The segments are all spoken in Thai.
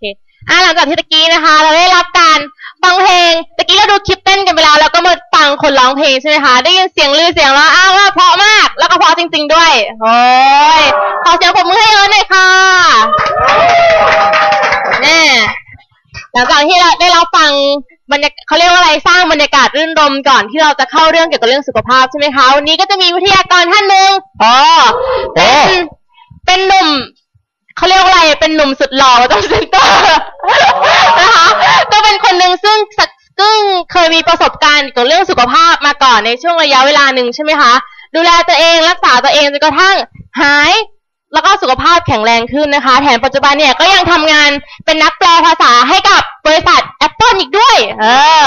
คอะหลังจากที่ตะกี้นะคะ เราได้รับการฟังเพลงตะกี้เราดูคลิปเต้นกันไปแล้วแล้วก็มาฟังคนร้องเพลงใช่ไหมคะ ได้ยินเสียงลือเสียงแล้วอ้าวว่าเพราะมาก แล้วก็เพราะจริง ๆ ด้วยโอ้ยขอเสียงปรบมือให้เอิร์หน่อยค่ะแน่หลังจากที่เราได้รับฟังบรรยากเขาเรียกว่าอะไรสร้างบรรยากาศรื่นรมก่อนที่เราจะเข้าเรื่องเกี่ยวกับเรื่องสุขภาพใช่ไหมคะวันนี้ก็จะมีวิทยากรท่านหนึ่งอ๋อเป็นเป็นหนุ่ม เขาเรียกว่าอะไรเป็นหนุ่มสุดหล่อประจำ center นะคะก็เป็นคนหนึ่งซึ่งซึ่งเคยมีประสบการณ์เกี่ยวกับเรื่องสุขภาพมาก่อนในช่วงระยะเวลาหนึ่งใช่ไหมคะ ดูแลตัวเองรักษาตัวเองจนกระทั่งหายแล้วก็สุขภาพแข็งแรงขึ้นนะคะ แถมปัจจุบันเนี่ยก็ยังทำงานเป็นนักแปลภาษาให้กับบริษัท Apple อีกด้วย เออ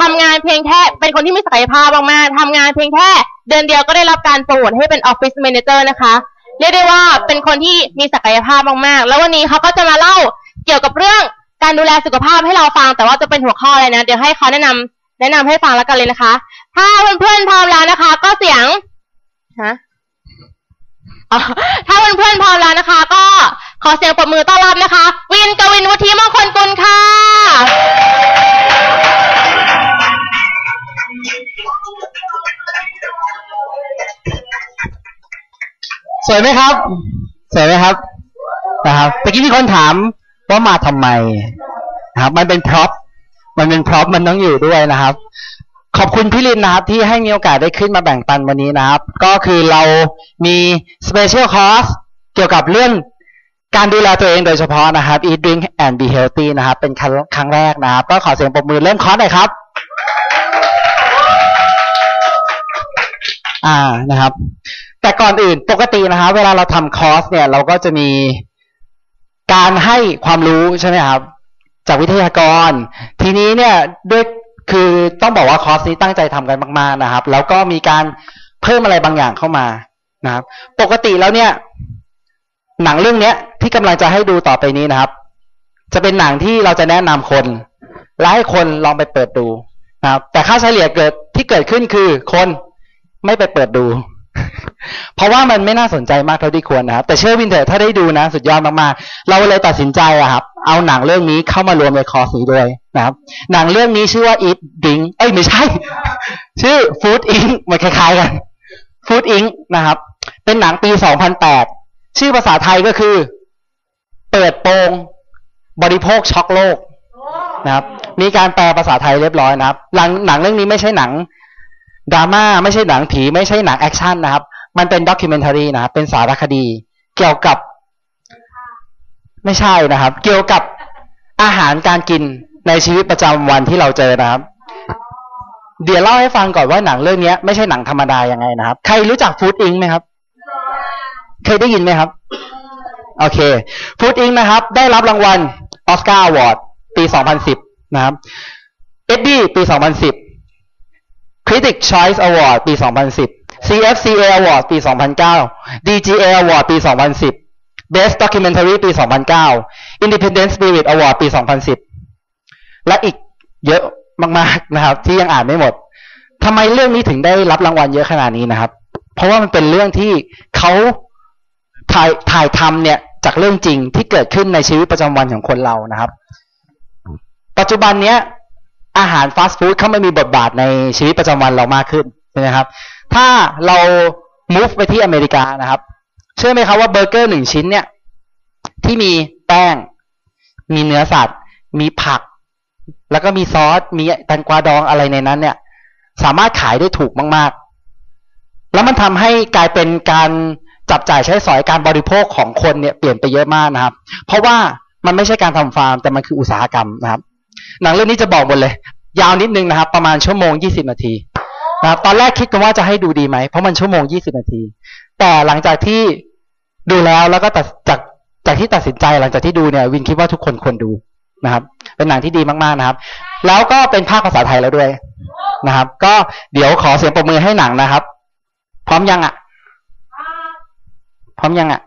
ทำงานเพียงแค่เป็นคนที่มีศักยภาพมากๆทำงานเพียงแค่ เดือนเดียวก็ได้รับการโปรโมทให้เป็นออฟฟิศแมนเจอร์นะคะ เรียกได้ว่าเป็นคนที่มีศักยภาพมากๆ แล้ววันนี้เขาก็จะมาเล่าเกี่ยวกับเรื่องการดูแลสุขภาพให้เราฟัง แต่ว่าจะเป็นหัวข้ออะไรนะ เดี๋ยวให้เขาแนะนำแนะนำให้ฟังแล้วกันเลยนะคะ ถ้าเพื่อนๆพร้อมแล้วนะคะ ก็เสียงฮะถ้าเพื่อนๆพร้อมแล้วนะคะ ก็ขอเสียงปรบมือต้อนรับนะคะ วินกวินวุฒิมงคลกุลค่ะ สวยไหมครับ สวยไหมครับนะครับตะกี้มีคนถามว่ามาทำไมนะครับ มันเป็น prop มันเป็น prop มันต้องอยู่ด้วยนะครับ ขอบคุณพี่ลินนะครับ ที่ให้มีโอกาสได้ขึ้นมาแบ่งปันวันนี้นะครับ ก็คือเรามี special course เกี่ยวกับเรื่องการดูแลตัวเองโดยเฉพาะนะครับ eat drink and be healthy นะครับ เป็นครั้งครั้งแรกนะครับ ก็ขอเสียงปรบมือเริ่มคอร์สหน่อยครับ อ่านะครับ แต่ก่อนอื่นปกตินะครับ เวลาเราทำคอร์สเนี่ย เราก็จะมีการให้ความรู้ใช่ไหมครับ จากวิทยากร ทีนี้เนี่ยด้วยคือต้องบอกว่าคอร์สนี้ตั้งใจทำกันมากๆนะครับ แล้วก็มีการเพิ่มอะไรบางอย่างเข้ามานะครับ ปกติแล้วเนี่ย หนังเรื่องเนี้ย ที่กำลังจะให้ดูต่อไปนี้นะครับ จะเป็นหนังที่เราจะแนะนำคนและให้คนลองไปเปิดดูนะครับ แต่ค่าเฉลี่ยเกิดที่เกิดขึ้นคือคน ไม่ไปเปิดดู เพราะว่ามันไม่น่าสนใจมากเท่าที่ควรนะครับ แต่เชื่อวินเถอะถ้าได้ดูนะ สุดยอดมากๆ เราเลยตัดสินใจอะครับ เอาหนังเรื่องนี้เข้ามารวมในคอร์สนี้ด้วยนะครับ หนังเรื่องนี้ชื่อว่า Eat Drink เอ้ยไม่ใช่ ชื่อ Food Inc มันคล้าย ๆ กัน Food Inc นะครับ เป็นหนังปี 2008 ชื่อภาษาไทยก็คือ เปิดโปงบริโภคช็อกโลกนะครับ มีการแปลภาษาไทยเรียบร้อยนะครับหนังหนังเรื่องนี้ไม่ใช่หนัง ดราม่าไม่ใช่หนังผีไม่ใช่หนังแอคชั่นนะครับ มันเป็น documentary นะครับเป็นสารคดี เกี่ยวกับ ไม่ใช่นะครับ เกี่ยวกับอาหารการกินในชีวิตประจำวันที่เราเจอนะครับ เดี๋ยวเล่าให้ฟังก่อนว่าหนังเรื่องนี้ไม่ใช่หนังธรรมดายังไงนะครับ ใครรู้จัก Food, Inc.ไหมครับ เคยได้ยินไหมครับ โอเค Food, Inc.นะครับ ได้รับรางวัล Oscar Award ปี 2010 นะครับ Eddie ปี 2010 Critic Choice Award ปี 2010 CFCA Award ปี 2009 DGA Award ปี 2010 Best Documentary ปี 2009 Independent Spirit Award ปี 2010 และอีกเยอะมากๆนะครับ ที่ยังอ่านไม่หมดทำไมเรื่องนี้ถึงได้รับรางวัลเยอะขนาดนี้นะครับ เพราะว่ามันเป็นเรื่องที่เขาถ่ายถ่ายทำเนี่ยจากเรื่องจริงที่เกิดขึ้นในชีวิตประจำวันของคนเรานะครับ ปัจจุบันเนี้ย อาหารฟาสต์ฟู้ดเข้ามามีบทบาทในชีวิตประจำวันเรามากขึ้นใช่ไหมครับ ถ้าเรา move ไปที่อเมริกานะครับ เชื่อไหมครับว่าเบอร์เกอร์หนึ่งชิ้นเนี่ย ที่มีแป้ง มีเนื้อสัตว์ มีผัก แล้วก็มีซอส มีแตงกวาดองอะไรในนั้น เนี่ย สามารถขายได้ถูกมากๆ แล้วมันทำให้กลายเป็นการจับจ่ายใช้สอยการบริโภคของคนเนี่ยเปลี่ยนไปเยอะมากนะครับ เพราะว่ามันไม่ใช่การทำฟาร์มแต่มันคืออุตสาหกรรมนะครับ หนังเรื่องนี้จะบอกหมดเลย ยาวนิดนึงนะครับ ประมาณชั่วโมงยี่สิบนาทีนะครับตอนแรกคิดกันว่าจะให้ดูดีไหมเพราะมันชั่วโมงยี่สิบนาที แต่หลังจากที่ดูแล้วแล้วก็ตัดจากจากที่ตัดสินใจหลังจากที่ดูเนี่ย วินคิดว่าทุกคนควรดูนะครับ เป็นหนังที่ดีมากๆนะครับ แล้วก็เป็นภาคภาษาไทยแล้วด้วยนะครับ ก็เดี๋ยวขอเสียงปรบมือให้หนังนะครับ พร้อมยังอะ พร้อมยังอะ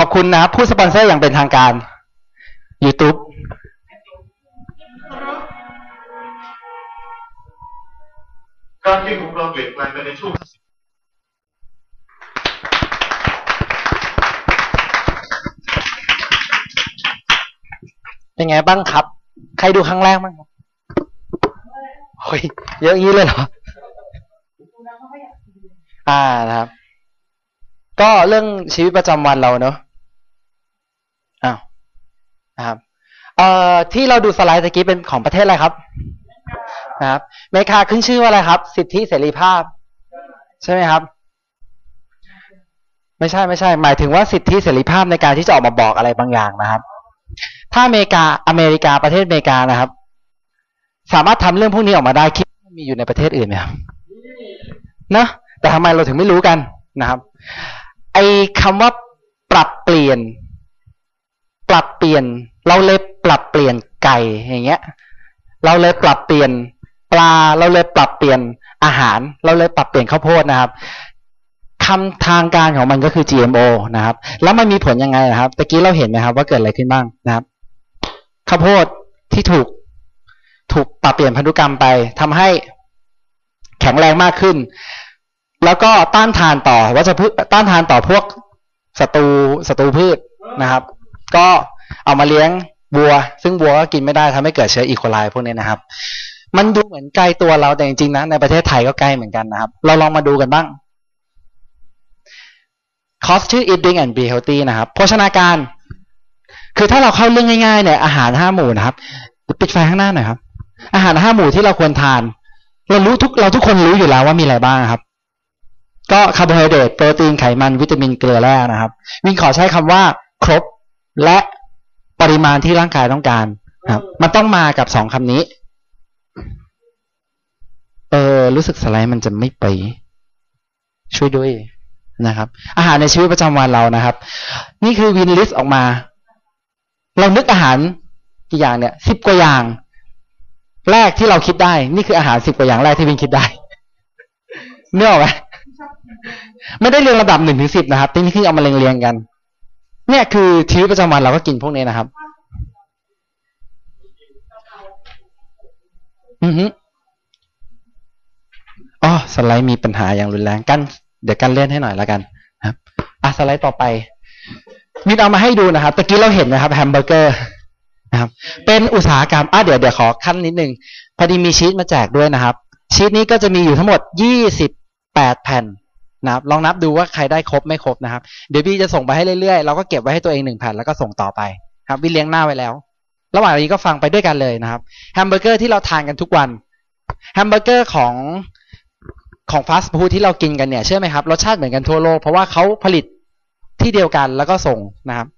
ขอบคุณนะครับผู้สปอนเซอร์อย่างเป็นทางการ YouTube การที่งของเราเปลี่ยนแปลงไปในช่วงเป็นไงบ้างครับ ใครดูครั้งแรกบ้างครับโอ้ยเยอะงี้เลยเหรอ อ่านะครับ ก็เรื่องชีวิตประจำวันเราเนอะ นะครับเอ่อที่เราดูสไลด์ตะกี้เป็นของประเทศอะไรครับนะครับอเมริกาขึ้นชื่อว่าอะไรครับ สิทธิเสรีภาพ ใช่ไหมครับ ไม่ใช่ไม่ใช่ หมายถึงว่าสิทธิเสรีภาพในการที่จะออกมาบอกอะไรบางอย่างนะครับ ถ้าอเมริกาอเมริกาประเทศอเมริกานะครับ สามารถทำเรื่องพวกนี้ออกมาได้คิดมีอยู่ในประเทศอื่นไหมครับนะแต่ทำไมเราถึงไม่รู้กันนะครับไอ้คำว่าปรับเปลี่ยน ปรับเปลี่ยน เราเลยปรับเปลี่ยนไก่อย่างเงี้ย เราเลยปรับเปลี่ยนปลา เราเลยปรับเปลี่ยนอาหาร เราเลยปรับเปลี่ยนข้าวโพดนะครับคำทางการของมันก็คือ GMO นะครับ แล้วมันมีผลยังไงนะครับตะกี้เราเห็นไหมครับ ว่าเกิดอะไรขึ้นบ้างนะครับข้าวโพดที่ถูกถูกปรับเปลี่ยนพันธุกรรมไปทำให้แข็งแรงมากขึ้น แล้วก็ต้านทานต่อวัชพืชต้านทานต่อพวกศัตรูศัตรูพืชนะครับ ก็เอามาเลี้ยงวัว ซึ่งวัวก็กินไม่ได้ทำให้เกิดเชื้ออีโคไลพวกนี้นะครับ มันดูเหมือนใกล้ตัวเราแต่จริงๆนะในประเทศไทยก็ใกล้เหมือนกันนะครับ เราลองมาดูกันบ้างคอสชื่อ eating and be healthy นะครับโภชนาการ คือถ้าเราเข้าเรื่องง่ายๆเนี่ยอาหารห้าหมู่นะครับปิดไฟข้างหน้าหน่อยครับ อาหารห้าหมู่ที่เราควรทาน เรารู้ทุกเราทุกคนรู้อยู่แล้วว่ามีอะไรบ้างครับ ก็คาร์โบไฮเดรตโปรตีนไขมันวิตามินเกลือแร่นะครับ วินขอใช้คำว่าครบ และปริมาณที่ร่างกายต้องการครับ มันต้องมากับสองคำนี้ เออรู้สึกสไลด์มันจะไม่ไป ช่วยด้วยนะครับ อาหารในชีวิตประจำวันเรานะครับ นี่คือวิน list ออกมา เรานึกอาหารกี่อย่างเนี่ยสิบกว่าอย่าง แรกที่เราคิดได้ นี่คืออาหารสิบกว่าอย่างแรกที่วินคิดได้เนื้ออกไหมไม่ได้เรียงระดับหนึ่งถึงสิบนะครับนี่คือเอามาเรียงเรียงกัน เนี่ยคือชีวิตประจำวันเราก็กินพวกนี้นะครับ อือฮึอ๋อสไลด์มีปัญหาอย่างรุนแรงกัน เดี๋ยวกันเล่นให้หน่อยแล้วกันครับอะสไลด์ต่อไปมิดเอามาให้ดูนะครับตะกี้เราเห็นนะครับแฮมเบอร์เกอร์นะครับเป็นอุตสาหกรรมอะเดี๋ยวเดี๋ยวขอขั้นนิดนึงพอดีมีชีตมาแจกด้วยนะครับ ชีตนี้ก็จะมีอยู่ทั้งหมดยี่สิบแปดแผ่น นะครับลองนับดูว่าใครได้ครบไม่ครบนะครับ เดี๋ยวพี่จะส่งไปให้เรื่อยๆ เราก็เก็บไว้ให้ตัวเองหนึ่งแผ่นแล้วก็ส่งต่อไปครับวินเรียงหน้าไว้แล้ว ระหว่างนี้ก็ฟังไปด้วยกันเลยนะครับแฮมเบอร์เกอร์ที่เราทานกันทุกวันแฮมเบอร์เกอร์ของของฟาสต์ฟู้ดที่เรากินกันเนี่ยเชื่อไหมครับรสชาติเหมือนกันทั่วโลกเพราะว่าเขาผลิตที่เดียวกันแล้วก็ส่งนะครับ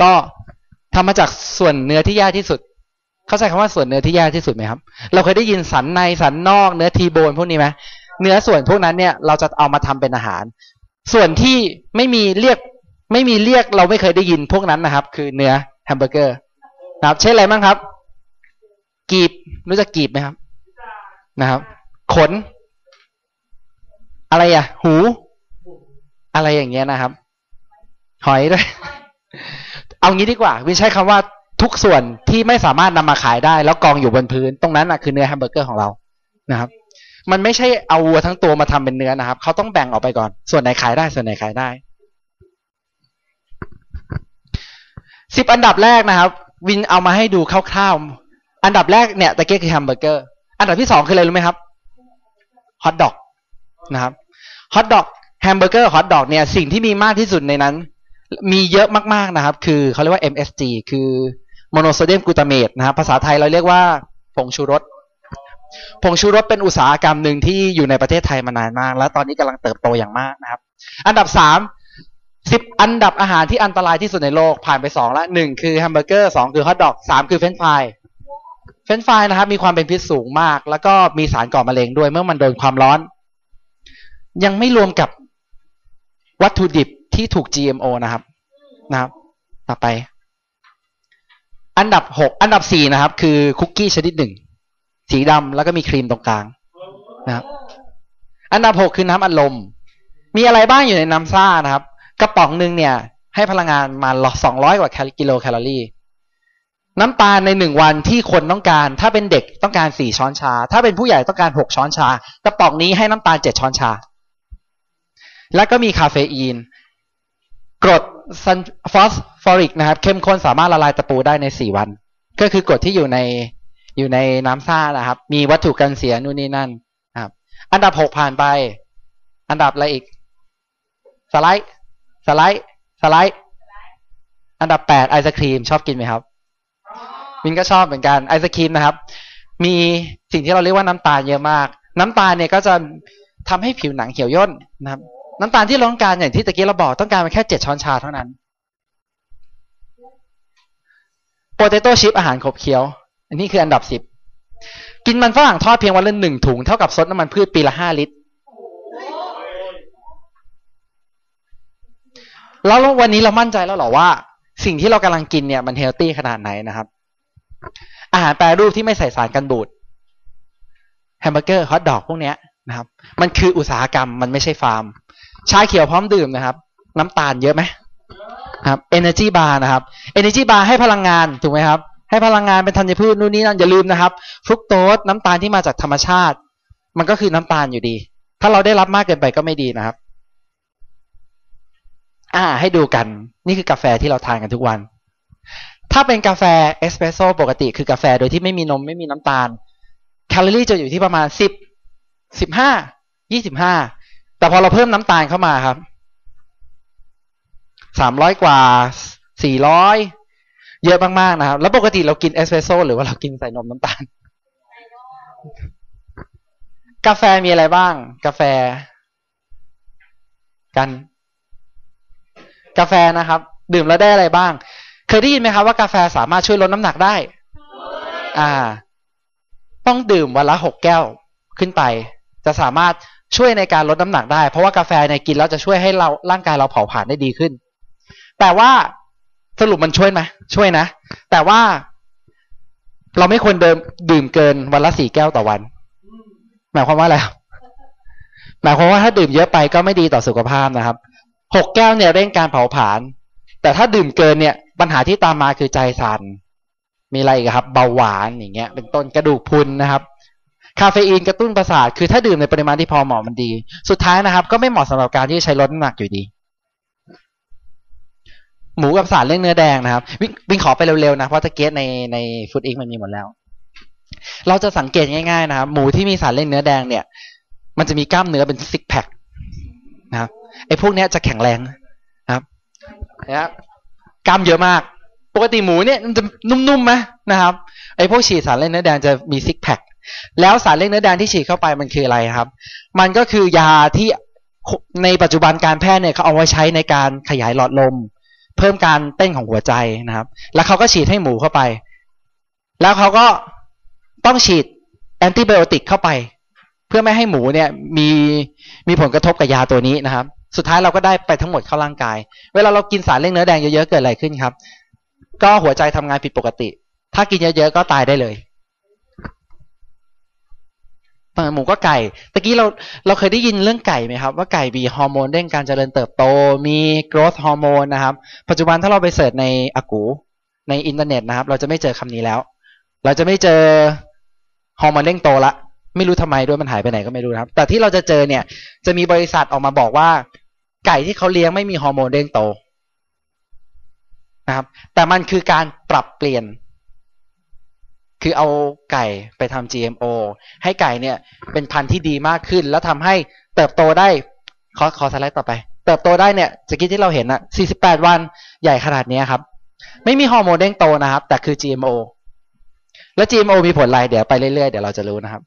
ก็ทำมาจากส่วนเนื้อที่แย่ที่สุด เข้าใจคำว่าส่วนเนื้อที่แย่ที่สุดไหมครับ เราเคยได้ยินสันในสันนอกเนื้อทีโบนพวกนี้ไหม เนื้อส่วนพวกนั้นเนี่ยเราจะเอามาทำเป็นอาหาร ส่วนที่ไม่มีเรียกไม่มีเรียกเราไม่เคยได้ยินพวกนั้นนะครับ คือเนื้อแฮมเบอร์เกอร์นะครับเช่อะไรบ้างครับ กีบรู้จักกีบไหมครับนะครับ ขน อะไรอะ หู อะไรอย่างเงี้ยนะครับ หอยด้วย เอางี้ดีกว่าวินใช้คำว่าทุกส่วนที่ไม่สามารถนำมาขายได้ แล้วกองอยู่บนพื้น ตรงนั้นนะคือเนื้อแฮมเบอร์เกอร์ของเรานะครับ มันไม่ใช่เอาวัวทั้งตัวมาทำเป็นเนื้อนะครับเขาต้องแบ่งออกไปก่อน ส่วนไหนขายได้ส่วนไหนขายได้สิบอันดับแรกนะครับ วินเอามาให้ดูคร่าวๆอันดับแรกเนี่ยตะกี้คือแฮมเบอร์เกอร์ อันดับที่สองคืออะไรรู้ไหมครับฮอทดอกนะครับฮอทดอกแฮมเบอร์เกอร์ฮอทดอกเนี่ยสิ่งที่มีมากที่สุดในนั้น มีเยอะมากๆนะครับ คือเขาเรียกว่า MSG คือโมโนโซเดียมกลูตาเมตนะครับภาษาไทยเราเรียกว่าผงชูรส ผงชูรสเป็นอุตสาหกรรมหนึ่งที่อยู่ในประเทศไทยมานานมาก แล้วตอนนี้กำลังเติบโตอย่างมากนะครับ อันดับสามสิบอันดับอาหารที่อันตรายที่สุดในโลกผ่านไปสองละหนึ่งคือแฮมเบอร์เกอร์สองคือฮอทดอกสามคือเฟรนช์ฟรายเฟรนช์ฟรายนะครับ มีความเป็นพิษสูงมาก แล้วก็มีสารก่อมะเร็งด้วยเมื่อมันโดนความร้อน ยังไม่รวมกับวัตถุดิบที่ถูก GMO นะครับนะครับ ต่อไป อันดับหกอันดับสี่นะครับ คือคุกกี้ชนิดหนึ่ง สีดำแล้วก็มีครีมตรงกลางนะครับ อันดับหกคือน้ำอัดลม มีอะไรบ้างอยู่ในน้ำซ่านะครับ กระป๋องหนึ่งเนี่ย ให้พลังงานมาสองร้อยกว่ากิโลแคลอรี่ น้ำตาลในหนึ่งวันที่คนต้องการ ถ้าเป็นเด็กต้องการสี่ช้อนชา ถ้าเป็นผู้ใหญ่ต้องการหกช้อนชา กระป๋องนี้ให้น้ำตาลเจ็ดช้อนชา แล้วก็มีคาเฟอีน กรดฟอสฟอริกนะครับ เข้มข้นสามารถละลายตะปูได้ในสี่วัน ก็คือกรดที่อยู่ใน อยู่ในน้ำซ่านะครับ มีวัตถุกันเสียนู่นนี่นั่นครับ อันดับหกผ่านไป อันดับอะไรอีก สไลด์ สไลด์ สไลด์ อันดับแปดไอศครีมชอบกินไหมครับมินก็ชอบเหมือนกันไอศครีมนะครับ มีสิ่งที่เราเรียกว่าน้ำตาลเยอะมาก น้ำตาลเนี่ยก็จะทำให้ผิวหนังเหี่ยวย่นนะครับ น้ำตาลที่เราต้องการอย่างที่ตะกี้เราบอกต้องการมาแค่เจ็ดช้อนชาเท่านั้นโปเตโต้ชิพอาหารขบเคี้ยว อันนี้คืออันดับสิบกินมันฝรั่งทอดเพียงวันละหนึ่งถุงเท่ากับซดน้ำมันพืชปีละห้าลิตร แล้ววันนี้เรามั่นใจแล้วหรอว่า สิ่งที่เรากำลังกินเนี่ยมัน healthy ขนาดไหนนะครับ อาหารแปรรูปที่ไม่ใส่สารกันบูดแฮมเบอร์เกอร์ฮอทดอกพวกเนี้ยนะครับ มันคืออุตสาหกรรมมันไม่ใช่ฟาร์ม ชาเขียวพร้อมดื่มนะครับ น้ำตาลเยอะไหมครับ Energy Bar นะครับ Energy Bar ให้พลังงานถูกไหมครับ ให้พลังงานเป็นธัญพืชนู่นนี่นั่นอย่าลืมนะครับฟรุกโตสน้ำตาลที่มาจากธรรมชาติ มันก็คือน้ำตาลอยู่ดี ถ้าเราได้รับมากเกินไปก็ไม่ดีนะครับ อ่า ให้ดูกัน นี่คือกาแฟที่เราทานกันทุกวัน ถ้าเป็นกาแฟเอสเปรสโซ่ปกติคือกาแฟโดยที่ไม่มีนมไม่มีน้ำตาล แคลอรี่จะอยู่ที่ประมาณสิบสิบห้ายี่สิบห้าแต่พอเราเพิ่มน้ำตาลเข้ามาครับสามร้อยกว่าสี่ร้อย เยอะมากๆนะครับ แล้วปกติเรากินเอสเปรสโซ่หรือว่าเรากินใส่นมน้ำตาล กาแฟมีอะไรบ้าง กาแฟ กัน กาแฟนะครับ ดื่มแล้วได้อะไรบ้าง เคยได้ยินไหมครับว่ากาแฟสามารถช่วยลดน้ำหนักได้ อ่า ต้องดื่มวันละหกแก้วขึ้นไป จะสามารถช่วยในการลดน้ำหนักได้ เพราะว่ากาแฟในกินแล้วจะช่วยให้เราร่างกายเราเผาผลาญได้ดีขึ้น แต่ว่า สรุปมันช่วยไหมช่วยนะ แต่ว่าเราไม่ควรเดิมดื่มเกินวันละสี่แก้วต่อวัน หมายความว่าอะไรหมายความว่าถ้าดื่มเยอะไปก็ไม่ดีต่อสุขภาพนะครับหกแก้วเนี่ยเร่งการเผาผลาญแต่ถ้าดื่มเกินเนี่ย ปัญหาที่ตามมาคือใจสัน่นมีอะไรอีกครับ เบาหวานอย่างเงี้ย เป็นต้นกระดูกพุนนะครับ คาเฟอีนกระตุ้นประสาท คือถ้าดื่มในปริมาณที่พอเหมาะมันดี สุดท้ายนะครับ ก็ไม่เหมาะสำหรับการที่ใช้ลดน้ำหนักอยู่ดี หมูกับสารเรื่องเนื้อแดงนะครับ วิ่งวิ่งขอไปเร็วๆนะเพราะตะเกียในในฟูดอิงมันมีหมดแล้ว เราจะสังเกตง่ายๆนะครับ หมูที่มีสารเล่งเนื้อแดงเนี่ย มันจะมีกล้ามเนื้อเป็นซิกแพคนะครับไอ้พวกเนี้ยจะแข็งแรงนะครับนะครับกล้ามเยอะมาก ปกติหมูเนี่ยมันจะนุ่มๆไหมนะครับไอ้พวกฉีดสารเล่งเนื้อแดงจะมีซิกแพคแล้วสารเล่งเนื้อแดงที่ฉีดเข้าไปมันคืออะไรครับ มันก็คือยาที่ในปัจจุบันการแพทย์เนี่ยเขาเอาไว้ใช้ในการขยายหลอดลม เพิ่มการเต้นของหัวใจนะครับ แล้วเขาก็ฉีดให้หมูเข้าไป แล้วเขาก็ต้องฉีดแอนติไบโอติกเข้าไป เพื่อไม่ให้หมูเนี่ยมีมีผลกระทบกับยาตัวนี้นะครับ สุดท้ายเราก็ได้ไปทั้งหมดเข้าร่างกาย เวลาเรากินสารเร่งเนื้อแดงเยอะๆเกิดอะไรขึ้นครับ ก็หัวใจทำงานผิดปกติ ถ้ากินเยอะๆก็ตายได้เลย หมูก็ไก่ตะกี้เราเราเคยได้ยินเรื่องไก่ไหมครับ ว่าไก่มีฮอร์โมนเร่งการเจริญเติบโต มี growth ฮอร์โมนนะครับ ปัจจุบันถ้าเราไป search ในอากู๋ในอินเทอร์เน็ตนะครับ เราจะไม่เจอคำนี้แล้ว เราจะไม่เจอฮอร์โมนเร่งโตละ ไม่รู้ทำไมด้วยมันหายไปไหนก็ไม่รู้นะครับ แต่ที่เราจะเจอเนี่ย จะมีบริษัทออกมาบอกว่า ไก่ที่เขาเลี้ยงไม่มีฮอร์โมนเร่งโตนะครับ แต่มันคือการปรับเปลี่ยน คือเอาไก่ไปทำ GMO ให้ไก่เนี่ยเป็นพันธุ์ที่ดีมากขึ้น แล้วทำให้เติบโตได้ขอขอสไลด์ต่อไป เติบโตได้เนี่ยสกิที่เราเห็นอะ48 วันใหญ่ขนาดนี้ครับ ไม่มีฮอร์โมนเร่งโตนะครับ แต่คือ GMO แล้ว GMO มีผลอะไรเดี๋ยวไปเรื่อยๆเดี๋ยวเราจะรู้นะครับ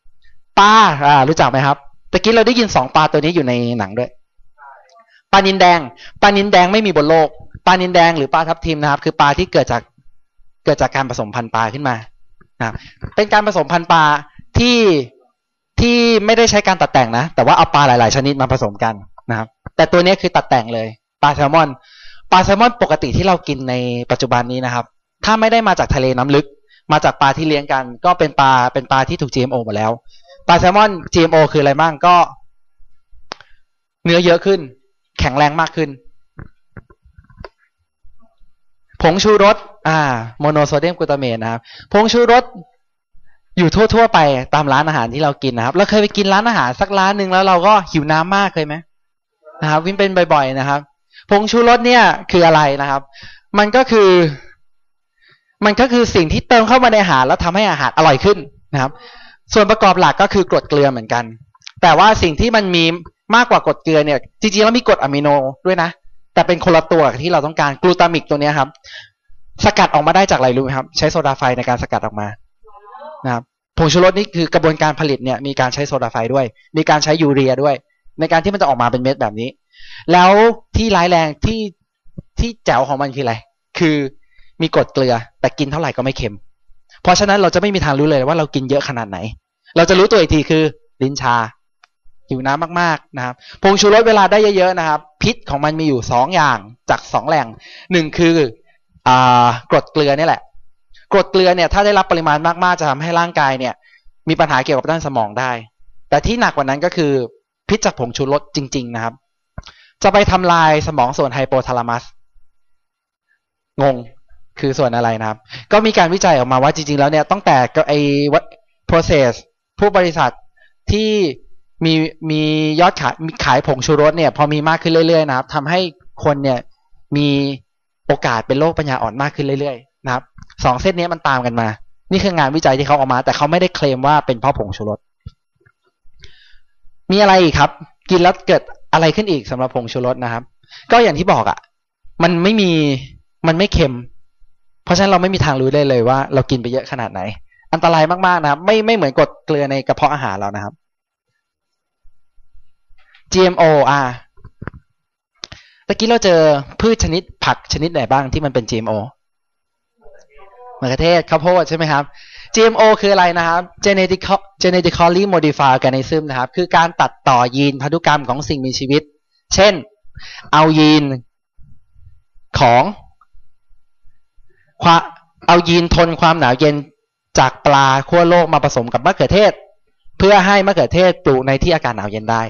ปลาอ่ารู้จักไหมครับตะกี้เราได้ยินสองปลาตัวนี้อยู่ในหนังด้วยปลานินแดงปลานินแดงไม่มีบนโลกปลานินแดงหรือปลาทับทิมนะครับ คือปลาที่เกิดจากเกิดจากการผสมพันธุ์ปลาขึ้นมา ครับเป็นการผสมพันธุ์ปลาที่ที่ไม่ได้ใช้การตัดแต่งนะ แต่ว่าเอาปลาหลาย ๆ ชนิดมาผสมกันนะครับ แต่ตัวนี้คือตัดแต่งเลยปลาแซลมอนปลาแซลมอนปกติที่เรากินในปัจจุบันนี้นะครับ ถ้าไม่ได้มาจากทะเลน้ำลึก มาจากปลาที่เลี้ยงกัน ก็เป็นปลาเป็นปลาที่ถูก GMO หมดแล้วปลาแซลมอน GMO คืออะไรบ้างก็ เนื้อเยอะขึ้น แข็งแรงมากขึ้น ผงชูรสอ่าโมโนโซเดียมกลูตาเมตนะครับ ผงชูรสอยู่ทั่วๆไปตามร้านอาหารที่เรากินนะครับ เราเคยไปกินร้านอาหารสักร้านหนึ่งแล้วเราก็หิวน้ำมากเคยไหมนะครับวินเป็นบ่อย ๆ นะครับ ผงชูรสเนี่ยคืออะไรนะครับ มันก็คือ มันก็คือสิ่งที่เติมเข้ามาในอาหารแล้วทำให้อาหารอร่อยขึ้นนะครับ ส่วนประกอบหลักก็คือกรดเกลือเหมือนกัน แต่ว่าสิ่งที่มันมีมากกว่ากรดเกลือเนี่ย จริงๆแล้วมีกรดอะมิโนด้วยนะ แต่เป็นคนละตัวกับที่เราต้องการกลูตามิกตัวนี้ครับ สกัดออกมาได้จากอะไรรู้ไหมครับ ใช้โซดาไฟในการสกัดออกมานะครับผงชูรสนี่คือกระบวนการผลิตเนี่ยมีการใช้โซดาไฟด้วย มีการใช้ยูเรียด้วย ในการที่มันจะออกมาเป็นเม็ดแบบนี้ แล้วที่ร้ายแรงที่ที่แจ๋วของมันคืออะไร คือมีกรดเกลือ แต่กินเท่าไหร่ก็ไม่เค็ม เพราะฉะนั้นเราจะไม่มีทางรู้เลยว่าเรากินเยอะขนาดไหน เราจะรู้ตัวอีกทีคือ ลิ้นชา หิวน้ำมากๆนะครับผงชูรสเวลาได้เยอะๆนะครับ พิษของมันมีอยู่สองอย่างจากสองแหล่งหนึ่งคืออ่ากรดเกลือนี่แหละกรดเกลือเนี่ยถ้าได้รับปริมาณมากๆจะทำให้ร่างกายเนี่ย มีปัญหาเกี่ยวกับด้านสมองได้ แต่ที่หนักกว่านั้นก็คือพิษจากผงชูรสจริง ๆ นะครับ จะไปทำลายสมองส่วนไฮโปทาลามัสงงคือส่วนอะไรนะครับ ก็มีการวิจัยออกมาว่าจริง ๆ แล้วเนี่ยตั้งแต่ไอ้ process ผู้บริษัทที่ มีมียอดขายมีขายผงชูรสเนี่ย พอมีมากขึ้นเรื่อยๆนะครับทำให้คนเนี่ยมีโอกาสเป็นโรคปัญญาอ่อนมากขึ้นเรื่อยๆนะครับสองเส้นนี้มันตามกันมา นี่คืองานวิจัยที่เขาออกมา แต่เขาไม่ได้เคลมว่าเป็นเพราะผงชูรสมีอะไรอีกครับ กินแล้วเกิดอะไรขึ้นอีกสำหรับผงชูรสนะครับ ก็อย่างที่บอกอะ่ะ มันไม่มีมันไม่เค็ม เพราะฉะนั้นเราไม่มีทางรู้ได้เลยว่า เรากินไปเยอะขนาดไหน อันตรายมากๆนะครับ ไม่ไม่เหมือนกดเกลือในกระเพาะอาหารเรานะครับ GMO อะตะกี้เราเจอพืชชนิดผักชนิดไหนบ้างที่มันเป็น GMO มะเขือเทศข้าวโพดใช่ไหมครับ GMO คืออะไรนะครับ Genetical genetically modified organism นะครับ คือการตัดต่อยีนพันธุกรรมของสิ่งมีชีวิต เช่น เอายีนของเอายีนทนความหนาวเย็นจากปลาขั้วโลกมาผสมกับมะเขือเทศ เพื่อให้มะเขือเทศปลูกในที่อากาศหนาวเย็นได้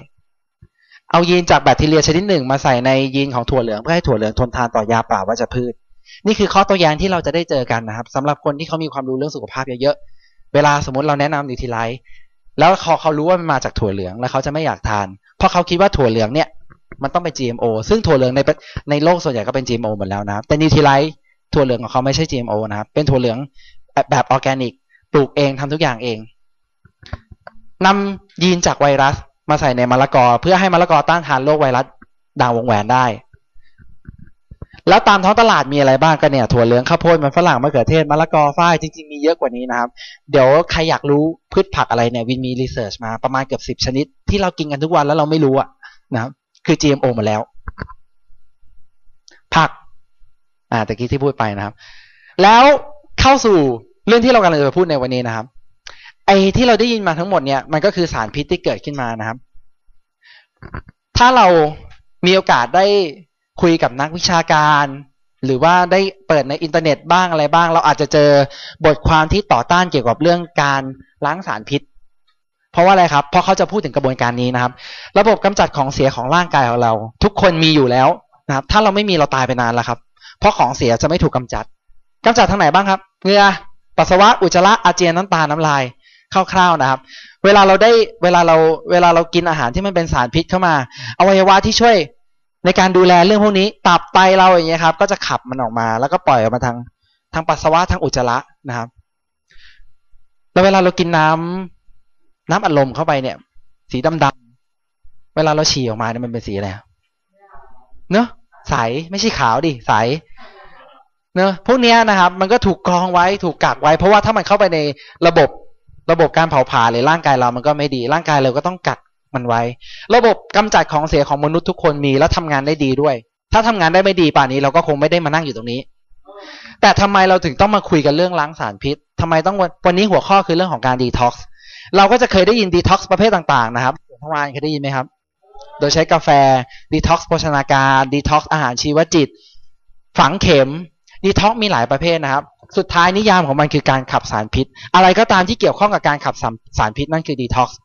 เอายีนจากแบคทีเรียชนิดหนึ่งมาใส่ในยีนของถั่วเหลืองเพื่อให้ถั่วเหลืองทนทานต่อยาป่าวัชพืช นี่คือข้อตัวอย่างที่เราจะได้เจอกันนะครับสำหรับคนที่เขามีความรู้เรื่องสุขภาพเยอะๆเวลาสมมติเราแนะนำ Nutrilite แล้วเขาเขารู้ว่ามันมาจากถั่วเหลืองแล้วเขาจะไม่อยากทาน เพราะเขาคิดว่าถั่วเหลืองเนี่ยมันต้องเป็น GMO ซึ่งถั่วเหลืองในในโลกส่วนใหญ่ก็เป็น GMO หมดแล้วนะแต่ Nutrilite ถั่วเหลืองของเขาไม่ใช่ GMO นะครับ เป็นถั่วเหลืองแบบออร์แกนิก ปลูกเองทำทุกอย่างเองนำยีนจากไวรัส มาใส่ในมะละกอ เพื่อให้มะละกอต้านทานโรคไวรัสด่างวงแหวนได้ แล้วตามท้องตลาดมีอะไรบ้างก็เนี่ย ถั่วเหลืองข้าวโพดมันฝรั่งมะเขือเทศมะละกอฝ้ายจริงๆมีเยอะกว่านี้นะครับ เดี๋ยวใครอยากรู้พืชผักอะไรเนี่ยวินมีรีเสิร์ชมาประมาณเกือบสิบชนิด ที่เรากินกันทุกวันแล้วเราไม่รู้อะนะครับคือ GMO มาแล้ว ผัก อ่าตะกี้ที่พูดไปนะครับ แล้วเข้าสู่เรื่องที่เรากำลังจะพูดในวันนี้นะครับ อ้ที่เราได้ยินมาทั้งหมดเนี่ยมันก็คือสารพิษที่เกิดขึ้นมานะครับ ถ้าเรามีโอกาสได้คุยกับนักวิชาการ หรือว่าได้เปิดในอินเทอร์เน็ตบ้างอะไรบ้าง เราอาจจะเจอบทความที่ต่อต้านเกี่ยวกับเรื่องการล้างสารพิษ เพราะว่าอะไรครับ เพราะเขาจะพูดถึงกระบวนการนี้นะครับ ระบบกำจัดของเสียของร่างกายของเรา ทุกคนมีอยู่แล้วนะครับ ถ้าเราไม่มีเราตายไปนานแล้วครับ เพราะของเสียจะไม่ถูกกำจัดกำจัดทางไหนบ้างครับเหงื่อปัสสาวะอุจจาระอาเจียนน้ำตาน้ำลาย คร่าวๆนะครับ เวลาเราได้เวลาเราเวลาเรากินอาหารที่มันเป็นสารพิษเข้ามาอวัยวะที่ช่วยในการดูแลเรื่องพวกนี้ตับไตเราอย่างเงี้ยครับ ก็จะขับมันออกมา แล้วก็ปล่อยออกมาทางทางปัสสาวะทางอุจจาระนะครับ แล้วเวลาเรากินน้ำน้ำอัดลมเข้าไปเนี่ย สีดำๆเวลาเราฉี่ออกมาเนี่ยมันเป็นสีอะไรเนอะใสไม่ใช่ขาวดิใสเนอะพวกเนี้ยนะครับ มันก็ถูกกรองไว้ถูกกักไว้ เพราะว่าถ้ามันเข้าไปในระบบ ระบบการเผาผลาญหรือร่างกายเรามันก็ไม่ดี ร่างกายเราก็ต้องกักมันไว้ ระบบกำจัดของเสียของมนุษย์ทุกคนมีแล้วทำงานได้ดีด้วย ถ้าทำงานได้ไม่ดีป่านนี้เราก็คงไม่ได้มานั่งอยู่ตรงนี้ แต่ทำไมเราถึงต้องมาคุยกันเรื่องล้างสารพิษทำไมต้องวันนี้หัวข้อคือเรื่องของการดีท็อกซ์เราก็จะเคยได้ยินดีท็อกซ์ประเภทต่างๆนะครับเมื่อวานเคยได้ยินไหมครับ โดยใช้กาแฟดีท็อกซ์โภชนาการดีท็อกซ์อาหารชีวจิต ฝังเข็มดีท็อกมีหลายประเภทนะครับ สุดท้ายนิยามของมันคือการขับสารพิษ อะไรก็ตามที่เกี่ยวข้องกับการขับสารพิษนั่นคือดีท็อกซ์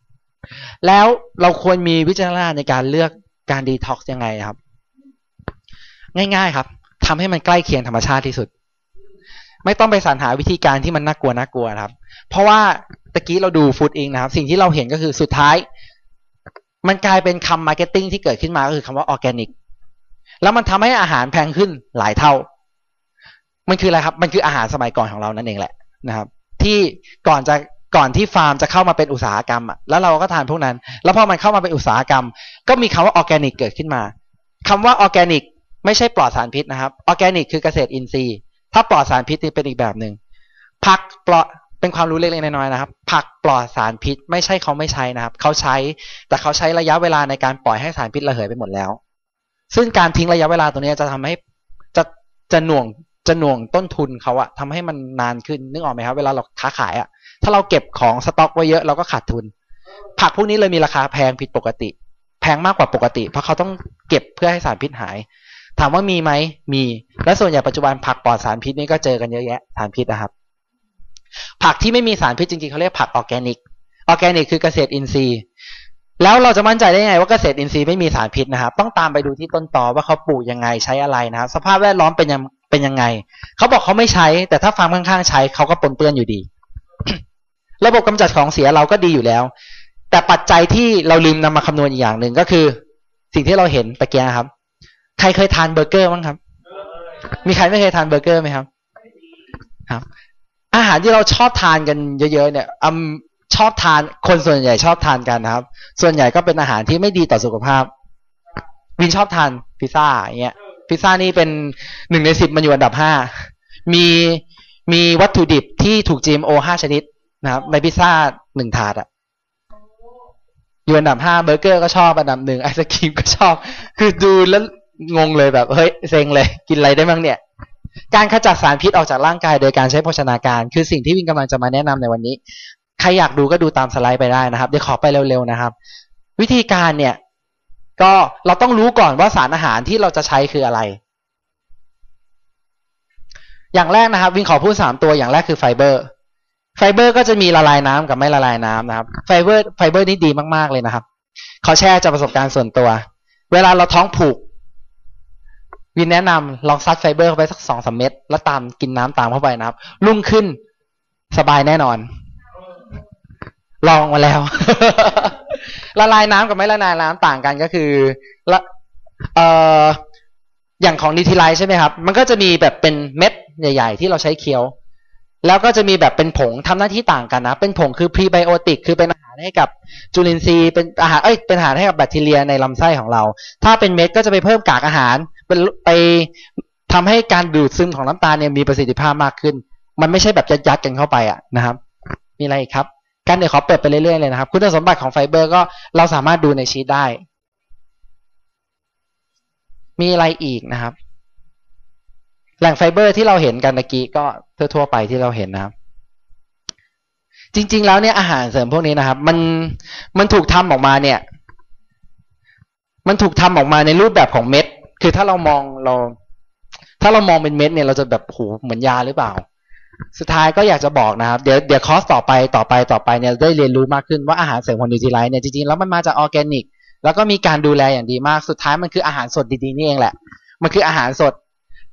แล้วเราควรมีวิจารณญาณในการเลือกการดีท็อกซ์ยังไงครับ ง่าย ๆ ครับทำให้มันใกล้เคียงธรรมชาติที่สุด ไม่ต้องไปสรรหาวิธีการที่มันน่ากลัวน่ากลัวครับ เพราะว่าตะกี้เราดู Food Inc นะครับ สิ่งที่เราเห็นก็คือสุดท้าย มันกลายเป็นคำ marketing ที่เกิดขึ้นมาก็คือคำว่าออร์แกนิกแล้วมันทำให้อาหารแพงขึ้นหลายเท่า มันคืออะไรครับ มันคืออาหารสมัยก่อนของเรานั่นเองแหละนะครับ ที่ก่อนจะก่อนที่ฟาร์มจะเข้ามาเป็นอุตสาหกรรมอะแล้วเราก็ทานพวกนั้น แล้วพอมันเข้ามาเป็นอุตสาหกรรม ก็มีคำว่าออร์แกนิกเกิดขึ้นมาคำว่าออร์แกนิกไม่ใช่ปลอดสารพิษนะครับออร์แกนิกคือเกษตรอินทรีย์ ถ้าปลอดสารพิษนี่เป็นอีกแบบหนึ่งผักปลอดเป็นความรู้เล็กๆน้อยๆนะครับ ผักปลอดสารพิษ ไม่ใช่เขาไม่ใช้นะครับ เขาใช้ แต่เขาใช้ระยะเวลาในการปล่อยให้สารพิษระเหยไปหมดแล้ว ซึ่งการทิ้งระยะเวลาตรงนี้จะทำให้จะจะหน่วง จะหน่วงต้นทุนเขาอะทำให้มันนานขึ้นนึกออกไหมครับเวลาเราค้าขายอะถ้าเราเก็บของสต็อกไว้เยอะเราก็ขาดทุน ผักพวกนี้เลยมีราคาแพงผิดปกติ แพงมากกว่าปกติ เพราะเขาต้องเก็บเพื่อให้สารพิษหาย ถามว่ามีไหมมีและส่วนใหญ่ปัจจุบันผักปลอดสารพิษนี่ก็เจอกันเยอะแยะสารพิษนะครับ ผักที่ไม่มีสารพิษจริงๆเขาเรียกผักออร์แกนิกออร์แกนิกคือเกษตรอินทรีย์แล้วเราจะมั่นใจได้ไงว่าเกษตรอินทรีย์ไม่มีสารพิษนะครับ ต้องตามไปดูที่ต้นตอว่าเขาปลูกยังไงใช้อะไรนะครับ สภาพแวดล้อมเป็นยัง เป็นยังไง เขาบอกเขาไม่ใช้ แต่ถ้าฟาร์มข้างๆใช้เขาก็ปนเปื้อนอยู่ดี ระบบกำจัดของเสียเราก็ดีอยู่แล้ว แต่ปัจจัยที่เราลืมนำมาคำนวณอีกอย่างหนึ่งก็คือ สิ่งที่เราเห็นตะเกียครับ ใครเคยทานเบอร์เกอร์บ้างครับ มีใครไม่เคยทานเบอร์เกอร์ไหมครับ ครับ อาหารที่เราชอบทานกันเยอะๆเนี่ยอชอบทานคนส่วนใหญ่ชอบทานกันนะครับ ส่วนใหญ่ก็เป็นอาหารที่ไม่ดีต่อสุขภาพ วินชอบทานพิซซ่าอย่างเงี้ย พิซซ่านี่เป็นหนึ่งในสิบมันอยู่อันดับห้ามีมีวัตถุดิบที่ถูก GMO ห้าชนิดนะครับในพิซซ่าหนึ่งถาดอะอยู่อันดับห้าเบอร์เกอร์ก็ชอบอันดับหนึ่งไอศครีมก็ชอบ คือดูแล้วงงเลยแบบเฮ้ยเซ็งเลยกินอะไรได้บ้างเนี่ย การขจัดสารพิษออกจากร่างกายโดยการใช้โภชนาการ คือสิ่งที่วินกำลังจะมาแนะนำในวันนี้ ใครอยากดูก็ดูตามสไลด์ไปได้นะครับ เดี๋ยวขอไปเร็วๆนะครับ วิธีการเนี่ย ก็เราต้องรู้ก่อนว่าสารอาหารที่เราจะใช้คืออะไร อย่างแรกนะครับ วินขอพูดสามตัวอย่างแรกคือไฟเบอร์ ไฟเบอร์ก็จะมีละลายน้ำกับไม่ละลายน้ำนะครับ ไฟเบอร์ไฟเบอร์นี่ดีมากๆเลยนะครับ ขอแชร์จากประสบการณ์ส่วนตัว เวลาเราท้องผูก วินแนะนำลองซัดไฟเบอร์เข้าไปสักสองสามเม็ดแล้วตามกินน้ำตามเข้าไปนะครับ รุ่งขึ้นสบายแน่นอน ลองมาแล้ว ละลายน้ำกับไม่ละลายน้ำต่างกันก็คือละเอ่ออย่างของนิทิไลใช่ไหมครับ มันก็จะมีแบบเป็นเม็ดใหญ่ ๆ ที่เราใช้เคี้ยว แล้วก็จะมีแบบเป็นผงทำหน้าที่ต่างกันนะ เป็นผงคือพรีไบโอติกคือเป็นอาหารให้กับจุลินทรีย์เป็นอาหารเอ้ยเป็นอาหารให้กับแบคทีเรียในลำไส้ของเรา ถ้าเป็นเม็ดก็จะไปเพิ่มกากอาหารเป็นไปทำให้การดูดซึมของน้ำตาลเนี่ยมีประสิทธิภาพมากขึ้น มันไม่ใช่แบบยัดๆกันเข้าไปอะนะครับ มีอะไรครับ การเดี๋ยวขอเปิดไปเรื่อยๆเลยนะครับ คุณสมบัติของไฟเบอร์ก็เราสามารถดูในชีตได้ มีอะไรอีกนะครับ แหล่งไฟเบอร์ที่เราเห็นกันเมื่อกี้ก็ทั่วๆไปที่เราเห็นนะครับ จริง ๆ แล้วเนี่ยอาหารเสริมพวกนี้นะครับ มันมันถูกทำออกมาเนี่ย มันถูกทำออกมาในรูปแบบของเม็ด คือถ้าเรามองเรา ถ้าเรามองเป็นเม็ดเนี่ยเราจะแบบโหเหมือนยาหรือเปล่า สุดท้ายก็อยากจะบอกนะครับ เดี๋ยวเดี๋ยวคอร์สต่อไปต่อไปต่อไปเนี่ยได้เรียนรู้มากขึ้นว่าอาหารเสริมของ Nutrilite เนี่ยจริงๆแล้วมันมาจากออร์แกนิก แล้วก็มีการดูแลอย่างดีมากสุดท้ายมันคืออาหารสดดีๆนี่เองแหละ มันคืออาหารสด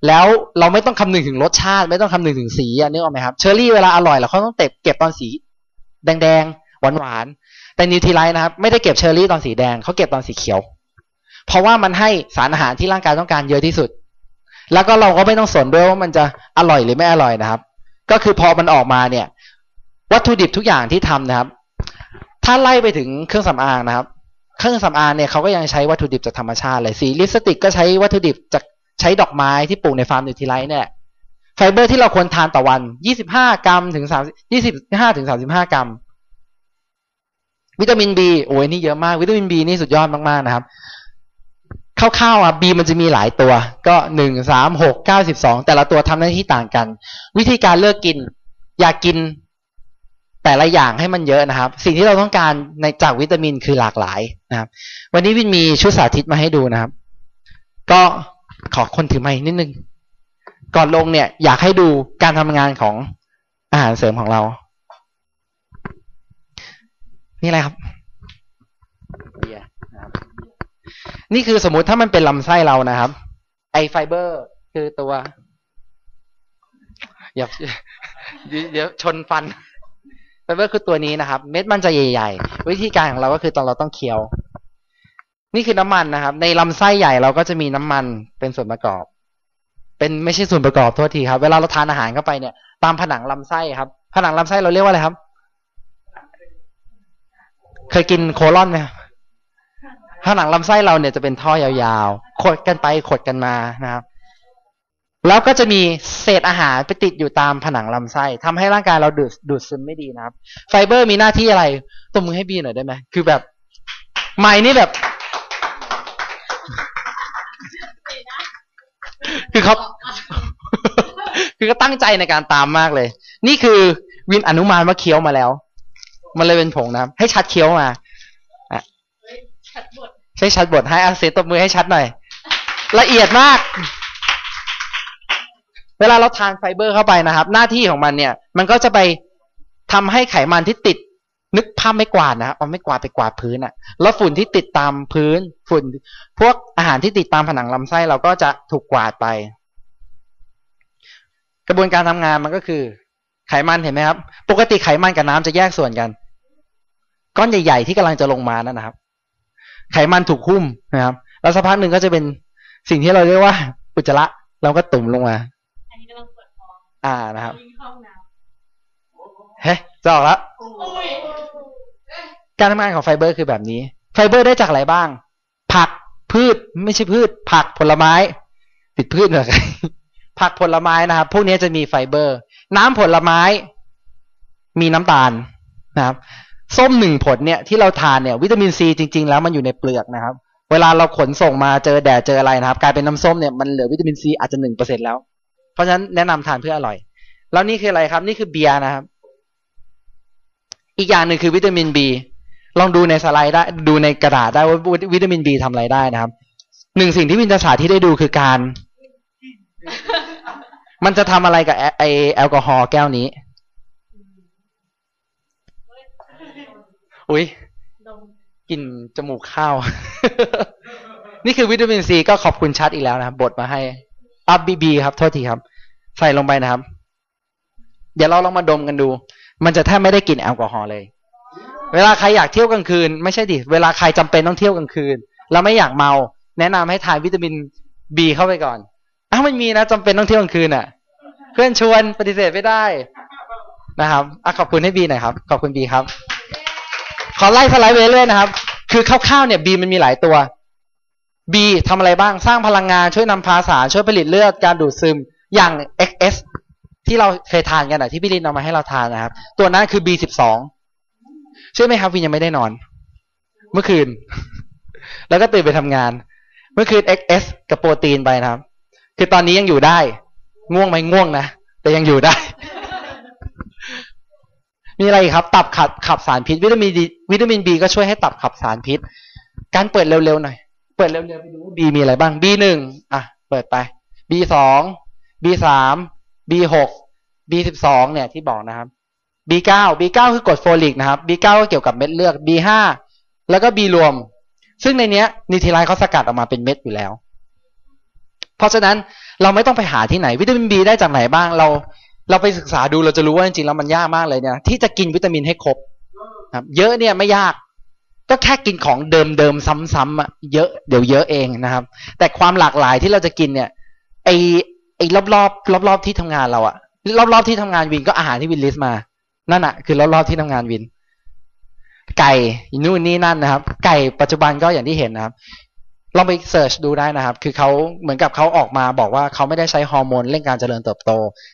แล้วเราไม่ต้องคำนึงถึงรสชาติ ไม่ต้องคำนึงถึงสีอะนึกออกไหมครับเชอร์รี่เวลาอร่อยเราเขาต้องเก็บเก็บตอนสี แดงๆหวานๆแต่ Nutrilite นะครับไม่ได้เก็บเชอร์รี่ตอนสีแดงเขาเก็บตอนสีเขียว เพราะว่ามันให้สารอาหารที่ร่างกายต้องการเยอะที่สุด แล้วก็เราก็ไม่ต้องสนด้วยว่ามันจะอร่อยหรือไม่อร่อยนะครับ ก็คือพอมันออกมาเนี่ย วัตถุดิบทุกอย่างที่ทำนะครับ ถ้าไล่ไปถึงเครื่องสำอางนะครับ เครื่องสำอางเนี่ยเขาก็ยังใช้วัตถุดิบจากธรรมชาติเลยสีลิปสติกก็ใช้วัตถุดิบจากใช้ดอกไม้ที่ปลูกในฟาร์ม Nutrilite เนี่ยไฟเบอร์ที่เราควรทานต่อวัน 25 กรัมถึง3 25ถึง35 กรัม วิตามินบีโอ้ยนี่เยอะมาก วิตามินบีนี่สุดยอดมากๆนะครับ คร่าวๆอะบีมันจะมีหลายตัว ก็หนึ่งสามหกเก้าสิบสองแต่ละตัวทำหน้าที่ต่างกัน วิธีการเลือกกิน อยากกิน แต่ละอย่างให้มันเยอะนะครับ สิ่งที่เราต้องการในจากวิตามินคือหลากหลายนะครับ วันนี้วินมีชุดสาธิตมาให้ดูนะครับ ก็ขอคนถือไม้นิดนึงก่อนลงเนี่ย อยากให้ดูการทำงานของอาหารเสริมของเรา นี่อะไรครับเบียร์นะครับ นี่คือสมมุติถ้ามันเป็นลำไส้เรานะครับ ไอไฟเบอร์ คือตัว อย่าเดี๋ยวชนฟันไฟเบอร์คือตัวนี้นะครับ เม็ดมันจะใหญ่ๆ วิธีการของเราก็คือตอนเราต้องเคี้ยว นี่คือน้ำมันนะครับ ในลำไส้ใหญ่เราก็จะมีน้ำมันเป็นส่วนประกอบ เป็นไม่ใช่ส่วนประกอบโทษทีครับ เวลาเราทานอาหารเข้าไปเนี่ย ตามผนังลำไส้ครับ ผนังลำไส้เราเรียกว่าอะไรครับ เคยกินโคลอนไหมครับ ผนังลำไส้เราเนี่ยจะเป็นท่อยาวๆ ขดกันไปขดกันมานะครับ แล้วก็จะมีเศษอาหารไปติดอยู่ตามผนังลำไส้ทำให้ร่างกายเราดูดดูดซึมไม่ดีนะครับ ไฟเบอร์มีหน้าที่อะไรตบมือให้บีหน่อยได้ไหมคือแบบไม้นี่แบบ คือเขาคือก็ตั้งใจในการตามมากเลย นี่คือวินอนุมานว่าเคี้ยวมาแล้ว มันเลยเป็นผงนะครับ ให้ชัดเคี้ยวมา ใช้ชัดบทให้อาเซตบมือให้ชัดหน่อย ละเอียดมาก เวลาเราทานไฟเบอร์เข้าไปนะครับ หน้าที่ของมันเนี่ย มันก็จะไปทำให้ไขมันที่ติด นึกภาพไม่กวาดนะครับเอาไม่กวาดไปกวาดพื้นอะแล้วฝุ่นที่ติดตามพื้น ฝุ่น พวกอาหารที่ติดตามผนังลำไส้เราก็จะถูกกวาดไป กระบวนการทำงานมันก็คือ ไขมันเห็นไหมครับ ปกติไขมันกับน้ำจะแยกส่วนกัน ก้อนใหญ่ ๆ ที่กำลังจะลงมานั่นนะครับ ไขมันถูกหุ้มนะครับ แล้วสักพักหนึ่งก็จะเป็นสิ่งที่เราเรียกว่าอุจจาระเราก็ตุ่มลงมา อันนี้กำลังปวดท้องอ่านะครับวิ่งเข้าห้องน้เฮ้ยจะออกแล้วำอุ้ยการทำงานของไฟเบอร์คือแบบนี้ ไฟเบอร์ได้จากอะไรบ้าง ผักพืชไม่ใช่พืช ผักผลไม้ ติดพืชเหรอผักผลไม้นะครับ พวกนี้จะมีไฟเบอร์ น้ำผลไม้ มีน้ำตาลนะครับ ส้มหนึ่งผลเนี่ยที่เราทานเนี่ยวิตามินซีจริง ๆ แล้วมันอยู่ในเปลือกนะครับ เวลาเราขนส่งมาเจอแดดเจออะไรนะครับ กลายเป็นน้ำส้มเนี่ยมันเหลือวิตามินซีอาจจะหนึ่งเปอร์เซ็นแล้ว เพราะฉะนั้นแนะนำทานเพื่ออร่อย แล้วนี่คืออะไรครับ นี่คือเบียร์นะครับ อีกอย่างหนึ่งคือวิตามินบีลองดูในสไลด์ได้ดูในกระดาษได้ว่าวิตามินบีทำอะไรได้นะครับหนึ่งสิ่งที่วินจะสาธิตได้ดูคือการ มันจะทำอะไรกับไอแอลกอฮอล์แก้วนี้ อุ้ยดมกลิ่นจมูกข้าว นี่คือวิตามินซีก็ขอบคุณชัดอีกแล้วนะครับบดมาให้อัพบีบีครับโทษทีครับ ใส่ลงไปนะครับ เดี๋ยวเราลองมาดมกันดู มันจะแทบไม่ได้กลิ่นแอลกอฮอล์เลย เวลาใครอยากเที่ยวกลางคืน ไม่ใช่ดิเวลาใครจำเป็นต้องเที่ยวกลางคืนแล้วไม่อยากเมา แนะนำให้ทานวิตามินบีเข้าไปก่อนอ้าวมันมีนะจำเป็นต้องเที่ยวกลางคืนอะ เพื่อนชวนปฏิเสธไม่ได้นะครับอะขอบคุณให้บีหน่อยครับ ขอบคุณบีครับ ขอไล่สไลด์ไปเรื่อยนะครับ คือคร่าวๆเนี่ยบีมันมีหลายตัว B ทำอะไรบ้างสร้างพลังงานช่วยนำพาสารช่วยผลิตเลือดการดูดซึมอย่าง XS ที่เราเคยทานกันอะที่พี่ลินเอามาให้เราทานนะครับ ตัวนั้นคือ B12 เชื่อไหมครับวินยังไม่ได้นอน เมื่อคืน แล้วก็ตื่นไปทำงาน เมื่อคืน XS กับโปรตีนไปนะครับ คือตอนนี้ยังอยู่ได้ ง่วงไหมง่วงนะแต่ยังอยู่ได้ มีอะไรอีกครับ ตับขับขับสารพิษ วิตามินดีวิตามินบีก็ช่วยให้ตับขับสารพิษ การเปิดเร็วๆหน่อย เปิดเร็วๆไปดูว่าบีมีอะไรบ้าง B หนึ่งอะ เปิดไป B สอง B สาม B หก B สิบสองเนี่ยที่บอกนะครับ B เก้า B เก้าคือกรดโฟลิกนะครับ B เก้าก็เกี่ยวกับเม็ดเลือด B ห้าแล้วก็ B รวม ซึ่งในเนี้ยนิทิไลเขาสกัดออกมาเป็นเม็ดอยู่แล้ว เพราะฉะนั้นเราไม่ต้องไปหาที่ไหน วิตามินบีได้จากไหนบ้างเรา เราไปศึกษาดูเราจะรู้ว่าจริงๆแล้วมันยากมากเลยเนี่ย ที่จะกินวิตามินให้ครบครับ เยอะเนี่ยไม่ยาก ก็แค่กินของเดิมๆซ้ำๆอะเยอะเดี๋ยวเยอะเองนะครับ แต่ความหลากหลายที่เราจะกินเนี่ยไอไอรอบๆรอบๆที่ทำงานเราอะรอบๆที่ทำงานวินก็อาหารที่วิน list มานั่นอะคือรอบๆที่ทำงานวิน ไก่นู่นนี่นั่นนะครับ ไก่ปัจจุบันก็อย่างที่เห็นนะครับ ลองไป search ดูได้นะครับ คือเขาเหมือนกับเขาออกมาบอกว่าเขาไม่ได้ใช้ฮอร์โมนเร่งการเจริญเติบโต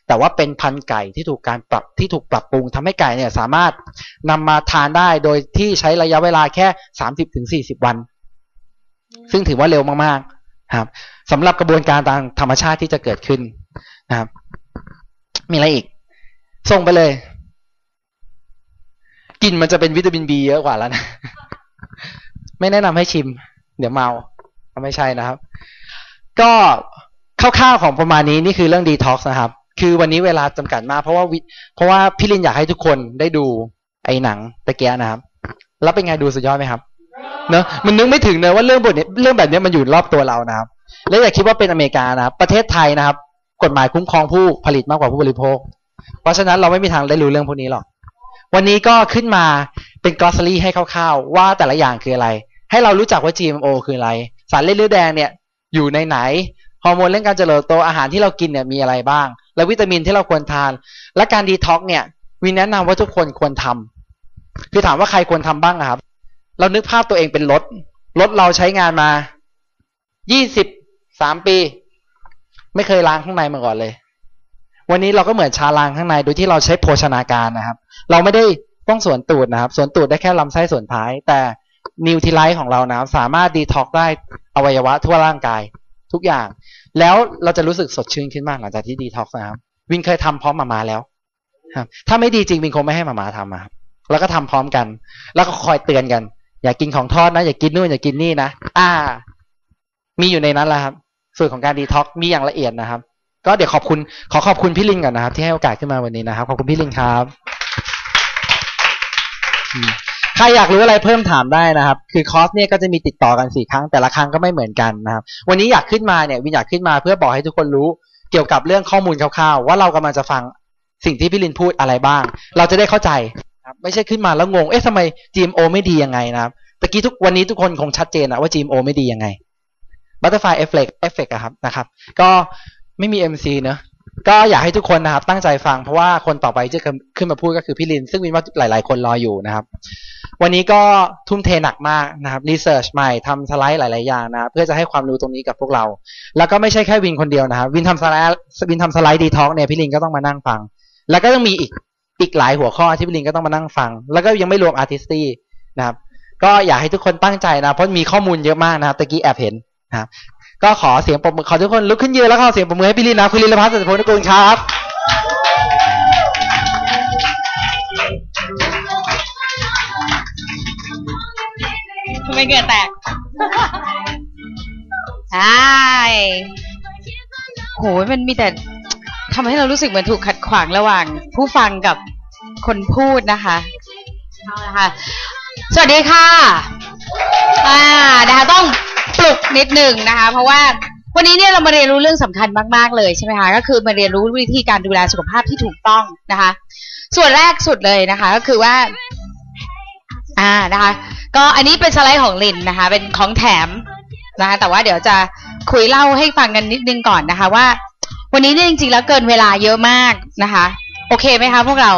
แต่ว่าเป็นพันธุ์ไก่ที่ถูกการปรับที่ถูกปรับปรุงทำให้ไก่เนี่ยสามารถนำมาทานได้โดยที่ใช้ระยะเวลาแค่สามสิบถึงสี่สิบวัน ซึ่งถือว่าเร็วมากๆครับสำหรับกระบวนการทางธรรมชาติที่จะเกิดขึ้นนะครับ มีอะไรอีก ส่งไปเลยกินมันจะเป็นวิตามินบีเยอะกว่าแล้วนะ ไม่แนะนำให้ชิม เดี๋ยวเมา ไม่ใช่นะครับ ก็คร่าวๆของประมาณนี้นี่คือเรื่องดีท็อกซ์นะครับ คือวันนี้เวลาจำกัดมาก เพราะว่าวิเพราะว่าพี่ลินอยากให้ทุกคนได้ดูไอ้หนังตะกี้นะครับ แล้วเป็นไงดูสุดยอดไหมครับเนอะมันนึกไม่ถึงเลยว่าเรื่องบทนี้เรื่องแบบนี้มันอยู่รอบตัวเรานะครับ และอย่าคิดว่าเป็นอเมริกานะครับ ประเทศไทยนะครับ กฎหมายคุ้มครองผู้ผลิตมากกว่าผู้บริโภค เพราะฉะนั้นเราไม่มีทางได้รู้เรื่องพวกนี้หรอก วันนี้ก็ขึ้นมาเป็น glossary ให้คร่าวๆว่าแต่ละอย่างคืออะไร ให้เรารู้จักว่า GMO คืออะไร สารเลือดเลือดแดงเนี่ยอยู่ในไหนฮอร์โมนเร่งการเจริญเติบโตอาหารที่เรากินเนี่ยมีอะไรบ้าง และวิตามินที่เราควรทาน และการดีท็อกเนี่ยวินแนะนำว่าทุกคนควรทำคือถามว่าใครควรทำบ้างครับ เรานึกภาพตัวเองเป็นรถรถเราใช้งานมายี่สิบสามปี ไม่เคยล้างข้างในมาก่อนเลย วันนี้เราก็เหมือนชาล้างข้างในโดยที่เราใช้โภชนาการนะครับ เราไม่ได้ต้องสวนตูดนะครับสวนตูดได้แค่ลำไส้ส่วนท้าย แต่ Nutrilite ของเรานะสามารถดีท็อกได้อวัยวะทั่วร่างกาย ทุกอย่าง แล้วเราจะรู้สึกสดชื่นขึ้นมากหลังจากที่ดีท็อกนะครับวินเคยทำพร้อมมามาแล้วครับ ถ้าไม่ดีจริงวินคงไม่ให้มามาทำอะครับแล้วก็ทำพร้อมกัน แล้วก็คอยเตือนกัน อย่ากินของทอดนะอย่ากินนู่นอย่ากินนี่นะอ่า มีอยู่ในนั้นแหละครับสูตรของการดีท็อกมีอย่างละเอียดนะครับ ก็เดี๋ยวขอบคุณขอขอบคุณพี่ลินก่อนนะครับ ที่ให้โอกาสขึ้นมาวันนี้นะครับขอบคุณพี่ลินครับ ใครอยากรู้อะไรเพิ่มถามได้นะครับ คือคอร์สเนี่ยก็จะมีติดต่อกันสี่ครั้งแต่ละครั้งก็ไม่เหมือนกันนะครับ วันนี้อยากขึ้นมาเนี่ยวินอยากขึ้นมาเพื่อบอกให้ทุกคนรู้เกี่ยวกับเรื่องข้อมูลคร่าวๆ ว่าเรากำลังจะฟังสิ่งที่พี่ลินพูดอะไรบ้าง เราจะได้เข้าใจครับไม่ใช่ขึ้นมาแล้วงง เอ๊ะทำไม GMO ไม่ดียังไงนะครับตะกี้ทุกวันนี้ทุกคนคงชัดเจนนะว่า GMO ไม่ดียังไง Butterfly Effect Effect อะครับนะครับ ก็ไม่มี MC เนอะ ก็อยากให้ทุกคนนะครับ ตั้งใจฟังเพราะว่าคนต่อไปจะขึ้นมาพูดก็คือพี่ลิน ซึ่งวินว่าหลาย ๆ คนรออยู่นะครับ วันนี้ก็ทุ่มเทหนักมากนะครับ research ใหม่ทำสไลด์หลาย ๆ อย่างนะเพื่อจะให้ความรู้ตรงนี้กับพวกเรา แล้วก็ไม่ใช่แค่วินคนเดียวนะครับ วินทำสไลด์วินทำสไลด์ดีท็อกซ์เนี่ยพี่ลินก็ต้องมานั่งฟัง แล้วก็ต้องมีอีกอีกหลายหัวข้อที่พี่ลินก็ต้องมานั่งฟัง แล้วก็ยังไม่รวม Artistryนะครับ ก็อยากให้ทุกคนตั้งใจนะเพราะมีข้อมูลเยอะมากนะครับตะกี้แอบเห็นนะครับ ก็ขอเสียงปรบมือขอทุกคนลุกขึ้นยืนแล้วขอเสียงปรบมือให้พี่ลินนะคุณลินพัฒน์สุทธิพงศ์นกุลครับทำไมเกิดแตกใช่โหยมันมีแต่ทำให้เรารู้สึกเหมือนถูกขัดขวางระหว่าง ผู้ฟังกับคนพูดนะคะเอาละค่ะ สวัสดีค่ะ อ่านะคะต้อง ปลุกนิดหนึ่งนะคะ เพราะว่าวันนี้เนี่ยเรามาเรียนรู้เรื่องสำคัญมากๆเลยใช่ไหมคะก็คือมาเรียนรู้วิธีการดูแลสุขภาพที่ถูกต้องนะคะ ส่วนแรกสุดเลยนะคะ ก็คือว่า อ่านะคะ ก็อันนี้เป็นสไลด์ของลินนะคะ เป็นของแถมนะคะ แต่ว่าเดี๋ยวจะคุยเล่าให้ฟังกันนิดนึงก่อนนะคะ ว่า วันนี้เนี่ยจริงๆแล้วเกินเวลาเยอะมากนะคะ โอเคไหมคะพวกเรา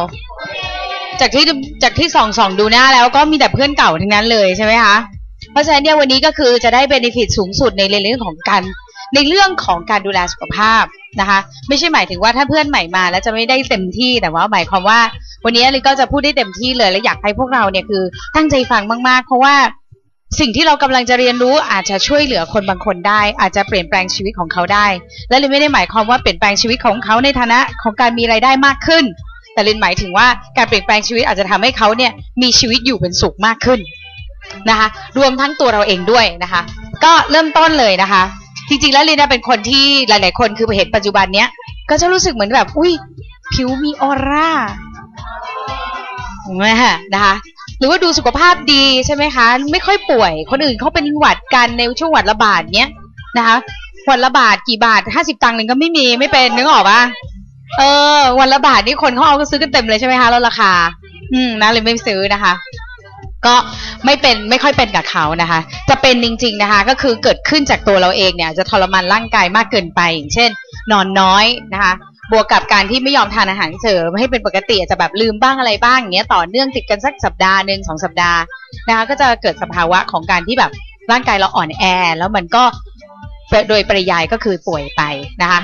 จากที่จากที่ส่องส่องดูหน้าแล้วก็มีแต่เพื่อนเก่าทั้งนั้นเลยใช่ไหมคะ เพราะฉะนั้นเนี่ยวันนี้ก็คือจะได้เบนฟิตสูงสุดในเรื่องของการในเรื่องของการดูแลสุขภาพนะคะ ไม่ใช่หมายถึงว่าถ้าเพื่อนใหม่มาแล้วจะไม่ได้เต็มที่แต่ว่าหมายความว่า วันนี้ลิก็จะพูดได้เต็มที่เลย และอยากให้พวกเราเนี่ยคือตั้งใจฟังมาก ๆ เพราะว่าสิ่งที่เรากำลังจะเรียนรู้อาจจะช่วยเหลือคนบางคนได้ อาจจะเปลี่ยนแปลงชีวิตของเขาได้ และลินไม่ได้หมายความว่าเปลี่ยนแปลงชีวิตของเขาในฐานะของการมีรายได้มากขึ้น แต่ลินหมายถึงว่าการเปลี่ยนแปลงชีวิตอาจจะทำให้เขาเนี่ยมีชีวิตอยู่เป็นสุขมากขึ้น นะคะ รวมทั้งตัวเราเองด้วยนะคะ ก็เริ่มต้นเลยนะคะ จริงๆแล้วลินเป็นคนที่หลาย ๆ คนคือเห็นปัจจุบันเนี้ยก็จะรู้สึกเหมือนแบบ อุ้ยผิวมีออร่าถูกไหมฮะนะคะหรือว่าดูสุขภาพดีใช่ไหมคะ ไม่ค่อยป่วย คนอื่นเขาเป็นหวัดกันในช่วงหวัดระบาดเนี้ยนะคะหวัดระบาดกี่บาทห้าสิบตังค์หนึ่งก็ไม่มีไม่เป็นนึกออกปะเออ วันละบาทนี่คนเขาเอาก็ซื้อกันเต็มเลยใช่ไหมคะแล้วราคา อืมนะเลยไม่ซื้อนะคะ ก็ไม่เป็นไม่ค่อยเป็นกับเขานะคะ จะเป็นจริง ๆนะคะ ก็คือเกิดขึ้นจากตัวเราเองเนี่ย จะทรมานร่างกายมากเกินไปอย่างเช่น นอนน้อยนะคะ บวกกับการที่ไม่ยอมทานอาหารเสริมให้เป็นปกติอาจจะแบบลืมบ้างอะไรบ้างอย่างเงี้ยต่อเนื่องติดกันสักสัปดาห์หนึ่งสองสัปดาห์นะคะก็จะเกิดสภาวะของการที่แบบร่างกายเราอ่อนแอ แล้วมันก็โดยปริยายก็คือป่วยไปนะคะ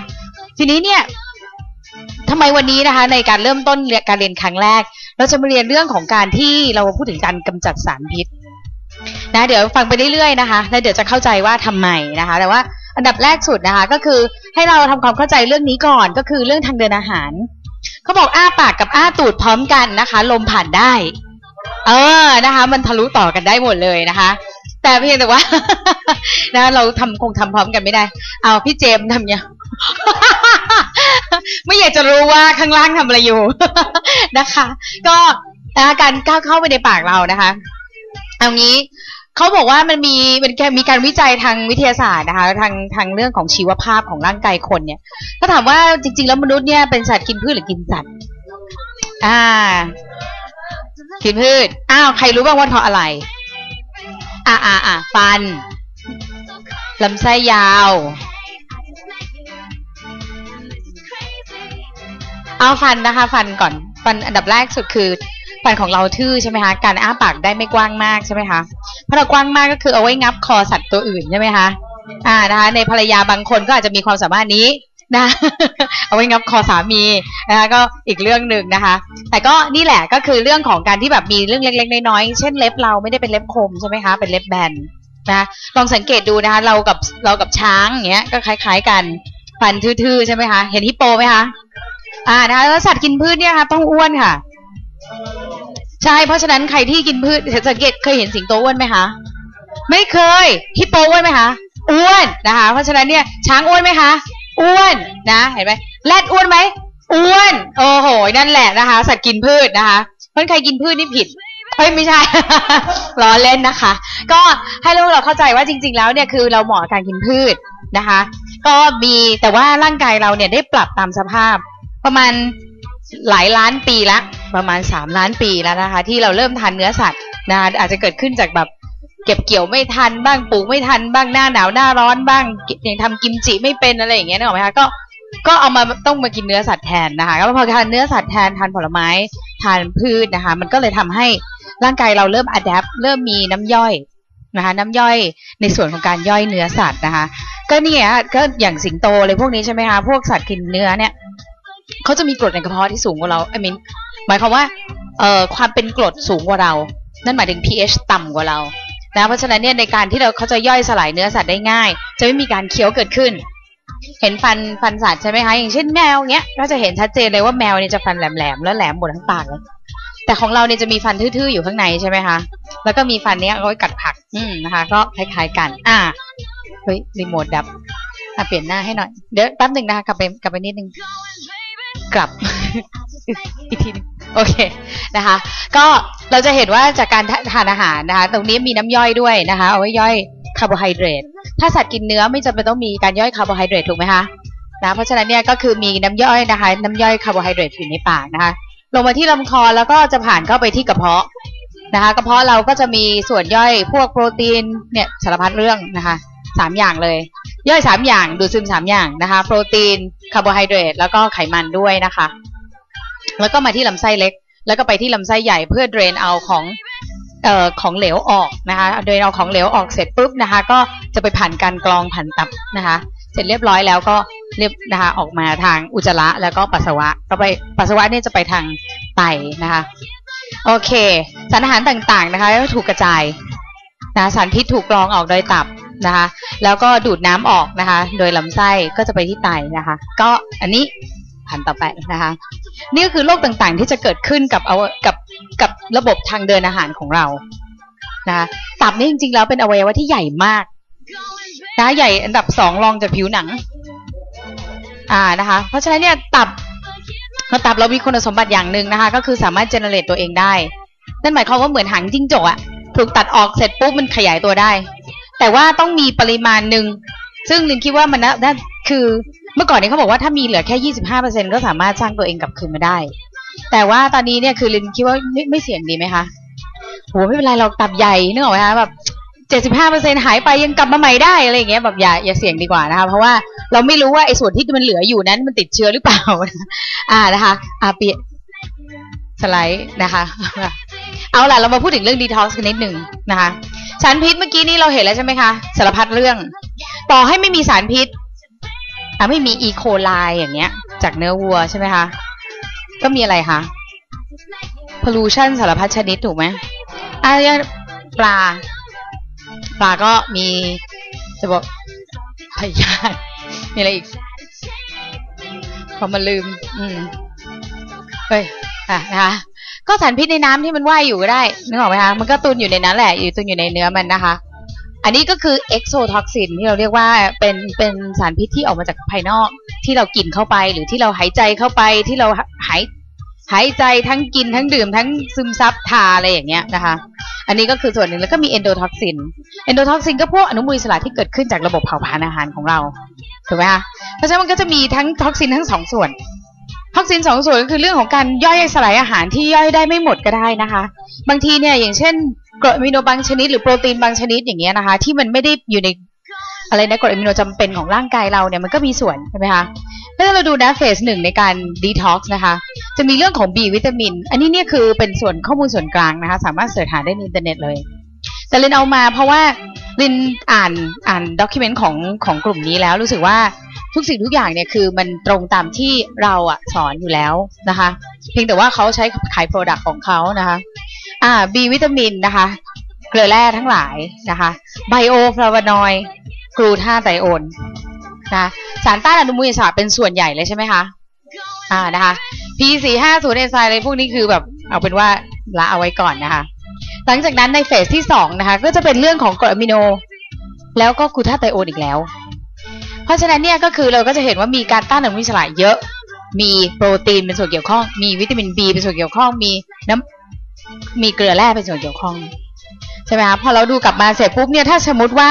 ทีนี้เนี่ย ทำไมวันนี้นะคะ ในการเริ่มต้นการเรียนครั้งแรก เราจะมาเรียนเรื่องของการที่เราพูดถึงการกำจัดสารพิษนะเดี๋ยวฟังไปเรื่อยๆนะคะ แล้วเดี๋ยวจะเข้าใจว่าทำไมนะคะ แต่ว่าอันดับแรกสุดนะคะ ก็คือให้เราทำความเข้าใจเรื่องนี้ก่อนก็คือเรื่องทางเดินอาหารเขาบอกอ้าปากกับอ้าตูดพร้อมกันนะคะ ลมผ่านได้ เออนะคะ มันทะลุต่อกันได้หมดเลยนะคะ แต่เพียงแต่ว่านะเราทำคงทำพร้อมกันไม่ได้ เอาพี่เจมทำยัง ไม่อยากจะรู้ว่าข้างล่างทำอะไรอยู่นะคะ ก็การก้าวเข้าไปในปากเรานะคะเอางี้เขาบอกว่ามันมีเป็นมีการวิจัยทางวิทยาศาสตร์นะคะทางทางเรื่องของชีวภาพของร่างกายคนเนี่ย ถ้าถามว่าจริง ๆ แล้วมนุษย์เนี่ยเป็นสัตว์กินพืชหรือกินสัตว์ อ่า กินพืชอ้าวใครรู้บ้างว่าเพราะอะไร อ่าอ่าอ่าฟันลำไส้ยาว เอาฟันนะคะ ฟันก่อนฟันอันดับแรกสุดคือ ฟันของเราทื่อใช่ไหมคะการอ้าปากได้ไม่กว้างมากใช่ไหมคะเพราะเรากว้างมากก็คือเอาไว้งับคอสัตว์ตัวอื่นใช่ไหมคะอ่านะคะ ในภรรยาบางคนก็อาจจะมีความสามารถนี้นะเอาไว้งับคอสามีนะคะก็อีกเรื่องหนึ่งนะคะ แต่ก็นี่แหละก็คือเรื่องของการที่แบบมีเรื่องเล็กๆน้อยๆเช่นเล็บเราไม่ได้เป็นเล็บคมใช่ไหมคะเป็นเล็บแบนนะลองสังเกตดูนะคะ เรากับเรากับช้างอย่างเงี้ยก็คล้าย ๆ กันฟันทื่อๆใช่ไหมคะ เห็นฮิปโปไหมคะ อ่านะคะแล้วสัตว์กินพืชเนี่ยค่ะต้องอ้วนค่ะ ใช่เพราะฉะนั้นใครที่กินพืชสังเกตเคยเห็นสิงโตอ้วนไหมคะไม่เคยฮิปโปอ้วนไหมคะอ้วนนะคะ เพราะฉะนั้นเนี่ยช้างอ้วนไหมคะอ้วนนะเห็นไหมแรดอ้วนไหมอ้วน โอ้โหนั่นแหละนะคะ สัตว์กินพืชนะคะเพราะใครกินพืชนี่ผิดเฮ้ยไม่ใช่ ล้อเล่นนะคะ ก็ให้ลูกเราเข้าใจว่าจริง ๆ แล้วเนี่ยคือเราเหมาะกับการกินพืชนะคะ ก็มีแต่ว่าร่างกายเราเนี่ยได้ปรับตามสภาพ ประมาณหลายล้านปีละ ประมาณสามล้านปีแล้วนะคะ ที่เราเริ่มทานเนื้อสัตว์นะคะอาจจะเกิดขึ้นจากแบบเก็บเกี่ยวไม่ทันบ้างปลูกไม่ทันบ้างหน้าหนาวหน้าร้อนบ้างยังทำกิมจิไม่เป็นอะไรอย่างเงี้ยนึกออกไหมคะก็ก็เอามาต้องมากินเนื้อสัตว์แทนนะคะก็พอทานเนื้อสัตว์แทนทานผลไม้ทานพืชนะคะ มันก็เลยทำให้ร่างกายเราเริ่มอัดแอปเริ่มมีน้ำย่อยนะคะ น้ำย่อยในส่วนของการย่อยเนื้อสัตว์นะคะ ก็นี่ไงก็อย่างสิงโตเลยพวกนี้ใช่ไหมคะพวกสัตว์กินเนื้อเนี่ย เขาจะมีกรดในกระเพาะที่สูงกว่าเราไอ้มินหมายความว่าเอ่อความเป็นกรดสูงกว่าเรา นั่นหมายถึง pH ต่ำกว่าเรานะเพราะฉะนั้นเนี่ยในการที่เราเขาจะย่อยสลายเนื้อสัตว์ได้ง่าย จะไม่มีการเคี้ยวเกิดขึ้น เห็นฟันฟันสัตว์ใช่ไหมคะอย่างเช่นแมวเนี้ยก็จะเห็นชัดเจนเลยว่าแมวเนี่ยจะฟันแหลมๆแล้วแหลมหมดทั้งปากเลยแต่ของเราเนี่ยจะมีฟันทื่อๆอยู่ข้างในใช่ไหมคะ แล้วก็มีฟันเนี้ยเอาไว้กัดผัก อืมนะคะ ก็คล้ายๆกัน อ่า เฮ้ยรีโมทดับ อะเปลี่ยนหน้าให้หน่อย เดี๋ยวแป๊บหนึ่งนะคะกลับไปกลับไปนิดนึง กลับ อีกทีนึงโอเคนะคะ ก็เราจะเห็นว่าจากการทานอาหารนะคะ ตรงนี้มีน้ำย่อยด้วยนะคะ เอาไว้ย่อยคาร์โบไฮเดรตถ้าสัตว์กินเนื้อไม่จำเป็นต้องมีการย่อยคาร์โบไฮเดรตถูกไหมคะนะเพราะฉะนั้นเนี่ยก็คือมีน้ำย่อยนะคะ น้ำย่อยคาร์โบไฮเดรตอยู่ในปากนะคะ ลงมาที่ลำคอแล้วก็จะผ่านเข้าไปที่กระเพาะนะคะ กระเพาะเราก็จะมีส่วนย่อยพวกโปรตีนเนี่ยสารพัดเรื่องนะคะ สามอย่างเลย ย่อยสามอย่างดูดซึมสามอย่างนะคะ โปรตีนคาร์โบไฮเดรตแล้วก็ไขมันด้วยนะคะ แล้วก็มาที่ลำไส้เล็ก แล้วก็ไปที่ลำไส้ใหญ่เพื่อ drain เอาของเอ่อของเหลวออกนะคะ drain เอาของเหลวออกเสร็จปุ๊บนะคะ ก็จะไปผ่านการกรองผ่านตับนะคะ เสร็จเรียบร้อยแล้วก็เรียบนะคะออกมาทางอุจจาระแล้วก็ปัสสาวะก็ไปปัสสาวะเนี่ยจะไปทางไตนะคะโอเค สารอาหารต่างๆนะคะก็ถูกกระจายนะสารพิษถูกกรองออกโดยตับ นะคะ แล้วก็ดูดน้ำออกนะคะ โดยลำไส้ก็จะไปที่ไตนะคะ ก็อันนี้ผ่านต่อไปนะคะ นี่ก็คือโรคต่างๆ ที่จะเกิดขึ้นกับเอากับกับระบบทางเดินอาหารของเรานะคะตับนี่จริงๆแล้วเป็นอวัยวะที่ใหญ่มากนะใหญ่อันดับสองรองจากผิวหนัง อ่านะคะ เพราะฉะนั้นเนี่ยตับตับเรามีคุณสมบัติอย่างหนึ่งนะคะ ก็คือสามารถเจเนเรตตัวเองได้นั่นหมายความว่าเหมือนหางจิ้งจกอะถูกตัดออกเสร็จปุ๊บมันขยายตัวได้ แต่ว่าต้องมีปริมาณหนึ่งซึ่งลินคิดว่ามันน่าคือ เมื่อก่อนนี้เขาบอกว่าถ้ามีเหลือแค่ยี่สิบห้าเปอร์เซ็นก็สามารถสร้างตัวเองกลับคืนมาได้ แต่ว่าตอนนี้เนี่ยคือลินคิดว่าไม่ไม่เสี่ยงดีไหมคะโหไม่เป็นไรเราตับใหญ่นึกออกไหมคะแบบเจ็ดสิบห้าเปอร์เซ็นหายไปยังกลับมาใหม่ได้อะไรอย่างเงี้ยแบบอย่าอย่าเสี่ยงดีกว่านะคะเพราะว่าเราไม่รู้ว่าไอ้ส่วนที่มันเหลืออยู่นั้นมันติดเชื้อหรือเปล่า อ่านะคะ อ่าเปลี่ยนสไลด์นะคะ เอาล่ะเรามาพูดถึงเรื่องดีท็อกซ์กันนิดหนึ่งนะคะสารพิษเมื่อกี้นี้เราเห็นแล้วใช่ไหมคะสารพัดเรื่อง ต่อให้ไม่มีสารพิษอะไม่มีอีโคไลอย่างเงี้ย จากเนื้อวัวใช่ไหมคะก็มีอะไรคะ pollution สารพัดชนิดถูกไหมอะปลา ปลาก็มีจะบอกพยาธิมีอะไรอีกฟอร์มาลีน อืมเฮ้ยอะนะคะ ก็สารพิษในน้ำที่มันว่ายอยู่ก็ได้นึกออกไหมคะมันก็ตุนอยู่ในนั้นแหละ อยู่ตุนอยู่ในเนื้อมันนะคะ อันนี้ก็คือ exotoxin ที่เราเรียกว่าเป็นเป็นสารพิษที่ออกมาจากภายนอกที่เรากินเข้าไป หรือที่เราหายใจเข้าไปที่เราหายหายใจทั้งกินทั้งดื่มทั้งซึมซับทาอะไรอย่างเงี้ยนะคะ อันนี้ก็คือส่วนหนึ่งแล้วก็มี endotoxin endotoxin ก็พวกอนุมูลอิสระที่เกิดขึ้นจากระบบเผาผลาญอาหารของเรา ถูกไหมคะ เพราะฉะนั้นมันก็จะมีทั้ง toxin ทั้งสองส่วน toxin สองส่วนก็คือเรื่องของการย่อยสลายอาหารที่ย่อยได้ไม่หมดก็ได้นะคะ บางทีเนี่ยอย่างเช่นกรดอะมิโนบางชนิดหรือโปรตีนบางชนิดอย่างเงี้ยนะคะ ที่มันไม่ได้อยู่ในอะไรนะกรดอะมิโนจำเป็นของร่างกายเราเนี่ยมันก็มีส่วนใช่ไหมคะถ้าเราดูนะ phase หนึ่งในการดีท็อกซ์นะคะ จะมีเรื่องของ B vitamin อันนี้เนี่ยคือเป็นส่วนข้อมูลส่วนกลางนะคะ สามารถ search หาได้ในอินเทอร์เน็ตเลย แต่ลินเอามาเพราะว่าลินอ่านอ่าน document ของของกลุ่มนี้แล้วรู้สึกว่า ทุกสิ่งทุกอย่างเนี่ยคือมันตรงตามที่เราอะสอนอยู่แล้วนะคะ เพียงแต่ว่าเขาใช้ขาย product ของเขานะคะอ่า B วิตามินนะคะ เกลือแร่ทั้งหลายนะคะ bioflavonoid glutathione นะสารต้านอนุมูลอิสระเป็นส่วนใหญ่เลยใช่ไหมคะอ่านะคะ P สี่ห้าศูนย์ enzyme อะไรพวกนี้คือแบบเอาเป็นว่าละเอาไว้ก่อนนะคะ หลังจากนั้นในเฟสที่สองนะคะ ก็จะเป็นเรื่องของกรดอะมิโน แล้วก็กลูทาไตโอนอีกแล้ว เพราะฉะนั้นเนี่ยก็คือเราก็จะเห็นว่ามีการต้านอนุมูลอิสระเยอะ มีโปรตีนเป็นส่วนเกี่ยวข้อง มีวิตามิน B เป็นส่วนเกี่ยวข้อง มีน้ำมีเกลือแร่เป็นส่วนเกี่ยวข้องใช่ไหมคะพอเราดูกลับมาเสร็จปุ๊บเนี่ยถ้าสมมติว่า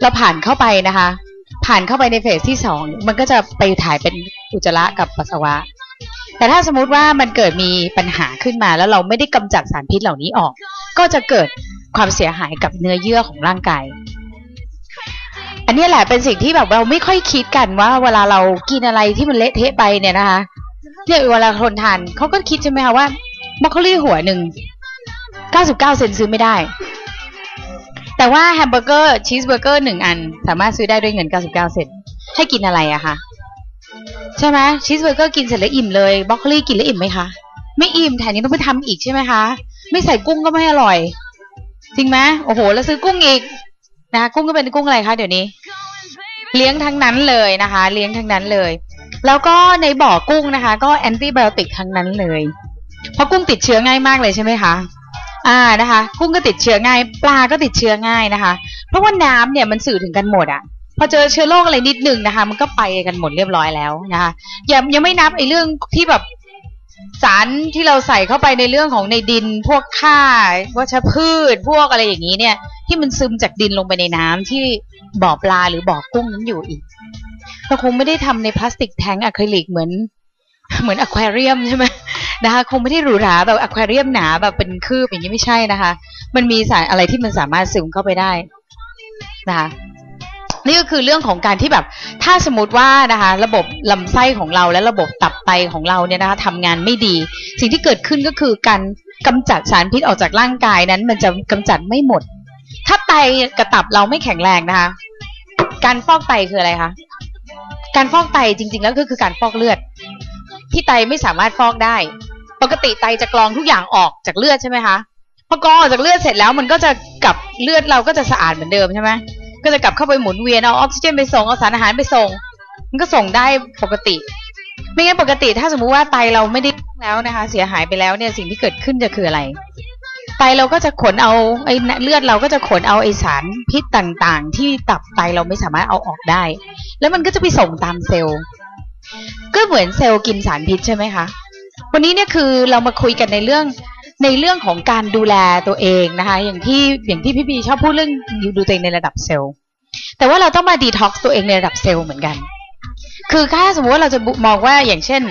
เราผ่านเข้าไปนะคะ ผ่านเข้าไปในเฟสที่สองมันก็จะไปถ่ายเป็นอุจจาระกับปัสสาวะ แต่ถ้าสมมติว่ามันเกิดมีปัญหาขึ้นมาแล้วเราไม่ได้กำจัดสารพิษเหล่านี้ออก ก็จะเกิดความเสียหายกับเนื้อเยื่อของร่างกาย อันนี้แหละเป็นสิ่งที่แบบเราไม่ค่อยคิดกันว่า เวลาเรากินอะไรที่มันเละเทะไปเนี่ยนะคะเนี่ยเวลาคนทานเขาก็คิดใช่ไหมคะว่าบรอกโคลีหัวหนึ่ง99เซนต์ซื้อไม่ได้ แต่ว่าแฮมเบอร์เกอร์ชีสเบอร์เกอร์หนึ่งอัน สามารถซื้อได้ด้วยเงิน99เซนต์ให้กินอะไรอะคะใช่ไหมชีสเบอร์เกอร์กินเสร็จแล้วอิ่มเลยบรอกโคลีกินแล้วอิ่มไหมคะไม่อิ่มแถมยังต้องไปทำอีกใช่ไหมคะ ไม่ใส่กุ้งก็ไม่อร่อย จริงไหมโอ้โห แล้วซื้อกุ้งอีก นะกุ้งก็เป็นกุ้งอะไรคะเดี๋ยวนี้ เลี้ยงทั้งนั้นเลยนะคะ เลี้ยงทั้งนั้นเลย แล้วก็ในบ่อกุ้งนะคะ ก็ antibiotic ทั้งนั้นเลย เพราะกุ้งติดเชื้อง่ายมากเลยใช่ไหมคะอ่านะคะ กุ้งก็ติดเชื้อง่าย ปลาก็ติดเชื้อง่ายนะคะ เพราะว่าน้ำเนี่ยมันสื่อถึงกันหมดอะพอเจอเชื้อโรคอะไรนิดหนึ่งนะคะ มันก็ไปกันหมดเรียบร้อยแล้วนะคะยังยังไม่นับไอ้เรื่องที่แบบ สารที่เราใส่เข้าไปในเรื่องของในดิน พวกค่าวัชพืชพวกอะไรอย่างนี้เนี่ย ที่มันซึมจากดินลงไปในน้ำที่บ่อปลาหรือบ่อกุ้งนั้นอยู่อีก เราคงไม่ได้ทำในพลาสติกแทงอะคริลิกเหมือน เหมือนอควาเรียมใช่ไหมนะคะคงไม่ได้หรูหราแบบอควาเรียมหนาแบบเป็นคืบอย่างนี้ไม่ใช่นะคะ มันมีสารอะไรที่มันสามารถซึมเข้าไปได้นะคะ นี่ก็คือเรื่องของการที่แบบถ้าสมมติว่านะคะระบบลำไส้ของเราและระบบตับไตของเราเนี่ยนะคะทำงานไม่ดี สิ่งที่เกิดขึ้นก็คือการกำจัดสารพิษออกจากร่างกายนั้น มันจะกำจัดไม่หมด ถ้าไตกับตับเราไม่แข็งแรงนะคะ การฟอกไตคืออะไรคะการฟอกไตจริง ๆ แล้วก็คือการฟอกเลือด ที่ไตไม่สามารถฟอกได้ ปกติไตจะกรองทุกอย่างออกจากเลือดใช่ไหมคะพอกรองออกจากเลือดเสร็จแล้วมันก็จะกลับเลือดเราก็จะสะอาดเหมือนเดิมใช่ไหม ก็จะกลับเข้าไปหมุนเวียนเอาออกซิเจนไปส่งเอาสารอาหารไปส่ง มันก็ส่งได้ปกติ ไม่งั้นปกติถ้าสมมุติว่าไตเราไม่ได้แล้วนะคะ เสียหายไปแล้วเนี่ยสิ่งที่เกิดขึ้นจะคืออะไรไตเราก็จะขนเอาไอ้เลือดเราก็จะขนเอาไอสารพิษต่างๆ ที่ตับไตเราไม่สามารถเอาออกได้ แล้วมันก็จะไปส่งตามเซลล์ ก็เหมือนเซลล์กินสารพิษใช่ไหมคะ วันนี้เนี่ยคือเรามาคุยกันในเรื่อง ในเรื่องของการดูแลตัวเองนะคะ อย่างที่อย่างที่พี่บีชอบพูดเรื่องดูตัวเองในระดับเซลล์แต่ว่าเราต้องมาดีท็อกซ์ตัวเองในระดับเซลล์เหมือนกัน คือถ้าสมมติว่าเราจะมองว่าอย่างเช่น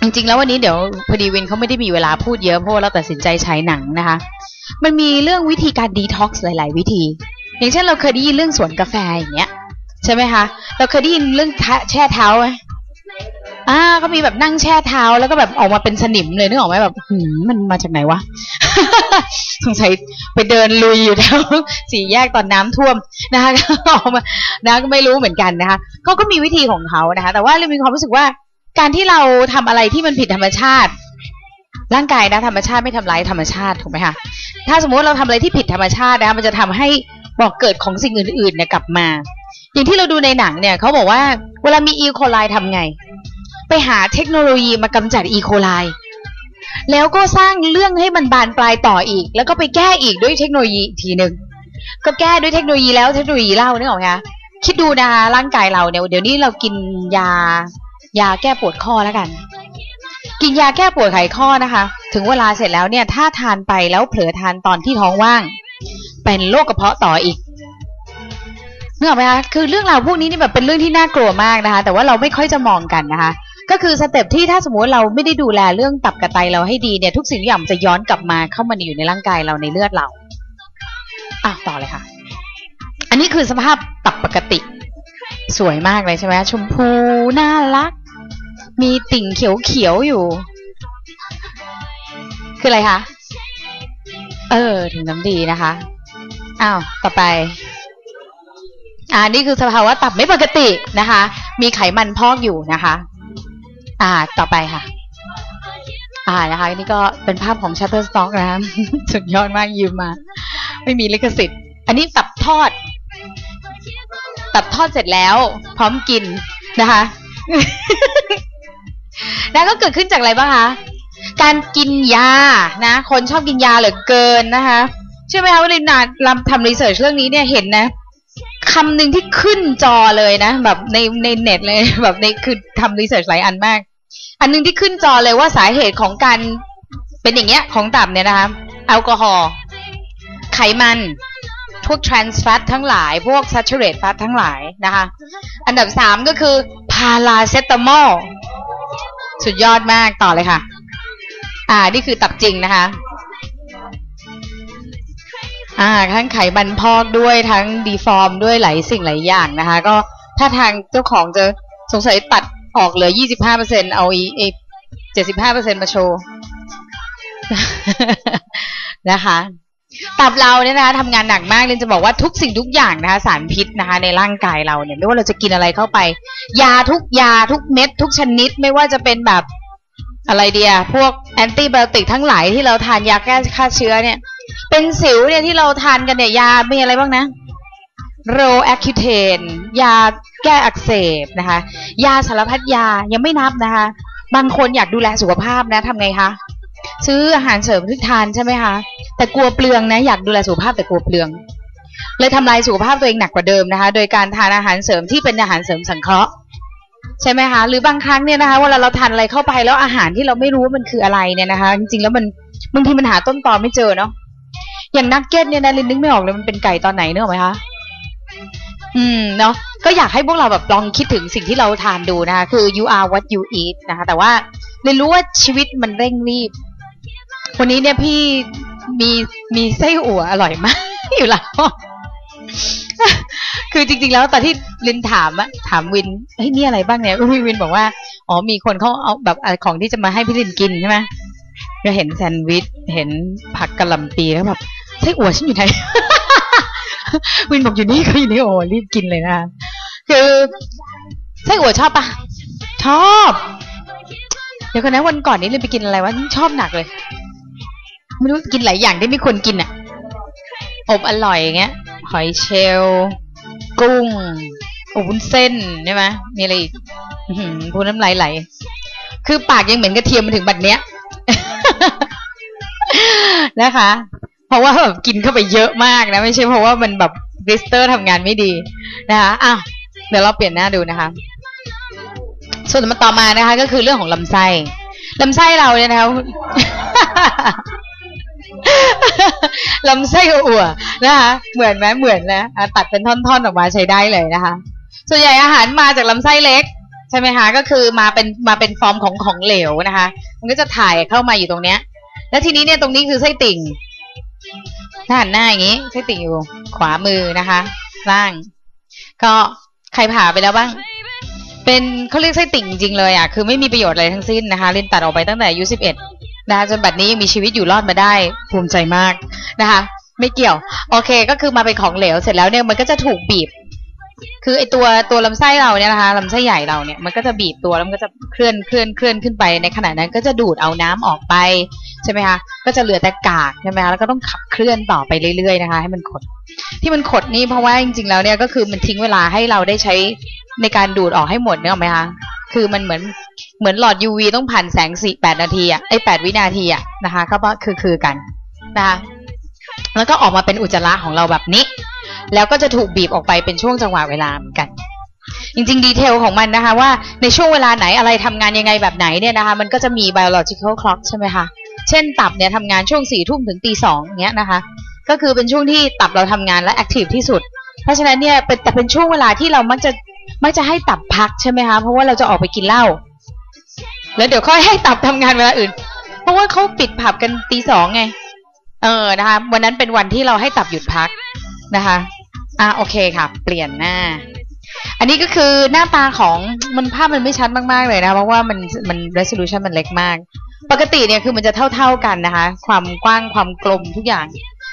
จริงๆ แล้ววันนี้เดี๋ยวพอดีวินเขาไม่ได้มีเวลาพูดเยอะเพราะเราตัดสินใจใช้หนังนะคะ มันมีเรื่องวิธีการดีท็อกซ์หลาย ๆ วิธี อย่างเช่นเราเคยได้ยินเรื่องสวนกาแฟอย่างเงี้ยใช่ไหมคะ เราเคยได้ยินเรื่องแช่เท้าไหม อ่าก็มีแบบนั่งแช่เท้าแล้วก็แบบออกมาเป็นสนิมเลยนึกออกไหมแบบหืมมันมาจากไหนวะ สงสัยไปเดินลุยอยู่แถวสี่แยกตอนน้ำท่วมนะคะออกมานะก็ไม่รู้เหมือนกันนะคะเขาก็มีวิธีของเขานะคะ แต่ว่าเรามีความรู้สึกว่า การที่เราทำอะไรที่มันผิดธรรมชาติ ร่างกายนะธรรมชาติไม่ทำร้ายธรรมชาติถูกไหมคะถ้าสมมติเราทำอะไรที่ผิดธรรมชาตินะคะมันจะทำให้บอกเกิดของสิ่งอื่นๆเนี่ยกลับมา อย่างที่เราดูในหนังเนี่ยเขาบอกว่าเวลามีอีโคไลทำไง ไปหาเทคโนโลยีมากำจัดอีโคไลแล้วก็สร้างเรื่องให้มันบานปลายต่ออีก แล้วก็ไปแก้อีกด้วยเทคโนโลยีทีหนึ่งก็แก้ด้วยเทคโนโลยีแล้วเทคโนโลยีเล่านึกออกไหมคะคิดดูนะร่างกายเราเนี่ยเดี๋ยวนี้เรากินยายาแก้ปวดข้อแล้วกัน กินยาแก้ปวดไขข้อนะคะ ถึงเวลาเสร็จแล้วเนี่ยถ้าทานไปแล้วเผลอทานตอนที่ท้องว่าง เป็นโรคกระเพาะต่ออีกนึกออกไหมคะคือเรื่องราวพวกนี้นี่แบบเป็นเรื่องที่น่ากลัวมากนะคะ แต่ว่าเราไม่ค่อยจะมองกันนะคะ ก็คือสเต็ปที่ถ้าสมมติเราไม่ได้ดูแลเรื่องตับกระไตเราให้ดีเนี่ย ทุกสิ่งทุกอย่างจะย้อนกลับมาเข้ามาอยู่ในร่างกายเราในเลือดเราอะต่อเลยค่ะ อันนี้คือสภาพตับปกติ สวยมากเลยใช่ไหมชมพูน่ารัก มีติ่งเขียวๆอยู่ คืออะไรคะเออ ถึงน้ำดีนะคะอ้าวต่อไปอ่านี่คือสภาวะตับไม่ปกตินะคะ มีไขมันพอกอยู่นะคะ อ่า ต่อไปค่ะ อ่านะคะนี่ก็เป็นภาพของ Shutterstock นะสุดยอดมากยืมมา ไม่มีลิขสิทธิ์ อันนี้ตับทอด ตับทอดเสร็จแล้ว พร้อมกินนะคะแล้วก็เกิดขึ้นจากอะไรบ้างคะการกินยานะ คนชอบกินยาเหลือเกินนะคะเชื่อไหมคะว่าลินนาลำทำรีเสิร์ชเรื่องนี้เนี่ยเห็นนะคำหนึ่งที่ขึ้นจอเลยนะ แบบในในเน็ตเลยแบบในคือทำรีเสิร์ชหลายอันมาก อันหนึงที่ขึ้นจอเลยว่าสาเหตุของการเป็นอย่างเงี้ยของตับเนี่ยนะคะแอลกอฮอล์ไขมันพวก trans fat ทั้งหลาย พวก saturate fat ทั้งหลายนะคะ อันดับสามก็คือพาราเซตามอลสุดยอดมากต่อเลยค่ะ อ่า นี่คือตับจริงนะคะ อ่า ทั้งไขมันพอกด้วยทั้งดีฟอร์มด้วยหลายสิ่งหลายอย่างนะคะ ก็ถ้าทางเจ้าของจะสงสัยตัด ออกเหลือ25%เอาอีเอ75%มาโชว์นะคะตับเราเนี่ยนะคะทำงานหนักมากเลยจะบอกว่าทุกสิ่งทุกอย่างนะคะ สารพิษนะคะ ในร่างกายเราเนี่ย ไม่ว่าเราจะกินอะไรเข้าไป ยาทุกยาทุกเม็ด ทุกชนิดไม่ว่าจะเป็นแบบอะไรเดียพวก antibiotic ทั้งหลายที่เราทานยาแก้ฆ่าเชื้อเนี่ย เป็นสิวเนี่ยที่เราทานกันเนี่ยยามีอะไรบ้างนะ Roaccutane ยาแก้อักเสบนะคะ ยาสารพัดยายังไม่นับนะคะ บางคนอยากดูแลสุขภาพนะทำไงคะ ซื้ออาหารเสริมที่ทานใช่ไหมคะแต่กลัวเปลืองนะอยากดูแลสุขภาพแต่กลัวเปลือง เลยทำลายสุขภาพตัวเองหนักกว่าเดิมนะคะ โดยการทานอาหารเสริมที่เป็นอาหารเสริมสังเคราะห์ใช่ไหมคะ หรือบางครั้งเนี่ยนะคะเวลาเราทานอะไรเข้าไปแล้วอาหารที่เราไม่รู้ว่ามันคืออะไรเนี่ยนะคะ จริงๆแล้วมันบางทีมันหาต้นตอไม่เจอเนาะอย่างนักเก็ตเนี่ยนะลินนึกไม่ออกเลยมันเป็นไก่ตอนไหนเนอะไหมคะ อืมเนาะก็อยากให้พวกเราแบบลองคิดถึงสิ่งที่เราทานดูนะคะ คือ you are what you eat นะคะ แต่ว่าเรียนรู้ว่าชีวิตมันเร่งรีบ วันนี้เนี่ยพี่มีมีไส้อั่วอร่อยมาก อยู่หลังห้อคือจริง ๆ แล้วตอนที่ลินถามอะถามวินเฮ้ยนี่อะไรบ้างเนี่ยพี่วินบอกว่าอ๋อมีคนเขาเอาแบบของที่จะมาให้พี่ลินกินใช่ไหมก็เห็นแซนด์วิชเห็นผักกะหล่ำปีแล้วแบบไส้อั่วฉันอยู่ไหน วินบอกอยู่นี่ก็อยู่นี่โอ้รีบกินเลยนะคือไส้อั่วชอบปะชอบ เดี๋ยวกันนวันก่อนนี้เลยไปกินอะไรวะชอบหนักเลยไม่รู้กินหลายอย่างที่ไม่ควรกินอะอบอร่อยอย่างเงี้ยหอยเชลล์กุ้งอบวุ้นเส้นใช่ไหมมีอะไรอีกพูน้ำลายไหล คือปากยังเหม็นกระเทียมมาถึงบัดเนี้ยนะคะ เพราะว่าแบบกินเข้าไปเยอะมากนะ ไม่ใช่เพราะว่ามันแบบบริสเตอร์ทำงานไม่ดีนะคะอะเดี๋ยวเราเปลี่ยนหน้าดูนะคะ ส่วนมาต่อมานะคะ ก็คือเรื่องของลำไส้ลำไส้เราเนี่ยนะคะลำไส้อั่วนะคะเหมือนไหมเหมือนนะะตัดเป็นท่อนๆออกมาใช้ได้เลยนะคะ ส่วนใหญ่อาหารมาจากลำไส้เล็ก ใช่ไหมคะก็คือมาเป็นมาเป็นฟอร์มของของเหลวนะคะ มันก็จะถ่ายเข้ามาอยู่ตรงเนี้ย แล้วทีนี้เนี่ยตรงนี้คือไส้ติ่ง ถ้าหันหน้าอย่างนี้ใช้ติ่งอยู่ขวามือนะคะล่าง ก็ใครผ่าไปแล้วบ้าง เป็นเขาเรียกไส้ติ่งจริงเลยอะ คือไม่มีประโยชน์อะไรทั้งสิ้นนะคะเล่นตัดออกไปตั้งแต่อายุสิบเอ็ดนะคะจนบัดนี้ยังมีชีวิตอยู่รอดมาได้ภูมิใจมากนะคะ ไม่เกี่ยว โอเค ก็คือมาเป็นของเหลวเสร็จแล้วเนี่ยมันก็จะถูกบีบ คือไอตัวตัวลำไส้เราเนี่ยนะคะลำไส้ใหญ่เราเนี่ยมันก็จะบีบตัวแล้วมันก็จะเคลื่อนเคลื่อนเคลื่อนขึ้นไปในขณะนั้นก็จะดูดเอาน้ำออกไปใช่ไหมคะก็จะเหลือแต่กากใช่ไหมคะแล้วก็ต้องขับเคลื่อนต่อไปเรื่อยๆนะคะ ให้มันขด ที่มันขดนี่เพราะว่าจริงๆแล้วเนี่ยก็คือมันทิ้งเวลาให้เราได้ใช้ในการดูดออกให้หมดเนี่ยหรอไหมคะคือมันเหมือนเหมือนหลอด UV ต้องผ่านแสงสี่แปดนาทีอะไอแปดวินาทีอะนะคะก็คือคือกันนะคะแล้วก็ออกมาเป็นอุจจาระของเราแบบนี้ แล้วก็จะถูกบีบออกไปเป็นช่วงจังหวะเวลาเหมือนกัน จริงๆ ดีเทลของมันนะคะว่าในช่วงเวลาไหนอะไรทำงานยังไงแบบไหนเนี่ยนะคะ มันก็จะมี biological clock ใช่ไหมคะเช่นตับเนี่ยทำงานช่วงสี่ทุ่มถึงตีสองเงี้ยนะคะ ก็คือเป็นช่วงที่ตับเราทำงานและแอคทีฟที่สุด เพราะฉะนั้นเนี่ยเป็นแต่เป็นช่วงเวลาที่เรามักจะมักจะให้ตับพักใช่ไหมคะเพราะว่าเราจะออกไปกินเหล้าแล้วเดี๋ยวค่อยให้ตับทำงานเวลาอื่น เพราะว่าเขาปิดผับกันตีสองไง เออนะคะ วันนั้นเป็นวันที่เราให้ตับหยุดพัก นะคะ อะโอเคค่ะ เปลี่ยนหน้า อันนี้ก็คือหน้าตาของมันภาพมันไม่ชัดมากๆเลยนะ เพราะว่ามันมัน resolution มันเล็กมาก ปกติเนี่ยคือมันจะเท่าๆกันนะคะ ความกว้างความกลมทุกอย่าง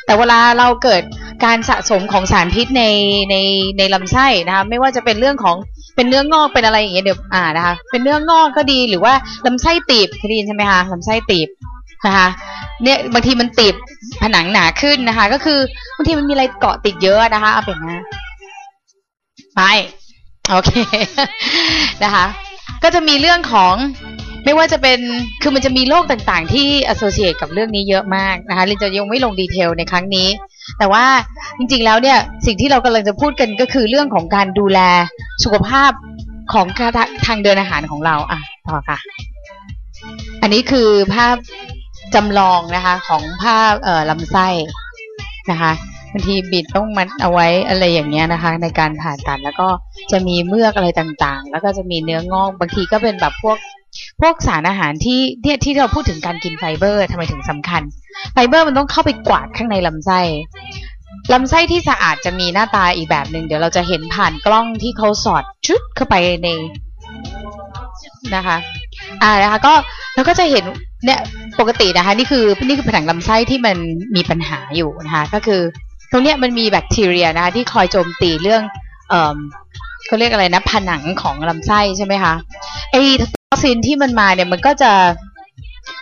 แต่เวลาเราเกิดการสะสมของสารพิษในในในลำไส้นะคะไม่ว่าจะเป็นเรื่องของเป็นเนื้องอกเป็นอะไรอย่างเงี้ยเดี๋ยวอ่านะคะ เป็นเนื้องอกก็ดีหรือว่าลำไส้ตีบเคยได้ยินใช่ไหมคะลำไส้ตีบ นะคะเนี่ยบางทีมันตีบผนังหนาขึ้นนะคะ ก็คือบางทีมันมีอะไรเกาะติดเยอะนะคะเอาเป็นนะไปโอเคนะคะ ก็จะมีเรื่องของไม่ว่าจะเป็นคือมันจะมีโรคต่างๆ ที่ associate กับเรื่องนี้เยอะมากนะคะลินจะยังไม่ลงดีเทลในครั้งนี้ แต่ว่าจริงๆแล้วเนี่ยสิ่งที่เรากำลังจะพูดกันก็คือเรื่องของการดูแลสุขภาพของทางเดินอาหารของเราอะต่อค่ะ อันนี้คือภาพ จำลองนะคะของภาเอ่อลำไส้นะคะบางทีบิดต้องมัดเอาไว้อะไรอย่างเงี้ยนะคะ ในการผ่าตัดแล้วก็จะมีเมือกอะไรต่างๆ แล้วก็จะมีเนื้องอกบางทีก็เป็นแบบพวกพวกสารอาหารที่ที่ที่เราพูดถึงการกินไฟเบอร์ทำไมถึงสำคัญ ไฟเบอร์มันต้องเข้าไปกวาดข้างในลำไส้ลำไส้ที่สะอาดจะมีหน้าตาอีกแบบหนึ่งเดี๋ยวเราจะเห็นผ่านกล้องที่เขาสอดชุดเข้าไปในนะคะ อ่านะคะก็เราก็จะเห็นเนี่ยปกตินะคะนี่คือนี่คือผนังลำไส้ที่มันมีปัญหาอยู่นะคะก็คือตรงเนี้ยมันมีแบคทีเรียนะคะที่คอยโจมตีเรื่องเอ่อเขาเรียกอะไรนะผนังของลำไส้ใช่ไหมคะไอ toxin ที่มันมาเนี่ยมันก็จะ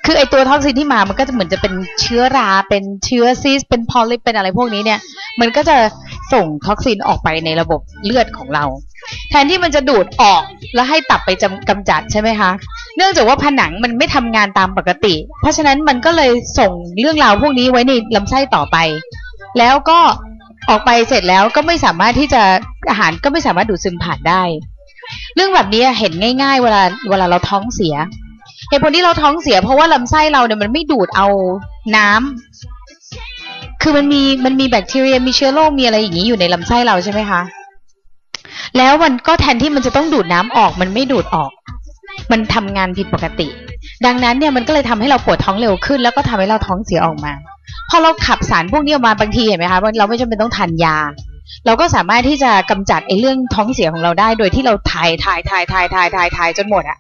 คือไอตัว toxin ที่มามันก็จะเหมือนจะเป็นเชื้อราเป็นเชื้อซีสเป็น polyp เป็นอะไรพวกนี้เนี่ย มันก็จะส่งท็อกซินออกไปในระบบเลือดของเรา แทนที่มันจะดูดออกแล้วให้ตับไปจำกำจัดใช่ไหมคะ เนื่องจากว่าผนังมันไม่ทำงานตามปกติ เพราะฉะนั้นมันก็เลยส่งเรื่องราวพวกนี้ไว้ในลำไส้ต่อไป แล้วก็ออกไปเสร็จแล้วก็ไม่สามารถที่จะอาหารก็ไม่สามารถดูดซึมผ่านได้ เรื่องแบบนี้เห็นง่าย ๆ เวลาเวลาเราท้องเสีย เหตุผลที่เราท้องเสีย เพราะว่าลำไส้เราเนี่ยมันไม่ดูดเอาน้ำคือมันมีมันมีแบคทีเรียมีเชื้อโรคมีอะไรอย่างนี้อยู่ในลำไส้เราใช่ไหมคะแล้วมันก็แทนที่มันจะต้องดูดน้ำออก มันไม่ดูดออก มันทำงานผิดปกติ ดังนั้นเนี่ยมันก็เลยทำให้เราปวดท้องเร็วขึ้น แล้วก็ทำให้เราท้องเสียออกมา พอเราขับสารพวกนี้ออกมาบางทีเห็นไหมคะเราไม่จำเป็นต้องทานยา เราก็สามารถที่จะกำจัดไอ้เรื่องท้องเสียของเราได้ โดยที่เราถ่ายถ่ายถ่ายถ่ายถ่ายถ่ายถ่ายจนหมดอะ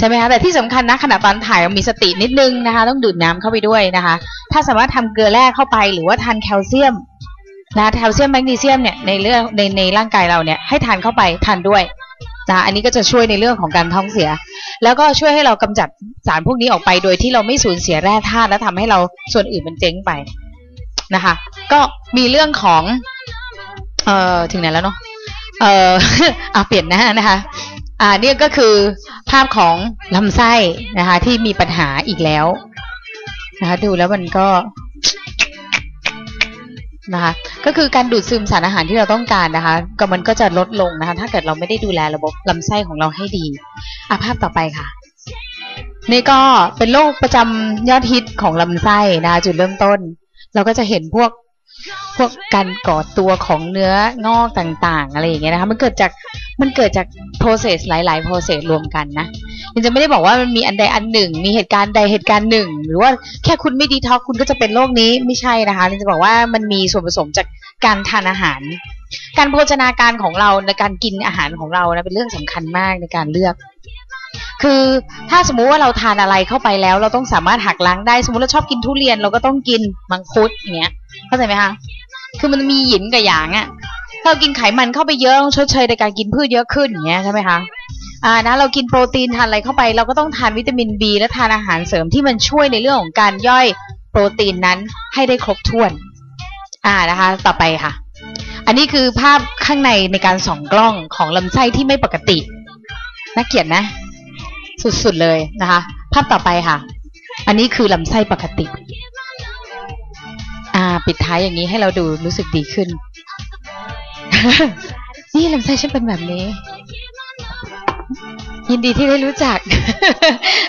ใช่ไหมคะแต่ที่สำคัญนะขณะตอนถ่ายมีสตินิดนึงนะคะ ต้องดื่มน้ำเข้าไปด้วยนะคะ ถ้าสามารถทำเกลือแร่เข้าไปหรือว่าทานแคลเซียมนะแคลเซียมแมกนีเซียมเนี่ยในเรื่องในในร่างกายเราเนี่ยให้ทานเข้าไปทานด้วยนะอันนี้ก็จะช่วยในเรื่องของการท้องเสีย แล้วก็ช่วยให้เรากำจัดสารพวกนี้ออกไปโดยที่เราไม่สูญเสียแร่ธาตุและทำให้เราส่วนอื่นมันเจ๊งไปนะคะ ก็มีเรื่องของ เอ่อถึงไหนแล้วเนาะเอ่ออะเปลี่ยนหน้านะคะ อ่าเนี่ยก็คือภาพของลำไส้นะคะ ที่มีปัญหาอีกแล้วนะคะ ดูแล้วมันก็นะคะก็คือการดูดซึมสารอาหารที่เราต้องการนะคะ ก็มันก็จะลดลงนะคะ ถ้าเกิดเราไม่ได้ดูแลระบบลำไส้ของเราให้ดีอะภาพต่อไปค่ะ นี่ก็เป็นโรคประจำยอดฮิตของลำไส้นะคะจุดเริ่มต้น เราก็จะเห็นพวกพวกการก่อตัวของเนื้องอกต่างๆ อะไรอย่างเงี้ยนะคะ มันเกิดจาก มันเกิดจาก process หลาย ๆ process รวมกันนะมันจะไม่ได้บอกว่ามันมีอันใดอันหนึ่ง มีเหตุการณ์ใดเหตุการณ์หนึ่ง หรือว่าแค่คุณไม่ดีท็อกคุณก็จะเป็นโรคนี้ไม่ใช่นะคะมันจะบอกว่ามันมีส่วนผสมจากการทานอาหาร การโภชนาการของเราในการกินอาหารของเรานะเป็นเรื่องสำคัญมากในการเลือก คือถ้าสมมุติว่าเราทานอะไรเข้าไปแล้ว เราต้องสามารถหักล้างได้สมมติเราชอบกินทุเรียน เราก็ต้องกินมังคุดอย่างเงี้ยเข้าใจไหมคะคือมันมีหยินกับหยางอะ่ะ เรากินไขมันเข้าไปเยอะต้องชดเชยในการกินพืชเยอะขึ้นอย่างเงี้ยใช่ไหมคะอ่านะเรากินโปรตีนทานอะไรเข้าไป เราก็ต้องทานวิตามินบีและทานอาหารเสริมที่มันช่วยในเรื่องของการย่อยโปรตีนนั้นให้ได้ครบถ้วน อ่านะคะ ต่อไปค่ะ อันนี้คือภาพข้างในในการส่องกล้องของลำไส้ที่ไม่ปกติน่าเกลียดนะ สุดๆเลยนะคะ ภาพต่อไปค่ะ อันนี้คือลำไส้ปกติ อ่า ปิดท้ายอย่างนี้ให้เราดูรู้สึกดีขึ้น นี่ลำไส้ฉันเป็นแบบนี้ ยินดีที่ได้รู้จัก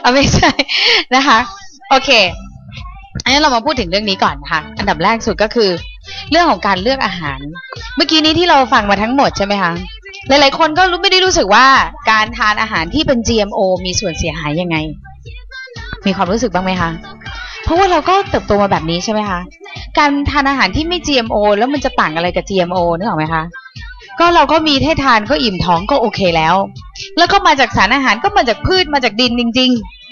เอาไม่ใช่นะคะ โอเค อันนี้เรามาพูดถึงเรื่องนี้ก่อนนะคะ อันดับแรกสุดก็คือ เรื่องของการเลือกอาหาร เมื่อกี้นี้ที่เราฟังมาทั้งหมดใช่ไหมคะหลาย ๆ คนก็รู้ไม่ได้รู้สึกว่าการทานอาหารที่เป็น GMO มีส่วนเสียหายยังไง มีความรู้สึกบ้างไหมคะ ราะว่าเราก็เติบโตมาแบบนี้ใช่ไหมคะ การทานอาหารที่ไม่ GMO แล้วมันจะต่างอะไรกับ GMO นึกออกไหมคะ ก็เราก็มีให้ทานก็อิ่มท้องก็โอเคแล้ว แล้วก็มาจากสารอาหารก็มาจากพืชมาจากดินจริง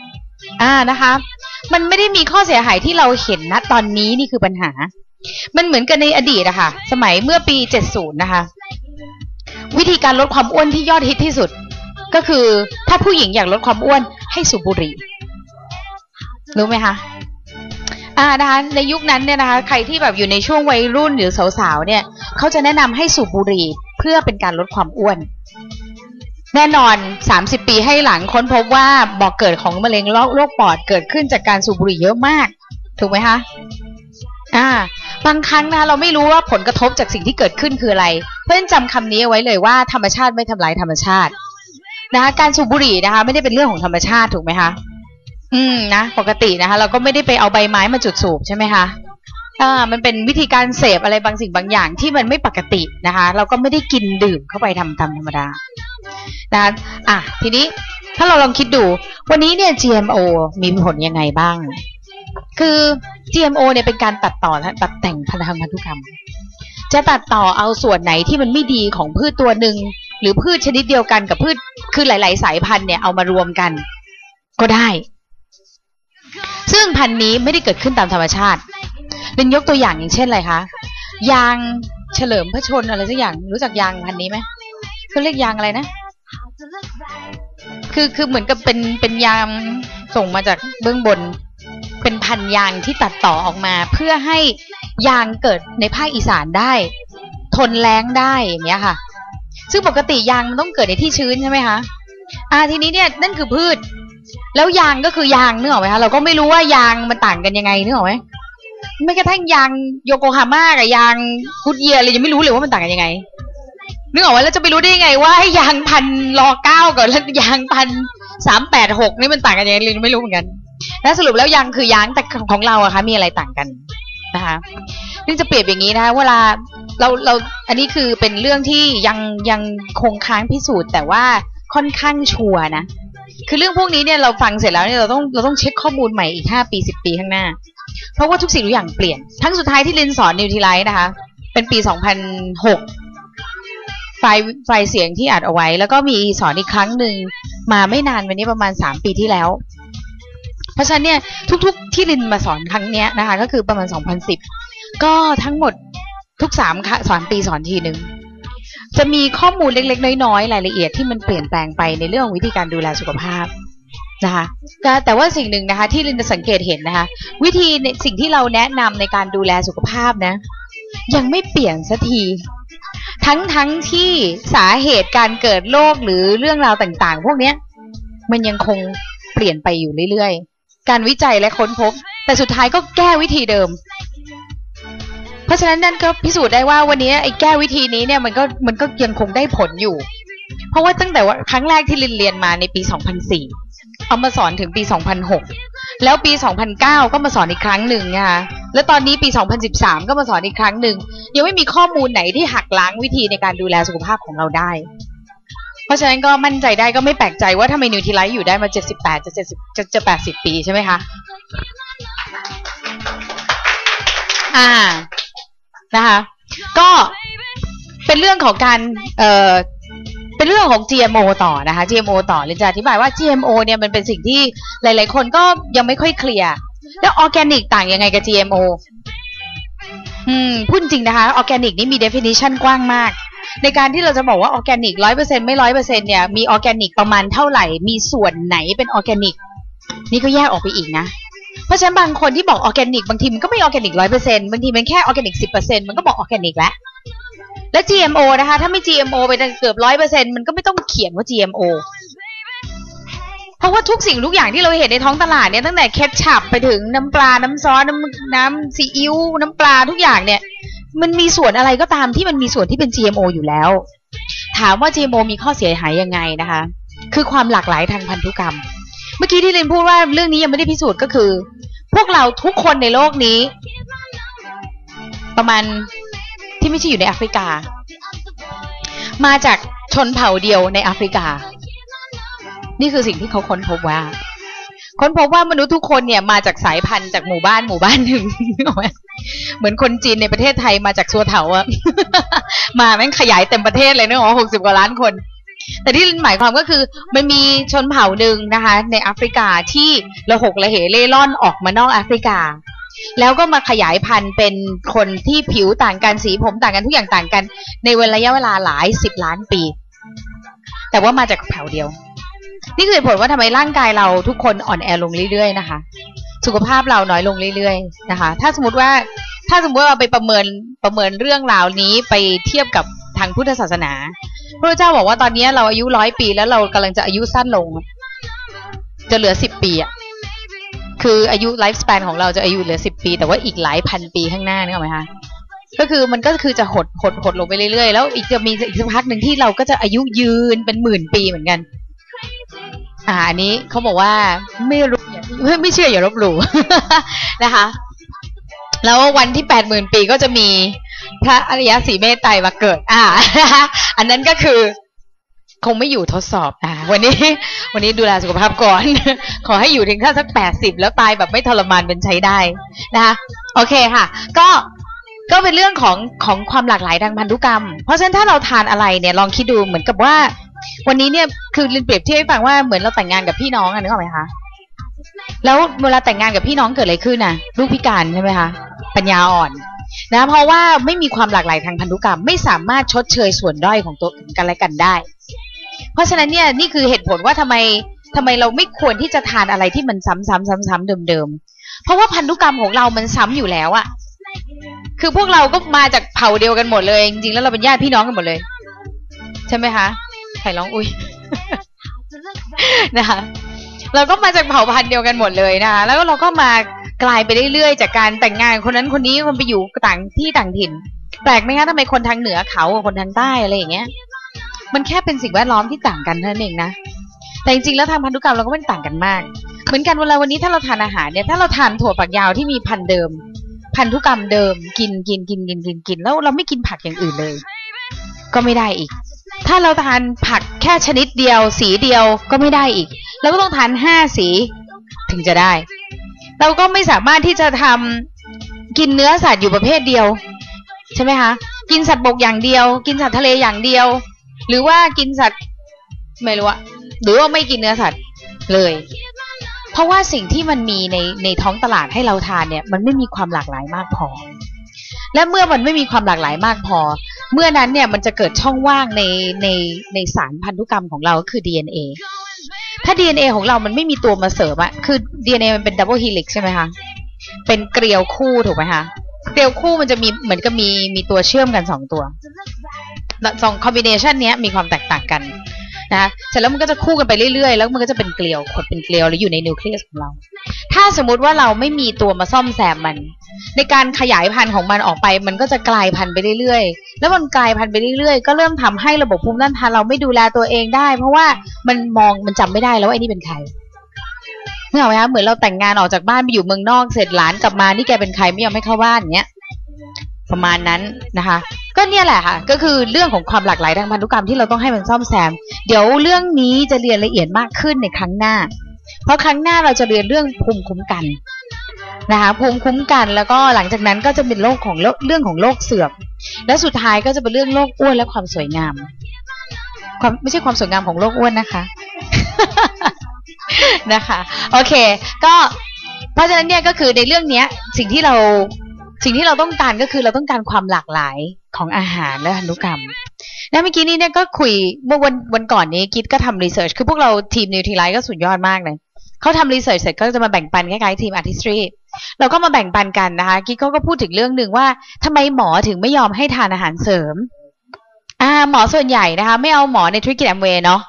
ๆ อ่านะคะ มันไม่ได้มีข้อเสียหายที่เราเห็นนะตอนนี้นี่คือปัญหา มันเหมือนกันในอดีตอะค่ะ สมัยเมื่อปี 70 นะคะ วิธีการลดความอ้วนที่ยอดฮิตที่สุด ก็คือถ้าผู้หญิงอยากลดความอ้วนให้สูบบุหรี่รู้ไหมคะ อ่านะคะในยุคนั้นเนี่ยนะคะ ใครที่แบบอยู่ในช่วงวัยรุ่นหรือสาวๆเนี่ยเขาจะแนะนำให้สูบบุหรี่เพื่อเป็นการลดความอ้วน แน่นอน 30 ปีให้หลังค้นพบว่าบอกเกิดของมะเร็งโรคปอดเกิดขึ้นจากการสูบบุหรี่เยอะมาก ถูกไหมคะอ่า บางครั้งนะเราไม่รู้ว่าผลกระทบจากสิ่งที่เกิดขึ้นคืออะไร เพื่อนจำคำนี้เอาไว้เลยว่าธรรมชาติไม่ทำลายธรรมชาตินะคะการสูบบุหรี่นะคะ ไม่ได้เป็นเรื่องของธรรมชาติถูกไหมคะ อืมนะปกตินะคะ เราก็ไม่ได้ไปเอาใบไม้มาจุดสูบใช่ไหมคะอ่ามันเป็นวิธีการเสพอะไรบางสิ่งบางอย่างที่มันไม่ปกตินะคะ เราก็ไม่ได้กินดื่มเข้าไปทำตามธรรมดานะอะทีนี้ถ้าเราลองคิดดู วันนี้เนี่ย GMO มีผลยังไงบ้าง คือ GMO เนี่ยเป็นการตัดต่อและตัดแต่งพันธพันธุกรรม จะตัดต่อเอาส่วนไหนที่มันไม่ดีของพืชตัวหนึ่งหรือพืชชนิดเดียวกันกับพืชคือหลาย ๆ สายพันธุ์เนี่ยเอามารวมกัน ก็ได้ ซึ่งพันธุ์นี้ไม่ได้เกิดขึ้นตามธรรมชาติ เป็นยกตัวอย่างอย่างเช่นอะไรคะ ยางเฉลิมพระชนอะไรสักอย่างรู้จักยางพันธุ์นี้ไหมเขาเรียกยางอะไรนะ คือคือเหมือนกับเป็นเป็นยางส่งมาจากเบื้องบน เป็นพันยางที่ตัดต่อออกมา เพื่อให้ยางเกิดในภาคอีสานได้ ทนแล้งได้อย่างเงี้ยค่ะ ซึ่งปกติยางมันต้องเกิดในที่ชื้นใช่ไหมคะอ่าทีนี้เนี่ยนั่นคือพืช แล้วยางก็คือยางนึกออกไหมคะเราก็ไม่รู้ว่ายางมันต่างกันยังไงนึกออกไหมไม่กระทั่งยางโยโกฮาม่ากับยางกุดเยียเลยยังไม่รู้เลยว่ามันต่างกันยังไงนึกออกไหมแล้วจะไปรู้ได้ยังไงว่าให้ยางพันรอเก้ากับแล้วยางพันสามแปดหกนี่มันต่างกันยังไงเลยไม่รู้เหมือนกันแล้วสรุปแล้วยางคือยางแต่ของเราอะคะมีอะไรต่างกันนะคะซึ่จะเปรียบอย่างนี้นะคะเวลาเราเราอันนี้คือเป็นเรื่องที่ยังยังคงค้างพิสูจน์ แต่ว่าค่อนข้างชัวร์นะ คือเรื่องพวกนี้เนี่ยเราฟังเสร็จแล้วเนี่ยเราต้องเราต้องเช็คข้อมูลใหม่อีกห้าปีสิบปีข้างหน้า เพราะว่าทุกสิ่งทุกอย่างเปลี่ยน ทั้งสุดท้ายที่ลินสอนนิวทีไลท์นะคะ เป็นปีสองพันหกไฟล์ไฟล์เสียงที่อัดเอาไว้ แล้วก็มีสอนอีกครั้งหนึ่งมาไม่นานวันนี้ประมาณสามปีที่แล้ว เพราะฉะนั้นเนี่ยทุก ๆ ที่ลินมาสอนครั้งเนี้ยนะคะ ก็คือประมาณ2010ก็ทั้งหมดทุกสามค่ะสอนปีสอนทีหนึ่ง จะมีข้อมูลเล็กๆ น้อยๆรายละเอียดที่มันเปลี่ยนแปลงไปในเรื่องวิธีการดูแลสุขภาพนะคะแต่แต่ว่าสิ่งหนึ่งนะคะ ที่ลินจะสังเกตเห็นนะคะ วิธีในสิ่งที่เราแนะนำในการดูแลสุขภาพนะ ยังไม่เปลี่ยนสักที ทั้งทั้งที่สาเหตุการเกิดโรคหรือเรื่องราวต่างๆ พวกเนี้ย มันยังคงเปลี่ยนไปอยู่เรื่อยๆ การวิจัยและค้นพบ แต่สุดท้ายก็แก้วิธีเดิม เพราะฉะนั้นนั่นก็พิสูจน์ได้ว่าวันนี้ไอ้แก้วิธีนี้เนี่ยมันก็มันก็ยังคงได้ผลอยู่ เพราะว่าตั้งแต่ว่าครั้งแรกที่ลินเรียนมาในปี 2004 เอามาสอนถึงปี 2006 แล้วปี 2009 ก็มาสอนอีกครั้งหนึ่งนะคะแล้วตอนนี้ปี 2013 ก็มาสอนอีกครั้งหนึ่งยังไม่มีข้อมูลไหนที่หักล้างวิธีในการดูแลสุขภาพของเราได้ เพราะฉะนั้นก็มั่นใจได้ก็ไม่แปลกใจว่าทำไมนิวทีไลท์อยู่ได้มา 78 จะ70จะจะ80 ปีใช่ไหมคะอ่า นะคะ ก็เป็นเรื่องของการเอ่อเป็นเรื่องของ GMO ต่อนะคะ GMO ต่อเลยจะอธิบายว่า GMO เนี่ยมันเป็นสิ่งที่หลาย ๆ คนก็ยังไม่ค่อยเคลียร์แล้วออร์แกนิกต่างยังไงกับ GMO อืมพูดจริงนะคะออร์แกนิกนี่มี definition กว้างมาก ในการที่เราจะบอกว่าออร์แกนิกร้อยเปอร์เซ็นต์ไม่ร้อยเปอร์เซ็นต์เนี่ยมีออร์แกนิกประมาณเท่าไหร่ มีส่วนไหนเป็นออร์แกนิก นี่ก็แยกออกไปอีกนะ เพราะฉะนั้นบางคนที่บอกออร์แกนิกบางทีมันก็ไม่ออร์แกนิกร้อยเปอร์เซ็นต์บางทีมันแค่ออร์แกนิกสิบเปอร์เซ็นต์มันก็บอกออร์แกนิกแล้วและ GMO นะคะ ถ้าไม่ GMO ไปเกือบร้อยเปอร์เซ็นต์มันก็ไม่ต้องเขียนว่า GMO เพราะว่าทุกสิ่งทุกอย่างที่เราเห็นในท้องตลาดเนี่ยตั้งแต่ ketchup ไปถึงน้ำปลา น้ำซอส น้ำน้ำซีอิ๊วน้ำปลาทุกอย่างเนี่ย มันมีส่วนอะไรก็ตามที่มันมีส่วนที่เป็น GMO อยู่แล้ว ถามว่า GMO มีข้อเสียหายยังไงนะคะ คือความหลากหลายทางพันธุกรรม เมื่อกี้ที่เรนพูดว่าเรื่องนี้ยังไม่ได้พิสูจน์ก็คือ พวกเราทุกคนในโลกนี้ ประมาณที่ไม่ใช่อยู่ในแอฟริกา มาจากชนเผ่าเดียวในแอฟริกา นี่คือสิ่งที่เขาค้นพบว่าค้นพบว่ามนุษย์ทุกคนเนี่ยมาจากสายพันธุ์จากหมู่บ้านหมู่บ้านหนึ่งเหมือนคนจีนในประเทศไทยมาจากซัวเถาอะมาแม่งขยายเต็มประเทศเลยเนอะหกสิบกว่าล้านคน แต่ที่หมายความก็คือมันมีชนเผ่าหนึ่งนะคะ ในแอฟริกาที่ระหกระเหเล่ร่อนออกมานอกแอฟริกา แล้วก็มาขยายพันธุ์เป็นคนที่ผิวต่างกันสีผมต่างกันทุกอย่างต่างกัน ในเวลาระยะเวลาหลายสิบล้านปี แต่ว่ามาจากแผ่วเดียว นี่คือเหตุผลว่าทำไมร่างกายเราทุกคนอ่อนแอลงเรื่อยๆนะคะ สุขภาพเราน้อยลงเรื่อยๆนะคะ ถ้าสมมติว่าถ้าสมมติว่าเราไปประเมินประเมินเรื่องราวนี้ไปเทียบกับทางพุทธศาสนา พระเจ้าบอกว่าตอนนี้เราอายุร้อยปีแล้วเรากำลังจะอายุสั้นลง จะเหลือสิบปีอะคืออายุไลฟ์ส p ปนของเราจะอายุเหลือสิบปี แต่ว่าอีกหลายพันปีข้างหน้านี่หรอไหมคะก็คือมันก็คือจะหดหดหดลงไปเรื่อยๆ แล้วอีกจะมีอีกสักพักหนึ่งที่เราก็จะอายุยืนเป็นหมื่นปีเหมือนกัน อ่าอันนี้เขาบอกว่าไม่รู้อย่าไม่เชื่ออย่าลบหลู่นะคะ แล้ววันที่แปดหมื่นปีก็จะมี พระอริยสีเมตไตรมาเกิด อ่านะคะอันนั้นก็คือ คงไม่อยู่ทดสอบอวันนี้ วันนี้ดูแลสุขภาพก่อน ขอให้อยู่ถึงแค่สักแปดสิบแล้วตายแบบไม่ทรมานเป็นใช้ได้นะคะโอเคค่ะ ก็ก็เป็นเรื่องของของความหลากหลายทางพันธุกรรม เพราะฉะนั้นถ้าเราทานอะไรเนี่ยลองคิดดูเหมือนกับว่า วันนี้เนี่ยคือลินเปรียบเทียบให้ฟังว่าเหมือนเราแต่งงานกับพี่น้องอะนึกออกไหมคะแล้วเวลาแต่งงานกับพี่น้องเกิดอะไรขึ้นน่ะ ลูกพิการใช่ไหมคะปัญญาอ่อน นะเพราะว่าไม่มีความหลากหลายทางพันธุกรรม ไม่สามารถชดเชยส่วนด้อยของตัวกันและกันได้ เพราะฉะนั้นเนี่ยนี่คือเหตุผลว่าทำไมทำไมเราไม่ควรที่จะทานอะไรที่มันซ้ำๆๆ ๆ เดิมๆ เพราะว่าพันธุกรรมของเรามันซ้ำอยู่แล้วอะคือพวกเราก็มาจากเผ่าเดียวกันหมดเลย จริงๆแล้วเราเป็นญาติพี่น้องกันหมดเลย ใช่ไหมคะใครร้องอุ้ยนะคะเราก็มาจากเผ่าพันธุ์เดียวกันหมดเลยนะคะแล้วเราก็มา กลายไปเรื่อยๆ จากการแต่งงานคนนั้นคนนี้คนไปอยู่ต่างที่ต่างถิ่น แปลกไหมคะทำไมคนทางเหนือเขากับคนทางใต้อะไรอย่างเงี้ย มันแค่เป็นสิ่งแวดล้อมที่ต่างกันเท่านั้นเองนะแต่จริงๆแล้วทางพันธุกรรมเราก็ไม่ต่างกันมาก เหมือนกันเวลาวันนี้ถ้าเราทานอาหารเนี่ยถ้าเราทานถั่วฝักยาวที่มีพันธุ์เดิม พันธุกรรมเดิมกินกินกินกินกินกินแล้วเราไม่กินผักอย่างอื่นเลย ก็ไม่ได้อีก ถ้าเราทานผักแค่ชนิดเดียว สีเดียวก็ไม่ได้อีกเราก็ต้องทานห้าสี ถึงจะได้ เราก็ไม่สามารถที่จะทำกินเนื้อสัตว์อยู่ประเภทเดียว ใช่ไหมคะ กินสัตว์บกอย่างเดียว กินสัตว์ทะเลอย่างเดียว หรือว่ากินสัตว์ไม่รู้อะหรือว่าไม่กินเนื้อสัตว์เลย เพราะว่าสิ่งที่มันมีในในท้องตลาดให้เราทานเนี่ย มันไม่มีความหลากหลายมากพอ และเมื่อมันไม่มีความหลากหลายมากพอ เมื่อนั้นเนี่ยมันจะเกิดช่องว่างในในในสารพันธุกรรมของเราก็คือ DNA ถ้า DNA ของเรามันไม่มีตัวมาเสริมอะคือ DNA มันเป็น double helix ใช่ไหมคะ เป็นเกลียวคู่ถูกไหมคะ เกลียวคู่มันจะมีเหมือนกับมีมีตัวเชื่อมกันสองตัวสอง combination นี้มีความแตกต่างกัน นะเสร็จแล้วมันก็จะคู่กันไปเรื่อยๆ แล้วมันก็จะเป็นเกลียวขดเป็นเกลียวแล้วอยู่ในนิวเคลียสของเรา ถ้าสมมุติว่าเราไม่มีตัวมาซ่อมแซมมัน ในการขยายพันธุ์ของมันออกไป มันก็จะกลายพันธุ์ไปเรื่อยๆ แล้วมันกลายพันธุ์ไปเรื่อยๆ ก็เริ่มทำให้ระบบภูมิต้านทานเราไม่ดูแลตัวเองได้ เพราะว่ามันมองมันจำไม่ได้แล้วว่าไอ้นี่เป็นใครเนื่อไหมคะเหมือนเราแต่งงานออกจากบ้านไปอยู่เมืองนอกเสร็จหลานกลับมานี่แกเป็นใครไม่ยอมให้เข้าบ้านเงี้ย ประมาณนั้นนะคะ ก็เนี่ยแหละค่ะ ก็คือเรื่องของความหลากหลายทางพันธุกรรมที่เราต้องให้มันซ่อมแซม เดี๋ยวเรื่องนี้จะเรียนละเอียดมากขึ้นในครั้งหน้า เพราะครั้งหน้าเราจะเรียนเรื่องภูมิคุ้มกันนะคะภูมิคุ้มกันแล้วก็หลังจากนั้นก็จะเป็นโรคของเรื่องของโรคเสื่อมและสุดท้ายก็จะเป็นเรื่องโรคอ้วนและความสวยงามความไม่ใช่ความสวยงามของโรคอ้วนนะคะนะคะ โอเค ก็เพราะฉะนั้นเนี่ยก็คือในเรื่องเนี้ยสิ่งที่เรา สิ่งที่เราต้องการก็คือเราต้องการความหลากหลายของอาหารและพันธุกรรมนะเมื่อกี้นี้เนี่ยก็คุยเมื่อวันวันก่อนนี้กิ๊กก็ทำ research คือพวกเราทีม Nutrilite ก็สุดยอดมากเลยเขาทำ research เสร็จก็จะมาแบ่งปันคล้ายๆทีม Artistry เราก็มาแบ่งปันกันนะคะกิ๊กเขาก็พูดถึงเรื่องหนึ่งว่าทำไมหมอถึงไม่ยอมให้ทานอาหารเสริม อ่า หมอส่วนใหญ่นะคะ ไม่เอาหมอในธุรกิตแอมเวย์เนาะ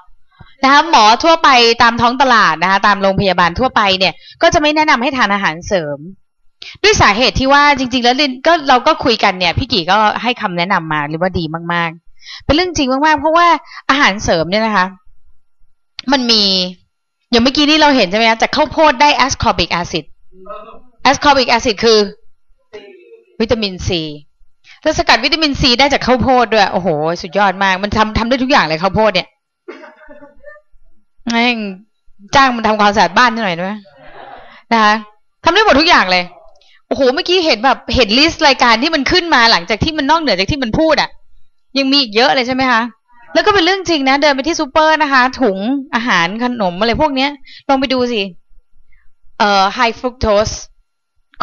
นะคะหมอทั่วไปตามท้องตลาดนะคะ ตามโรงพยาบาลทั่วไปเนี่ย ก็จะไม่แนะนำให้ทานอาหารเสริม ด้วยสาเหตุที่ว่าจริง ๆ แล้วลินก็เราก็คุยกันเนี่ยพี่กิ๊กก็ให้คำแนะนำมาหรือว่าดีมากๆ เป็นเรื่องจริงมากๆ เพราะว่าอาหารเสริมเนี่ยนะคะ มันมีอย่างเมื่อกี้นี่เราเห็นใช่ไหมคะจากข้าวโพดได้ ascorbic acid ascorbic acid คือ วิตามินซีแล้วสกัดวิตามินซีได้จากข้าวโพดด้วย โอ้โห สุดยอดมาก มันทำทำได้ทุกอย่างเลยข้าวโพดเนี่ยแม่งจ้างมันทำความสะอาดบ้านหน่อยด้วยนะคะทำได้หมดทุกอย่างเลย โอ้โหเมื่อกี้เห็นแบบเห็น list รายการที่มันขึ้นมาหลังจากที่มันนอกเหนือจากที่มันพูดอะ่ะ ยังมีอีกเยอะเลยใช่ไหมคะแล้วก็เป็นเรื่องจริงนะ เดินไปที่ซูเปอร์นะคะ ถุงอาหารขนมอะไรพวกเนี้ย ลองไปดูสิเอ่อ high fructose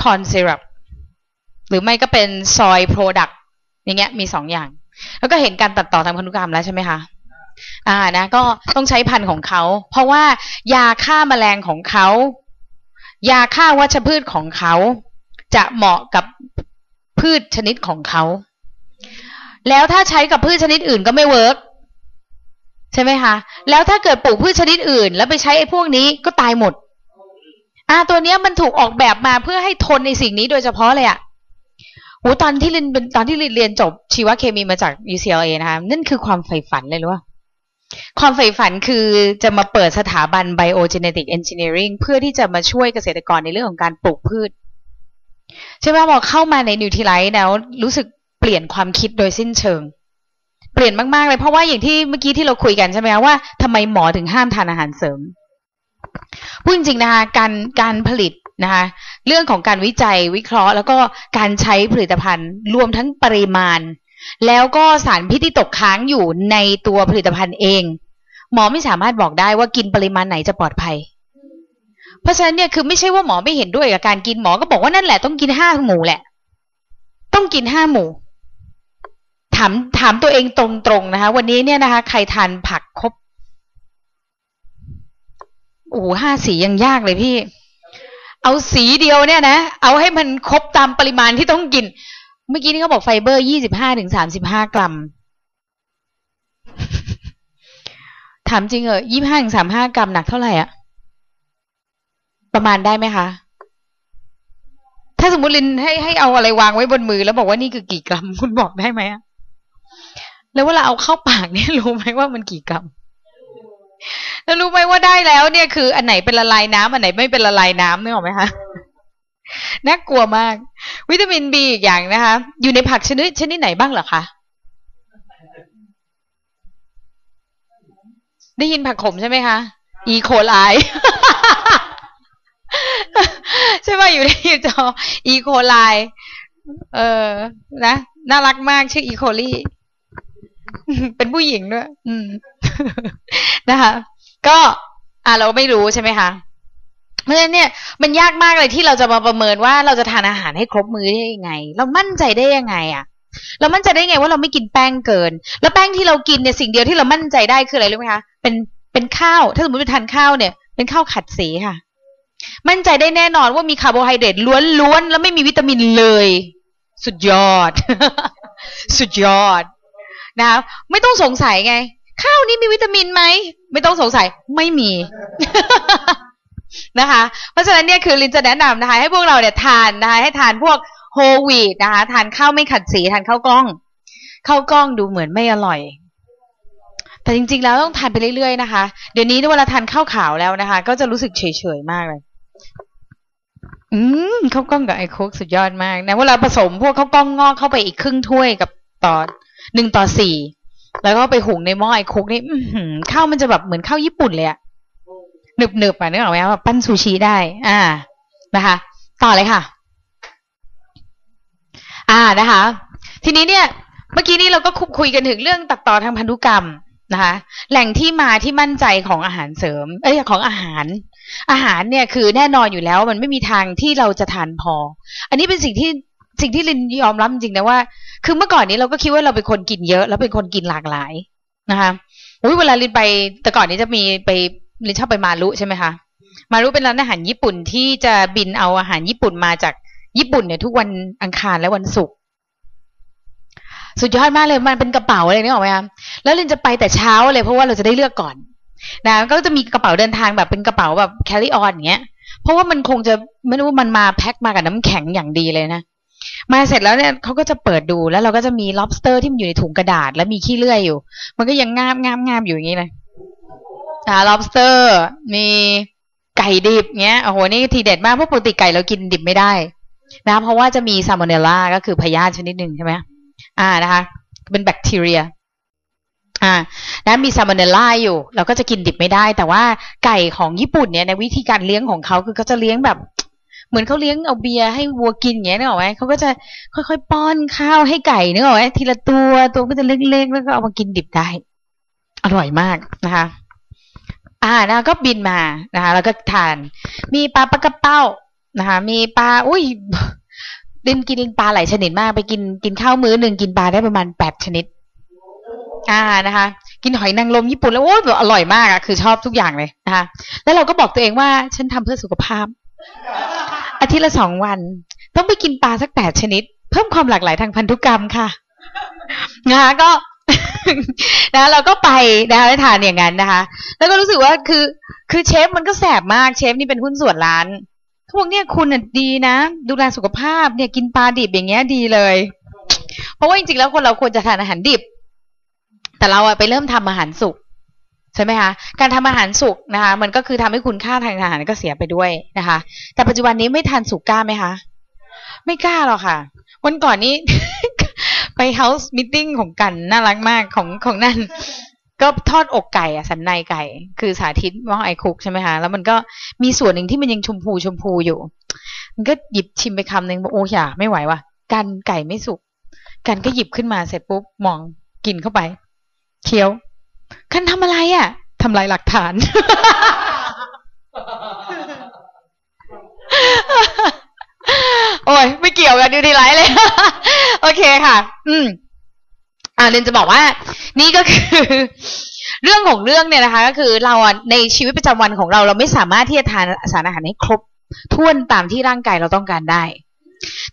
corn syrup หรือไม่ก็เป็น soy product อย่างเงี้ยมีสองอย่าง แล้วก็เห็นการตัดต่อทางพันธุกรรมแล้วใช่ไหมคะอ่านะ ก็ต้องใช้พันธุ์ของเขา เพราะว่ายาฆ่าแมลงของเขา ยาฆ่าวัชพืชของเขา จะเหมาะกับพืชชนิดของเขา แล้วถ้าใช้กับพืชชนิดอื่นก็ไม่เวิร์กใช่ไหมคะ แล้วถ้าเกิดปลูกพืชชนิดอื่น แล้วไปใช้ไอ้พวกนี้ก็ตายหมด อ่าตัวเนี้ยมันถูกออกแบบมาเพื่อให้ทนในสิ่งนี้โดยเฉพาะเลยอะโหตอนที่เรียนตอนที่เรียนจบชีวเคมีมาจาก UCLA นะคะนั่นคือความใฝ่ฝันเลยรู้ว่าความใฝ่ฝันคือจะมาเปิดสถาบัน Biogenetic Engineering เพื่อที่จะมาช่วยเกษตรกรในเรื่องของการปลูกพืช ใช่ไหมพอเข้ามาในนิวท i ไลท์แล้ว รู้สึกเปลี่ยนความคิดโดยสิ้นเชิง เปลี่ยนมากๆเลยเพราะว่าอย่างที่เมื่อกี้ที่เราคุยกันใช่ไหมว่าทำไมหมอถึงห้ามทานอาหารเสริมพูดจริงๆนะคะการการผลิตนะคะเรื่องของการวิจัยวิเคราะห์ แล้วก็การใช้ผลิตภัณฑ์รวมทั้งปริมาณ แล้วก็สารพิษที่ตกค้างอยู่ในตัวผลิตภัณฑ์เอง หมอไม่สามารถบอกได้ว่ากินปริมาณไหนจะปลอดภัย เพราะฉะนั้นเนี่ยคือไม่ใช่ว่าหมอไม่เห็นด้วยกับการกินหมอก็บอกว่านั่นแหละต้องกินห้าหมู่แหละ ต้องกินห้าหมู่ถามถามตัวเองตรงๆนะคะ วันนี้เนี่ยนะคะ ใครทานผักครบโอ้ห้าสียังยากเลยพี่ เอาสีเดียวเนี่ยนะ เอาให้มันครบตามปริมาณที่ต้องกิน เมื่อกี้นี่เขาบอกไฟเบอร์ยี่สิบห้าถึงสามสิบห้ากรัม ถามจริงเหรอยี่ห้าถึงสามห้ากรัมหนักเท่าไหร่อะ ประมาณได้ไหมคะ ถ้าสมมติลินให้ให้เอาอะไรวางไว้บนมือ แล้วบอกว่านี่คือกี่กรัม คุณบอกได้ไหมอะแล้วเวลาเอาเข้าปากเนี่ยรู้ไหมว่ามันกี่กรัมแล้วรู้ไหมว่าได้แล้ว เนี่ยคือ อันไหนเป็นละลายน้ำอันไหนไม่เป็นละลายน้ำนึกออกไหมคะน่ากลัวมาก วิตามินบีอีกอย่างนะคะ อยู่ในผักชนิดชนิดไหนบ้างเหรอคะได้ยินผักขมใช่ไหมคะ อีโคไล ใช่ไหมอยู่ในจออีโคไลเออนะน่ารักมากชื่ออีโคลี่เป็นผู้หญิงด้วย อืมนะคะ ก็อ่าเราไม่รู้ใช่ไหมคะเพราะฉะนั้นเนี่ยมันยากมากเลยที่เราจะมาประเมินว่าเราจะทานอาหารให้ครบมื้อได้ยังไง เรามั่นใจได้ยังไงอะเรามั่นใจได้ไงว่าเราไม่กินแป้งเกิน แล้วแป้งที่เรากินเนี่ยสิ่งเดียวที่เรามั่นใจได้คืออะไรรู้ไหมคะเป็นเป็นข้าว ถ้าสมมติไปทานข้าวเนี่ย เป็นข้าวขัดสีค่ะ มั่นใจได้แน่นอนว่ามีคาร์โบไฮเดรตล้วนๆ แล้วไม่มีวิตามินเลย สุดยอด สุดยอดนะคะไม่ต้องสงสัยไง ข้าวนี้มีวิตามินไหม ไม่ต้องสงสัยไม่มีนะคะ เพราะฉะนั้นเนี่ยคือลินจะแนะนำนะคะ ให้พวกเราเนี่ยทานนะคะให้ทานพวกโฮวีดนะคะ ทานข้าวไม่ขัดสีทานข้าวกล้องข้าวกล้องดูเหมือนไม่อร่อย แต่จริงๆแล้วต้องทานไปเรื่อยๆนะคะ เดี๋ยวนี้เวลาทานข้าวขาวแล้วนะคะ ก็จะรู้สึกเฉยๆมากเลย อืมข้าวกล้องกับไอโคกสุดยอดมากนะเวลาผสมพวกข้าวกล้องงอกเข้าไปอีกครึ่งถ้วยกับต่อหนึ่งต่อสี่แล้วก็ไปหุงในหม้อไอโคกนี่ข้าวมันจะแบบเหมือนข้าวญี่ปุ่นเลยอะหนึบหนึบอะนึกออกไหมแบบปั้นซูชิได้ อ่านะคะ ต่อเลยค่ะ อ่านะคะ ทีนี้เนี่ย เมื่อกี้นี้เราก็คุยกันถึงเรื่องตัดต่อทางพันธุกรรมนะคะ แหล่งที่มาที่มั่นใจของอาหารเสริม เอ้ยของอาหาร อาหารเนี่ยคือแน่นอนอยู่แล้วมันไม่มีทางที่เราจะทานพอ อันนี้เป็นสิ่งที่สิ่งที่ลินยอมรับจริงนะว่า คือเมื่อก่อนนี้เราก็คิดว่าเราเป็นคนกินเยอะ แล้วเป็นคนกินหลากหลายนะคะอุ้ยเวลาลินไปแต่ก่อนนี้จะมีไปลินชอบไปมารุใช่ไหมคะมารุเป็นร้านอาหารญี่ปุ่นที่จะบินเอาอาหารญี่ปุ่นมาจากญี่ปุ่นเนี่ยทุกวันอังคารและวันศุกร์สุดยอดมากเลยมันเป็นกระเป๋าอะไรนี่ออกไหมคะแล้วลินจะไปแต่เช้าเลยเพราะว่าเราจะได้เลือกก่อน นะก็จะมีกระเป๋าเดินทางแบบเป็นกระเป๋าแบบ carry on อย่างเงี้ย เพราะว่ามันคงจะไม่รู้ว่ามันมาแพ็คมากับน้ำแข็งอย่างดีเลยนะมาเสร็จแล้วเนี่ยเขาก็จะเปิดดูแล้วเราก็จะมี lobster ที่มันอยู่ในถุงกระดาษ แล้วมีขี้เลื่อยอยู่ มันก็ยังงามงามงามอยู่อย่างนี้เลยอ่า lobster มีไก่ดิบเงี้ยโอ้โหนี่ทีเด็ดมากเพราะปกติไก่เรากินดิบไม่ได้นะเพราะว่าจะมีซาโมเนลลาก็คือพยาธิชนิดหนึ่งใช่ไหมอ่านะคะ เป็นแบคทีเรีย อ่านะมีซาโมเนลลาอยู่ เราก็จะกินดิบไม่ได้ แต่ว่าไก่ของญี่ปุ่นเนี่ยในวิธีการเลี้ยงของเขาคือเขาจะเลี้ยงแบบเหมือนเขาเลี้ยงเอาเบียร์ให้วัวกินอย่างเงี้ยนึกออกไหมเขาก็จะค่อยๆป้อนข้าวให้ไก่นึกออกไหมทีละตัวตัวก็จะเล็กๆแล้วก็เอามากินดิบได้ อร่อยมากนะคะ อ่านะก็บินมานะคะแล้วก็ทาน มีปลาปลากระเป้านะคะ มีปลาอุ้ยดินกินปลาหลายชนิดมาก ไปกินกินข้าวมื้อหนึ่งกินปลาได้ประมาณแปดชนิด อ่านะคะ กินหอยนางรมญี่ปุ่นแล้วโอ้ยอร่อยมากอะคือชอบทุกอย่างเลยนะคะแล้วเราก็บอกตัวเองว่าฉันทำเพื่อสุขภาพ อาทิตย์ละสองวัน ต้องไปกินปลาสักแปดชนิด เพิ่มความหลากหลายทางพันธุกรรมค่ะนะคะก็นะเราก็ไปนะคะทานอย่างนั้นนะคะ แล้วก็รู้สึกว่าคือ คือเชฟมันก็แสบมากเชฟนี่เป็นหุ้นส่วนร้านเขาบอกเนี่ยคุณดีนะ ดูแลสุขภาพเนี่ยกินปลาดิบอย่างเงี้ยดีเลย เพราะว่าจริงๆแล้วคนเราควรจะทานอาหารดิบ แต่เราอะไปเริ่มทำอาหารสุกใช่ไหมคะการทำอาหารสุกนะคะ มันก็คือทำให้คุณค่าทางอาหารก็เสียไปด้วยนะคะ แต่ปัจจุบันนี้ไม่ทานสุกกล้าไหมคะไม่กล้าหรอกค่ะ วันก่อนนี้ ไป house meeting ของกันน่ารักมากของของนั่นก็ทอดอกไก่อะสันในไก่ คือสาธิตว่า iCook ใช่ไหมคะแล้วมันก็มีส่วนหนึ่งที่มันยังชมพูชมพูอยู่ มันก็หยิบชิมไปคำหนึ่งบอกโอ้ยาไม่ไหวว่ะกันไก่ไม่สุกกันก็หยิบขึ้นมาเสร็จปุ๊บมองกินเข้าไป เคี้ยว กันทำอะไรอะ่ะทำลายหลักฐาน โอ้ยไม่เกี่ยวกันดูดีไลท์เลย โอเคค่ะ อืม อ่าเรนจะบอกว่า นี่ก็คือ เรื่องของเรื่องเนี่ยนะคะ ก็คือเราในชีวิตประจำวันของเรา เราไม่สามารถที่จะทานสารอาหารให้ครบถ้วนตามที่ร่างกายเราต้องการได้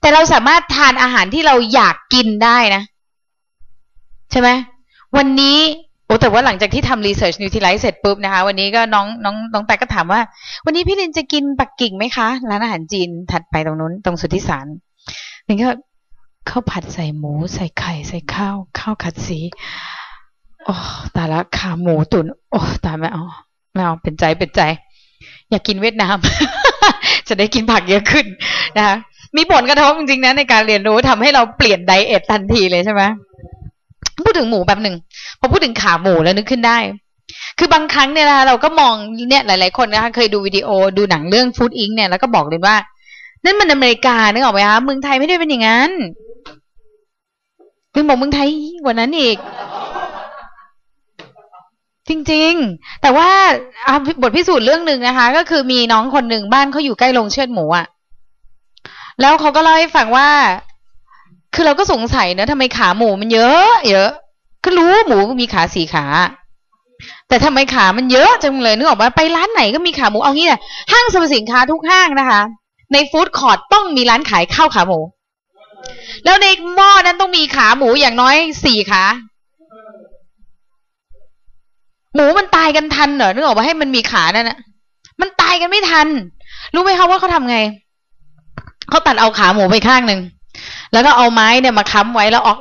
แต่เราสามารถทานอาหารที่เราอยากกินได้นะ ใช่ไหม วันนี้โอ้แต่ว่าหลังจากที่ทำรีเสิร์ชนิวท l ไลท์เสร็จปุ๊บนะคะ วันนี้ก็น้องน้องน้องแปกก็ถามว่า วันนี้พี่ลินจะกินปักกิ่งไหมคะ ร้านอาหารจีนถัดไปตรงนู้น ตรงสุทธิสารนี่ก็ข้าวผัดใส่หมู ใส่ไข่ ใส่ข้าวข้าวขัดสีโอ้ตายละขาหมูตุนโอ้ตายไม่เอาไม่เอาเป็นใจเป็นใจ อยากกินเวียดนาม จะได้กินผักเยอะขึ้นนะคะมีผลกระทบจริงๆนะในการเรียนรู้ทำให้เราเปลี่ยนไดเอททันทีเลยใช่ไหม พูดถึงหมูแบบหนึ่งพอพูดถึงขาหมูแล้วนึกขึ้นได้ คือบางครั้งเนี่ยนะเราก็มองเนี่ยหลาย ๆ คนนะคะเคยดูวิดีโอดูหนังเรื่องฟู้ดอิงเนี่ยแล้วก็บอกเลยว่า นั่นมันอเมริกานึกออกไหมคะเมืองไทยไม่ได้เป็นอย่างนั้นเพิ่งบอกเมืองไทยกว่านั้นอีกจริงๆ แต่ว่าบทพิสูจน์เรื่องหนึ่งนะคะ ก็คือมีน้องคนหนึ่งบ้านเขาอยู่ใกล้โรงเชือดหมูอะแล้วเขาก็เล่าให้ฟังว่า คือเราก็สงสัยนะทำไมขาหมูมันเยอะเยอะก็รู้หมูมีขาสี่ขา แต่ทำไมขามันเยอะจังเลยนึกออกว่าไปร้านไหนก็มีขาหมูเอางี้นะห้างสรรพสินค้าทุกห้างนะคะ ในฟู้ดคอร์ทต้องมีร้านขายข้าวขาหมู แล้วในหม้อนั้นต้องมีขาหมูอย่างน้อยสี่ขาหมูมันตายกันทันเหรอนึกออกว่าให้มันมีขานั่นนะมันตายกันไม่ทัน รู้ไหมคะว่าเขาทำไงเขาตัดเอาขาหมูไปข้างหนึ่ง แล้วก็เอาไม้เนี่ยมาค้ำไว้แล้วออก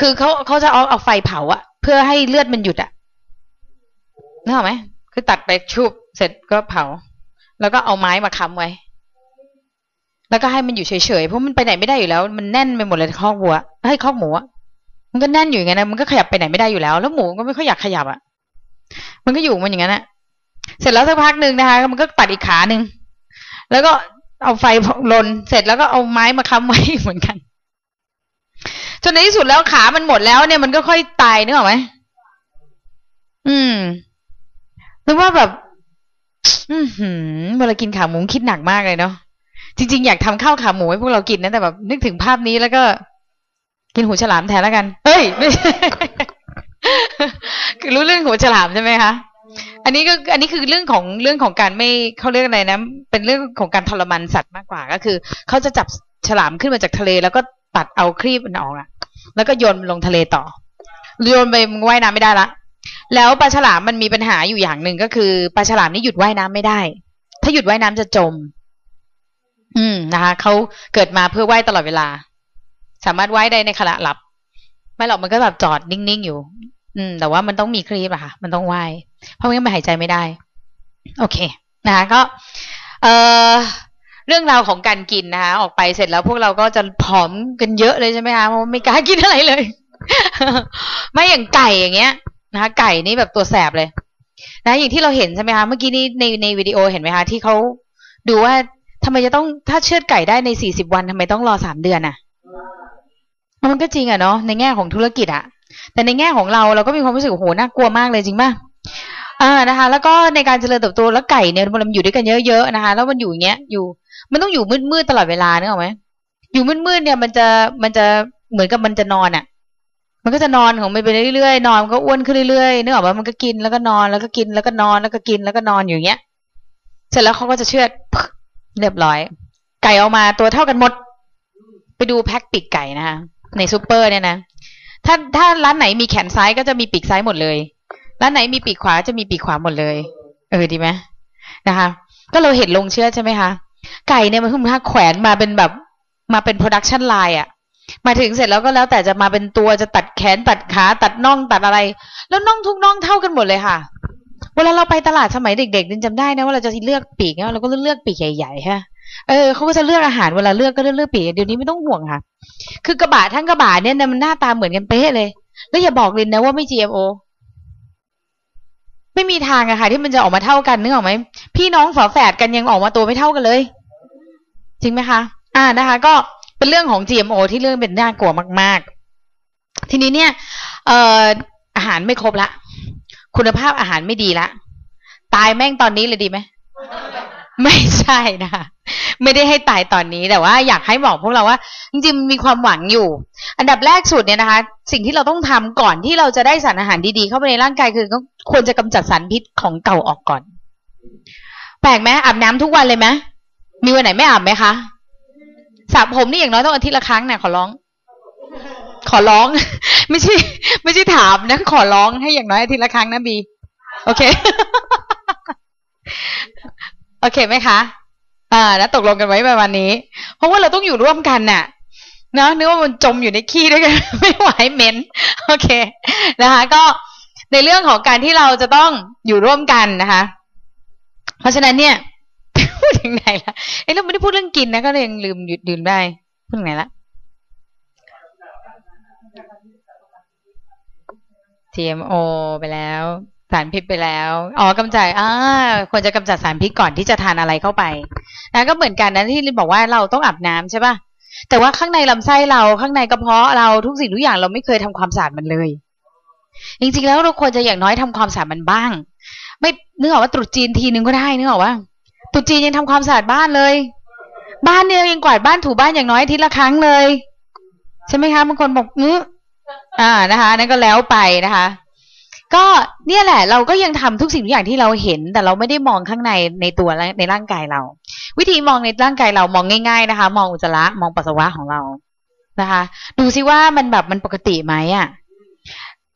คือเขาเขาจะเอาเอาไฟเผาอะเพื่อให้เลือดมันหยุดอะนึกออกไหมคือตัดไปชุบเสร็จก็เผา แล้วก็เอาไม้มาค้ำไว้ แล้วก็ให้มันอยู่เฉยๆเพราะมันไปไหนไม่ได้อยู่แล้ว มันแน่นไปหมดเลยคอกวัวให้คอกหมูอะมันก็แน่นอยู่อย่างนั้นนะมันก็ขยับไปไหนไม่ได้อยู่แล้ว แล้วหมูก็ไม่ค่อยอยากขยับอะมันก็อยู่มันอย่างนั้นอะเสร็จแล้วสักพักหนึ่งนะคะ มันก็ตัดอีกขาหนึ่งแล้วก็ เอาไฟลนเสร็จแล้วก็เอาไม้มาค้ำไว้เหมือนกัน จนในที่สุดแล้วขามันหมดแล้วเนี่ยมันก็ค่อยตายนึกออกไหมอืมหรือว่าแบบ อือหือเวลากินขาหมูคิดหนักมากเลยเนาะจริงๆอยากทำข้าวขาหมูให้พวกเรากินนะแต่แบบ นึกถึงภาพนี้แล้วก็ กินหูฉลามแทนแล้วกัน เฮ้ยไม่คือรู้เรื่องหูฉลามใช่ไหมคะ อันนี้ก็อันนี้คือเรื่องของเรื่องของการไม่เขาเรียกอะไรนะเป็นเรื่องของการทรมานสัตว์มากกว่าก็คือเขาจะจับฉลามขึ้นมาจากทะเล แล้วก็ตัดเอาครีบมันออกอะแล้วก็โยนลงทะเลต่อโยนไปมึงว่ายน้ำไม่ได้ละ แล้วปลาฉลามมันมีปัญหาอยู่อย่างหนึ่งก็คือปลาฉลามนี่หยุดว่ายน้ำไม่ได้ ถ้าหยุดว่ายน้ำจะจม อืมนะคะเขาเกิดมาเพื่อว่ายตลอดเวลา สามารถว่ายได้ในขณะหลับ ไม่หรอกมันก็แบบจอดนิ่งๆอยู่ อืม แต่ว่ามันต้องมีครีบอะค่ะ มันต้องว่ายเพราะม่งั้นมันหายใจไม่ได้ โอเค นะคะก็ เอ่อเรื่องราวของการกินนะคะออกไปเสร็จแล้วพวกเราก็จะผอมกันเยอะเลยใช่ไหมคะเพราะไม่กล้ากินอะไรเลย ไม่อย่างไก่อย่างเงี้ยนะคะไก่นี่แบบตัวแสบเลย นะอย่างที่เราเห็นใช่ไหมคะเมื่อกี้นี้ในในวิดีโอเห็นไหมคะที่เขาดูว่าทำไมจะต้องถ้าเชือดไก่ได้ในสี่สิบวันทำไมต้องรอสามเดือนอะมันก็จริงอะเนาะในแง่ของธุรกิจอะ แต่ในแง่ของเราเราก็มีความรู้สึกโอ้โหน่ากลัวมากเลยจริงป่ะอ่านะคะ แล้วก็ในการเจริญเติบโตแล้วไก่เนี่ยมันอยู่ด้วยกันเยอะๆนะคะ แล้วมันอยู่อย่างเงี้ยอยู่ มันต้องอยู่มืดๆตลอดเวลาเนอะไหมอยู่มืดๆเนี่ยมันจะมันจะเหมือนกับมันจะนอนอะมันก็จะนอนของมันไปเรื่อยๆนอนมันก็อ้วนขึ้นเรื่อยๆนึกออกว่ามันก็กินแล้วก็นอนแล้วก็กินแล้วก็นอนแล้วก็กินแล้วก็นอนอยู่างเงี้ยเสร็จแล้วเขาก็จะเชือดเรียบร้อย ไก่ออกมาตัวเท่ากันหมด ไปดูแพ็คปีกไก่นะคะในซูเปอร์เนี่ยนะ ถ้าถ้าร้านไหนมีแขนซ้ายก็จะมีปีกซ้ายหมดเลย ร้านไหนมีปีกขวาจะมีปีกขวาหมดเลย เออดีไหมนะคะ ก็เราเห็นลงเชื่อใช่ไหมคะไก่เนี่ยมันคือมันแขวนมาเป็นแบบมาเป็นโปรดักชันไลน์อะมาถึงเสร็จแล้วก็แล้วแต่จะมาเป็นตัวจะตัดแขนตัดขาตัดน่องตัดอะไร แล้วน่องทุกน่องเท่ากันหมดเลยค่ะ เวลาเราไปตลาดสมัยเด็กๆดินจำได้นะว่าเราจะเลือกปีกเนี่ยเราก็เลือกปีกใหญ่ๆฮะ เออเขาก็จะเลือกอาหารเวลาเลือกก็เลือกเลือกปีเดี๋ยวนี้ไม่ต้องห่วงค่ะ คือกระบะทั้งกระบะเนี่ยมันหน้าตาเหมือนกันเป๊ะเลย แล้วอย่าบอกลินนะว่าไม่ GMO ไม่มีทางอะค่ะ ที่มันจะออกมาเท่ากันนึกออกไหมพี่น้องฝาแฝดกันยังออกมาตัวไม่เท่ากันเลย จริงไหมคะ อ่านะคะ ก็เป็นเรื่องของ GMO ที่เรื่องเป็นน่ากลัวมาก ๆ ทีนี้เนี่ย เอ่ออาหารไม่ครบละ คุณภาพอาหารไม่ดีละ ตายแม่งตอนนี้เลยดีไหม ไม่ใช่นะคะไม่ได้ให้ตายตอนนี้แต่ว่าอยากให้บอกพวกเราว่าจริงๆมีความหวังอยู่ อันดับแรกสุดเนี่ยนะคะ สิ่งที่เราต้องทำก่อนที่เราจะได้สารอาหารดีๆเข้าไปในร่างกายคือก็ควรจะกำจัดสารพิษของเก่าออกก่อน แปลกไหมอาบน้ำทุกวันเลยไหมมีวันไหนไม่อาบไหมคะสระผมนี่อย่างน้อยต้องอาทิตย์ละครั้งเนี่ยขอร้อง ขอร้อง ไม่ใช่ไม่ใช่ถามนะขอร้องให้อย่างน้อยอาทิตย์ละครั้งนะบี โอเค โอเคไหมคะอ่าแล้วตกลงกันไว้ประมาณนี้ เพราะว่าเราต้องอยู่ร่วมกันน่ะเนาะนึกว่ามันจมอยู่ในขี้ด้วยกัน ไม่ไหวเหม็นโอเคนะคะ ก็ในเรื่องของการที่เราจะต้องอยู่ร่วมกันนะคะ เพราะฉะนั้นเนี่ยพูดถึงไหนละเอ้เราไม่ได้พูดเรื่องกินนะก็เลยยังลืมหยุดดื่มได้พูดถึงไหนละ TMO ไปแล้ว สารพิษไปแล้ว อ๋อกำจัดอ่าควรจะกำจัดสารพิษก่อนที่จะทานอะไรเข้าไปนะก็เหมือนกันนะที่ลินบอกว่าเราต้องอาบน้ำใช่ป่ะ แต่ว่าข้างในลำไส้เราข้างในกระเพาะเราทุกสิ่งทุกอย่างเราไม่เคยทำความสะอาดมันเลย จริงๆแล้วเราควรจะอย่างน้อยทำความสะอาดมันบ้าง ไม่นึกออกว่าตรุษจีนทีนึงก็ได้นึกออกว่าตรุษจีนยังทำความสะอาดบ้านเลย บ้านเนี่ยยังกวาดบ้านถูบ้านอย่างน้อยทิตย์ละครั้งเลย ใช่ไหมคะบางคนบอกงื้ออ่านะคะนั่นก็แล้วไปนะคะ ก็เนี่ยแหละ เราก็ยังทำทุกสิ่งทุกอย่างที่เราเห็น แต่เราไม่ได้มองข้างในในตัวในร่างกายเรา วิธีมองในร่างกายเรามองง่าย ๆนะคะ มองอุจจาระมองปัสสาวะของเรานะคะ ดูซิว่ามันแบบมันปกติไหมอะ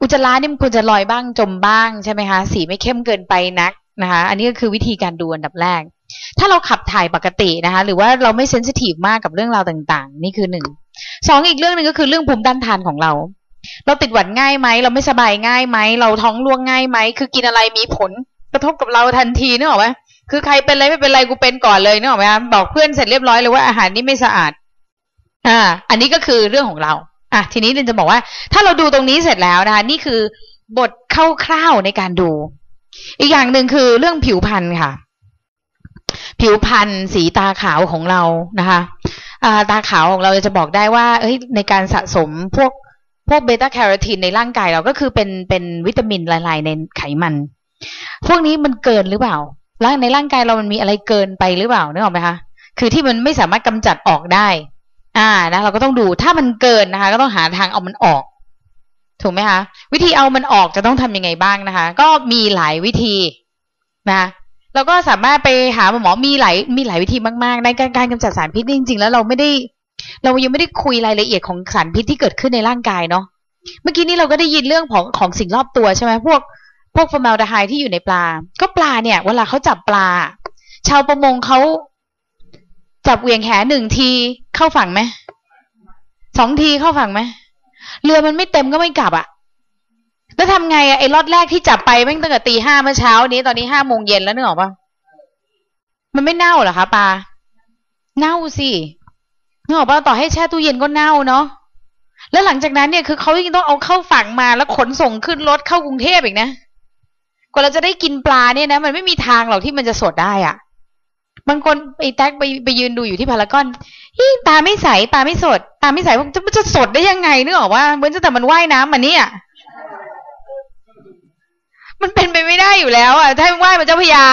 อุจจาระนี่มันควรจะลอยบ้างจมบ้างใช่ไหมคะสีไม่เข้มเกินไปนักนะคะ อันนี้ก็คือวิธีการดูอันดับแรก ถ้าเราขับถ่ายปกตินะคะ หรือว่าเราไม่เซนซิทีฟมากกับเรื่องราวต่าง ๆ นี่คือหนึ่งสองอีกเรื่องหนึ่งก็คือเรื่องภูมิต้านทานของเรา เราติดหวัดง่ายไหมเราไม่สบายง่ายไหมเราท้องร่วงง่ายไหมคือกินอะไรมีผลกระทบกับเราทันทีนึกออกไหมคือใครเป็นอะไรไม่เป็นไรกูเป็นก่อนเลยนึกออกไหมคะบอกเพื่อนเสร็จเรียบร้อยเลยว่าอาหารนี้ไม่สะอาด อ่า อันนี้ก็คือเรื่องของเรา อะทีนี้เรนจะบอกว่า ถ้าเราดูตรงนี้เสร็จแล้วนะคะนี่คือบทคร่าวๆในการดู อีกอย่างหนึ่งคือเรื่องผิวพรรณค่ะ ผิวพรรณสีตาขาวของเรานะคะอ่าตาขาวของเราจะบอกได้ว่า เอ้ย ในการสะสมพวก พวกเบต้าแคโรทีนในร่างกายเราก็คือเป็นเป็นวิตามินละลายในไขมัน พวกนี้มันเกินหรือเปล่าแล้วในร่างกายเรามันมีอะไรเกินไปหรือเปล่านึกออกไหมคะคือที่มันไม่สามารถกำจัดออกได้ อ่านะเราก็ต้องดูถ้ามันเกินนะคะ ก็ต้องหาทางเอามันออกถูกไหมคะวิธีเอามันออกจะต้องทำยังไงบ้างนะคะ ก็มีหลายวิธีนะเราก็สามารถไปหาหมอมีหลายมีหลายวิธีมากๆในการการกำจัดสารพิษจริงๆแล้วเราไม่ได้ เรายังไม่ได้คุยรายละเอียดของสารพิษที่เกิดขึ้นในร่างกายเนาะเมื่อกี้นี้เราก็ได้ยินเรื่องของของสิ่งรอบตัวใช่ไหมพวก พวกฟอร์มาลดไฮที่อยู่ในปลา ก็ปลาเนี่ย เวลาเขาจับปลา ชาวประมงเขาจับเหวียงแหหนึ่งทีเข้าฝั่งไหมสองทีเข้าฝั่งไหมเรือมันไม่เต็มก็ไม่กลับอะ่ะแล้วทำไงอะ่ะไอ้รอดแรกที่จับไปแม่งตั้งแต่ตีห้าเมื่อเช้านี้ตอนนี้ห้าโมงเย็นแล้วนึกออกปะมันไม่เน่าเหรอคะปลาเน่าสิ นึกออกป่ะต่อให้แช่ตู้เย็นก็เน่าเนาะแล้วหลังจากนั้นเนี่ยคือเขายังต้องเอาเข้าฝั่งมาแล้วขนส่งขึ้นรถเข้ากรุงเทพอีกนะกว่าเราจะได้กินปลาเนี่ยนะ มันไม่มีทางหรอกที่มันจะสดได้อะบางคนไอ้แท็กไปไปยืนดูอยู่ที่พารากอนฮีตาไม่ใสตาไม่สด ตาไม่ใสจะมันจะสดได้ยังไงนึกออกว่าเหมือนจะแต่มันว่ายน้ำมันเนี่ยมันเป็นไปไม่ได้อยู่แล้วอะถ้าว่ายมันเจ้าพยา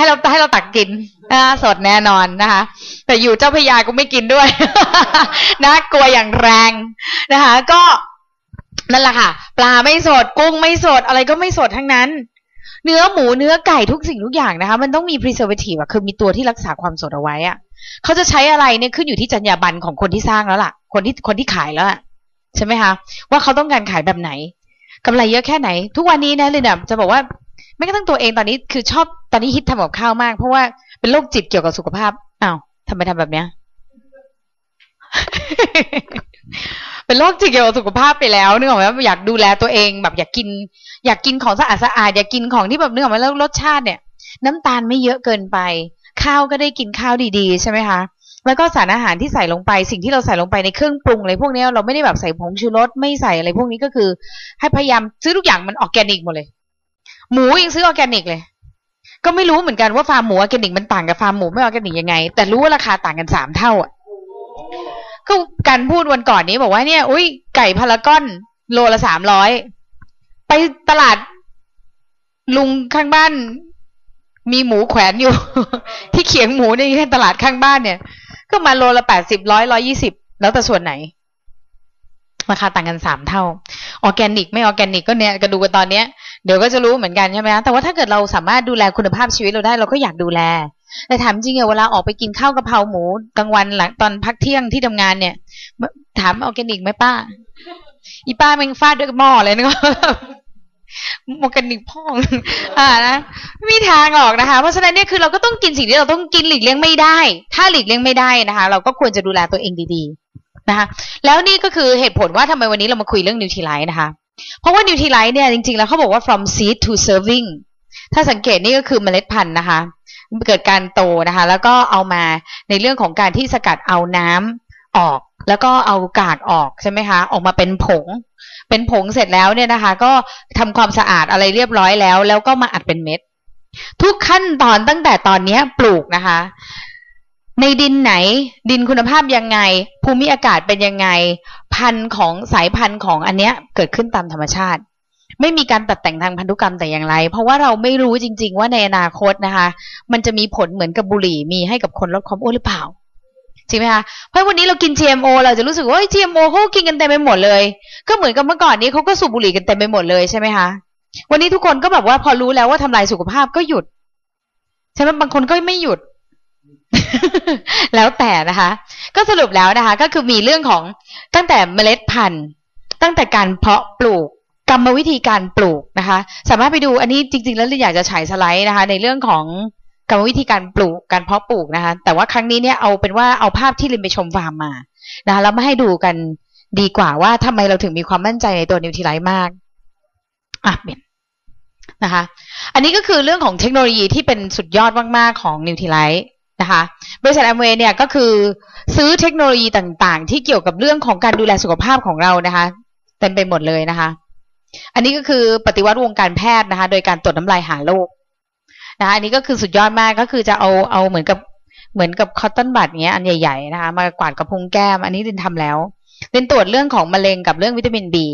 ให้เราให้เราตักกินนะสดแน่นอนนะคะ แต่อยู่เจ้าพยาก็ไม่กินด้วย นะกลัวอย่างแรงนะคะ ก็นั่นแหละค่ะ ปลาไม่สดกุ้งไม่สดอะไรก็ไม่สดทั้งนั้น เนื้อหมูเนื้อไก่ทุกสิ่งทุกอย่างนะคะ มันต้องมี preservative อะคือมีตัวที่รักษาความสดเอาไว้อะเขาจะใช้อะไรเนี่ยขึ้นอยู่ที่จรรยาบรรณของคนที่สร้างแล้วล่ะ คนที่คนที่ขายแล้วอะใช่ไหมคะว่าเขาต้องการขายแบบไหนกำไรเยอะแค่ไหน ทุกวันนี้นะเลยเนี่ยจะบอกว่า ไม่กระทั่งตัวเองตอนนี้คือชอบตอนนี้ฮิตทำกับข้าวมาก เพราะว่าเป็นโรคจิตเกี่ยวกับสุขภาพอ้าวทำไมทำแบบเนี้ย เป็นโรคจิตเกี่ยวกับสุขภาพไปแล้วนึกออกไหมอยากดูแลตัวเองแบบอยากกิน อยากกินของสะอาดสะอาดอยากกินของที่แบบนึกออกไหมแล้วรสชาติเนี่ย น้ำตาลไม่เยอะเกินไป ข้าวก็ได้กินข้าวดีๆ ใช่ไหมคะแล้วก็สารอาหารที่ใส่ลงไปสิ่งที่เราใส่ลงไปในเครื่องปรุงอะไรพวกนี้เราไม่ได้แบบใส่ผงชูรสไม่ใส่อะไรพวกนี้ก็คือ ให้พยายามซื้อทุกอย่างมันออร์แกนิกหมดเลย หมูยังซื้อออร์แกนิกเลย ก็ไม่รู้เหมือนกันว่าฟาร์มหมูออร์แกนิกมันต่างกับฟาร์มหมูไม่ออร์แกนิกยังไง แต่รู้ว่าราคาต่างกันสามเท่าอะก็การพูดวันก่อนนี้บอกว่าเนี่ย อุ้ยไก่พารากอนโลละสามร้อยไปตลาดลุงข้างบ้าน มีหมูแขวนอยู่ ที่เขียงหมูในตลาดข้างบ้านเนี่ย ก็มาโลละแปดสิบร้อยร้อยี่สิบแล้วแต่ส่วนไหน ราคาต่างกันสามเท่า ออแกนิก ไม่ออแกนิกก็เนี่ยก็ดูกันตอนเนี้ยเดี๋ยวก็จะรู้เหมือนกันใช่ไหมคะแต่ว่าถ้าเกิดเราสามารถดูแลคุณภาพชีวิตเราได้เราก็อยากดูแล แต่ถามจริงเหรอเวลาออกไปกินข้าวกะเพราหมูกลางวันหลังตอนพักเที่ยงที่ทำงานเนี่ย ถามออร์แกนิกไหมป้า อีป้าแม่งฟาดด้วยหม้อเลยนึกว่าออร์แกนิกพ่อง อ่านะไม่มีทางหรอกนะคะ เพราะฉะนั้นเนี่ยคือเราก็ต้องกินสิ่งที่เราต้องกินหลีกเลี่ยงไม่ได้ ถ้าหลีกเลี่ยงไม่ได้นะคะ เราก็ควรจะดูแลตัวเองดีๆ นะคะแล้วนี่ก็คือเหตุผลว่าทำไมวันนี้เรามาคุยเรื่อง Nutrilite นะคะ เพราะว่า Nutrilite เนี่ยจริงๆแล้วเขาบอกว่า from seed to serving ถ้าสังเกตนี่ก็คือเมล็ดพันธุ์นะคะ เกิดการโตนะคะ แล้วก็เอามาในเรื่องของการที่สกัดเอาน้ำออก แล้วก็เอากากออกใช่ไหมคะ ออกมาเป็นผง เป็นผงเสร็จแล้วเนี่ยนะคะ ก็ทำความสะอาดอะไรเรียบร้อยแล้ว แล้วก็มาอัดเป็นเม็ด ทุกขั้นตอนตั้งแต่ตอนนี้ปลูกนะคะ ในดินไหน ดินคุณภาพยังไง ภูมิอากาศเป็นยังไง พันธุ์ของสายพันธุ์ของอันเนี้ยเกิดขึ้นตามธรรมชาติ ไม่มีการตัดแต่งทางพันธุกรรมแต่อย่างไร เพราะว่าเราไม่รู้จริง ๆ ว่าในอนาคตนะคะ มันจะมีผลเหมือนกับบุหรี่มีให้กับคนลดความอ้วนหรือเปล่าใช่ไหมคะเพราะวันนี้เรากิน GMO เราจะรู้สึกว่า GMO เขากินกันเต็มไปหมดเลย ก็เหมือนกับเมื่อก่อนนี้เขาก็สูบบุหรี่กันเต็มไปหมดเลยใช่ไหมคะวันนี้ทุกคนก็แบบว่าพอรู้แล้วว่าทำลายสุขภาพก็หยุดใช่ไหมบางคนก็ไม่หยุด แล้วแต่นะคะ ก็สรุปแล้วนะคะ ก็คือมีเรื่องของตั้งแต่เมล็ดพันธุ์ ตั้งแต่การเพาะปลูกกรรมวิธีการปลูกนะคะ สามารถไปดูอันนี้จริง ๆ แล้วเราอยากจะฉายสไลด์นะคะ ในเรื่องของกรรมวิธีการปลูกการเพาะปลูกนะคะ แต่ว่าครั้งนี้เนี่ยเอาเป็นว่าเอาภาพที่ลินไปชมฟาร์มมานะคะแล้วมาให้ดูกันดีกว่าว่าทำไมเราถึงมีความมั่นใจในตัว Nutrilite มากอะเปลี่ยนนะคะ อันนี้ก็คือเรื่องของเทคโนโลยีที่เป็นสุดยอดมากๆของ Nutrilite นะคะบริษัทแอมเวย์เนี่ยก็คือซื้อเทคโนโลยีต่างๆ ที่เกี่ยวกับเรื่องของการดูแลสุขภาพของเรานะคะเต็มไปหมดเลยนะคะ อันนี้ก็คือปฏิวัติวงการแพทย์นะคะ โดยการตรวจน้ำลายหาโรคนะคะอันนี้ก็คือสุดยอดมากก็คือจะเอาเอาเหมือนกับเหมือนกับคอตตอนบัดเงี้ยอันใหญ่ๆนะคะมากวาดกระพุ้งแก้ม อันนี้ดินทำแล้วดินตรวจเรื่องของมะเร็งกับเรื่องวิตามินบี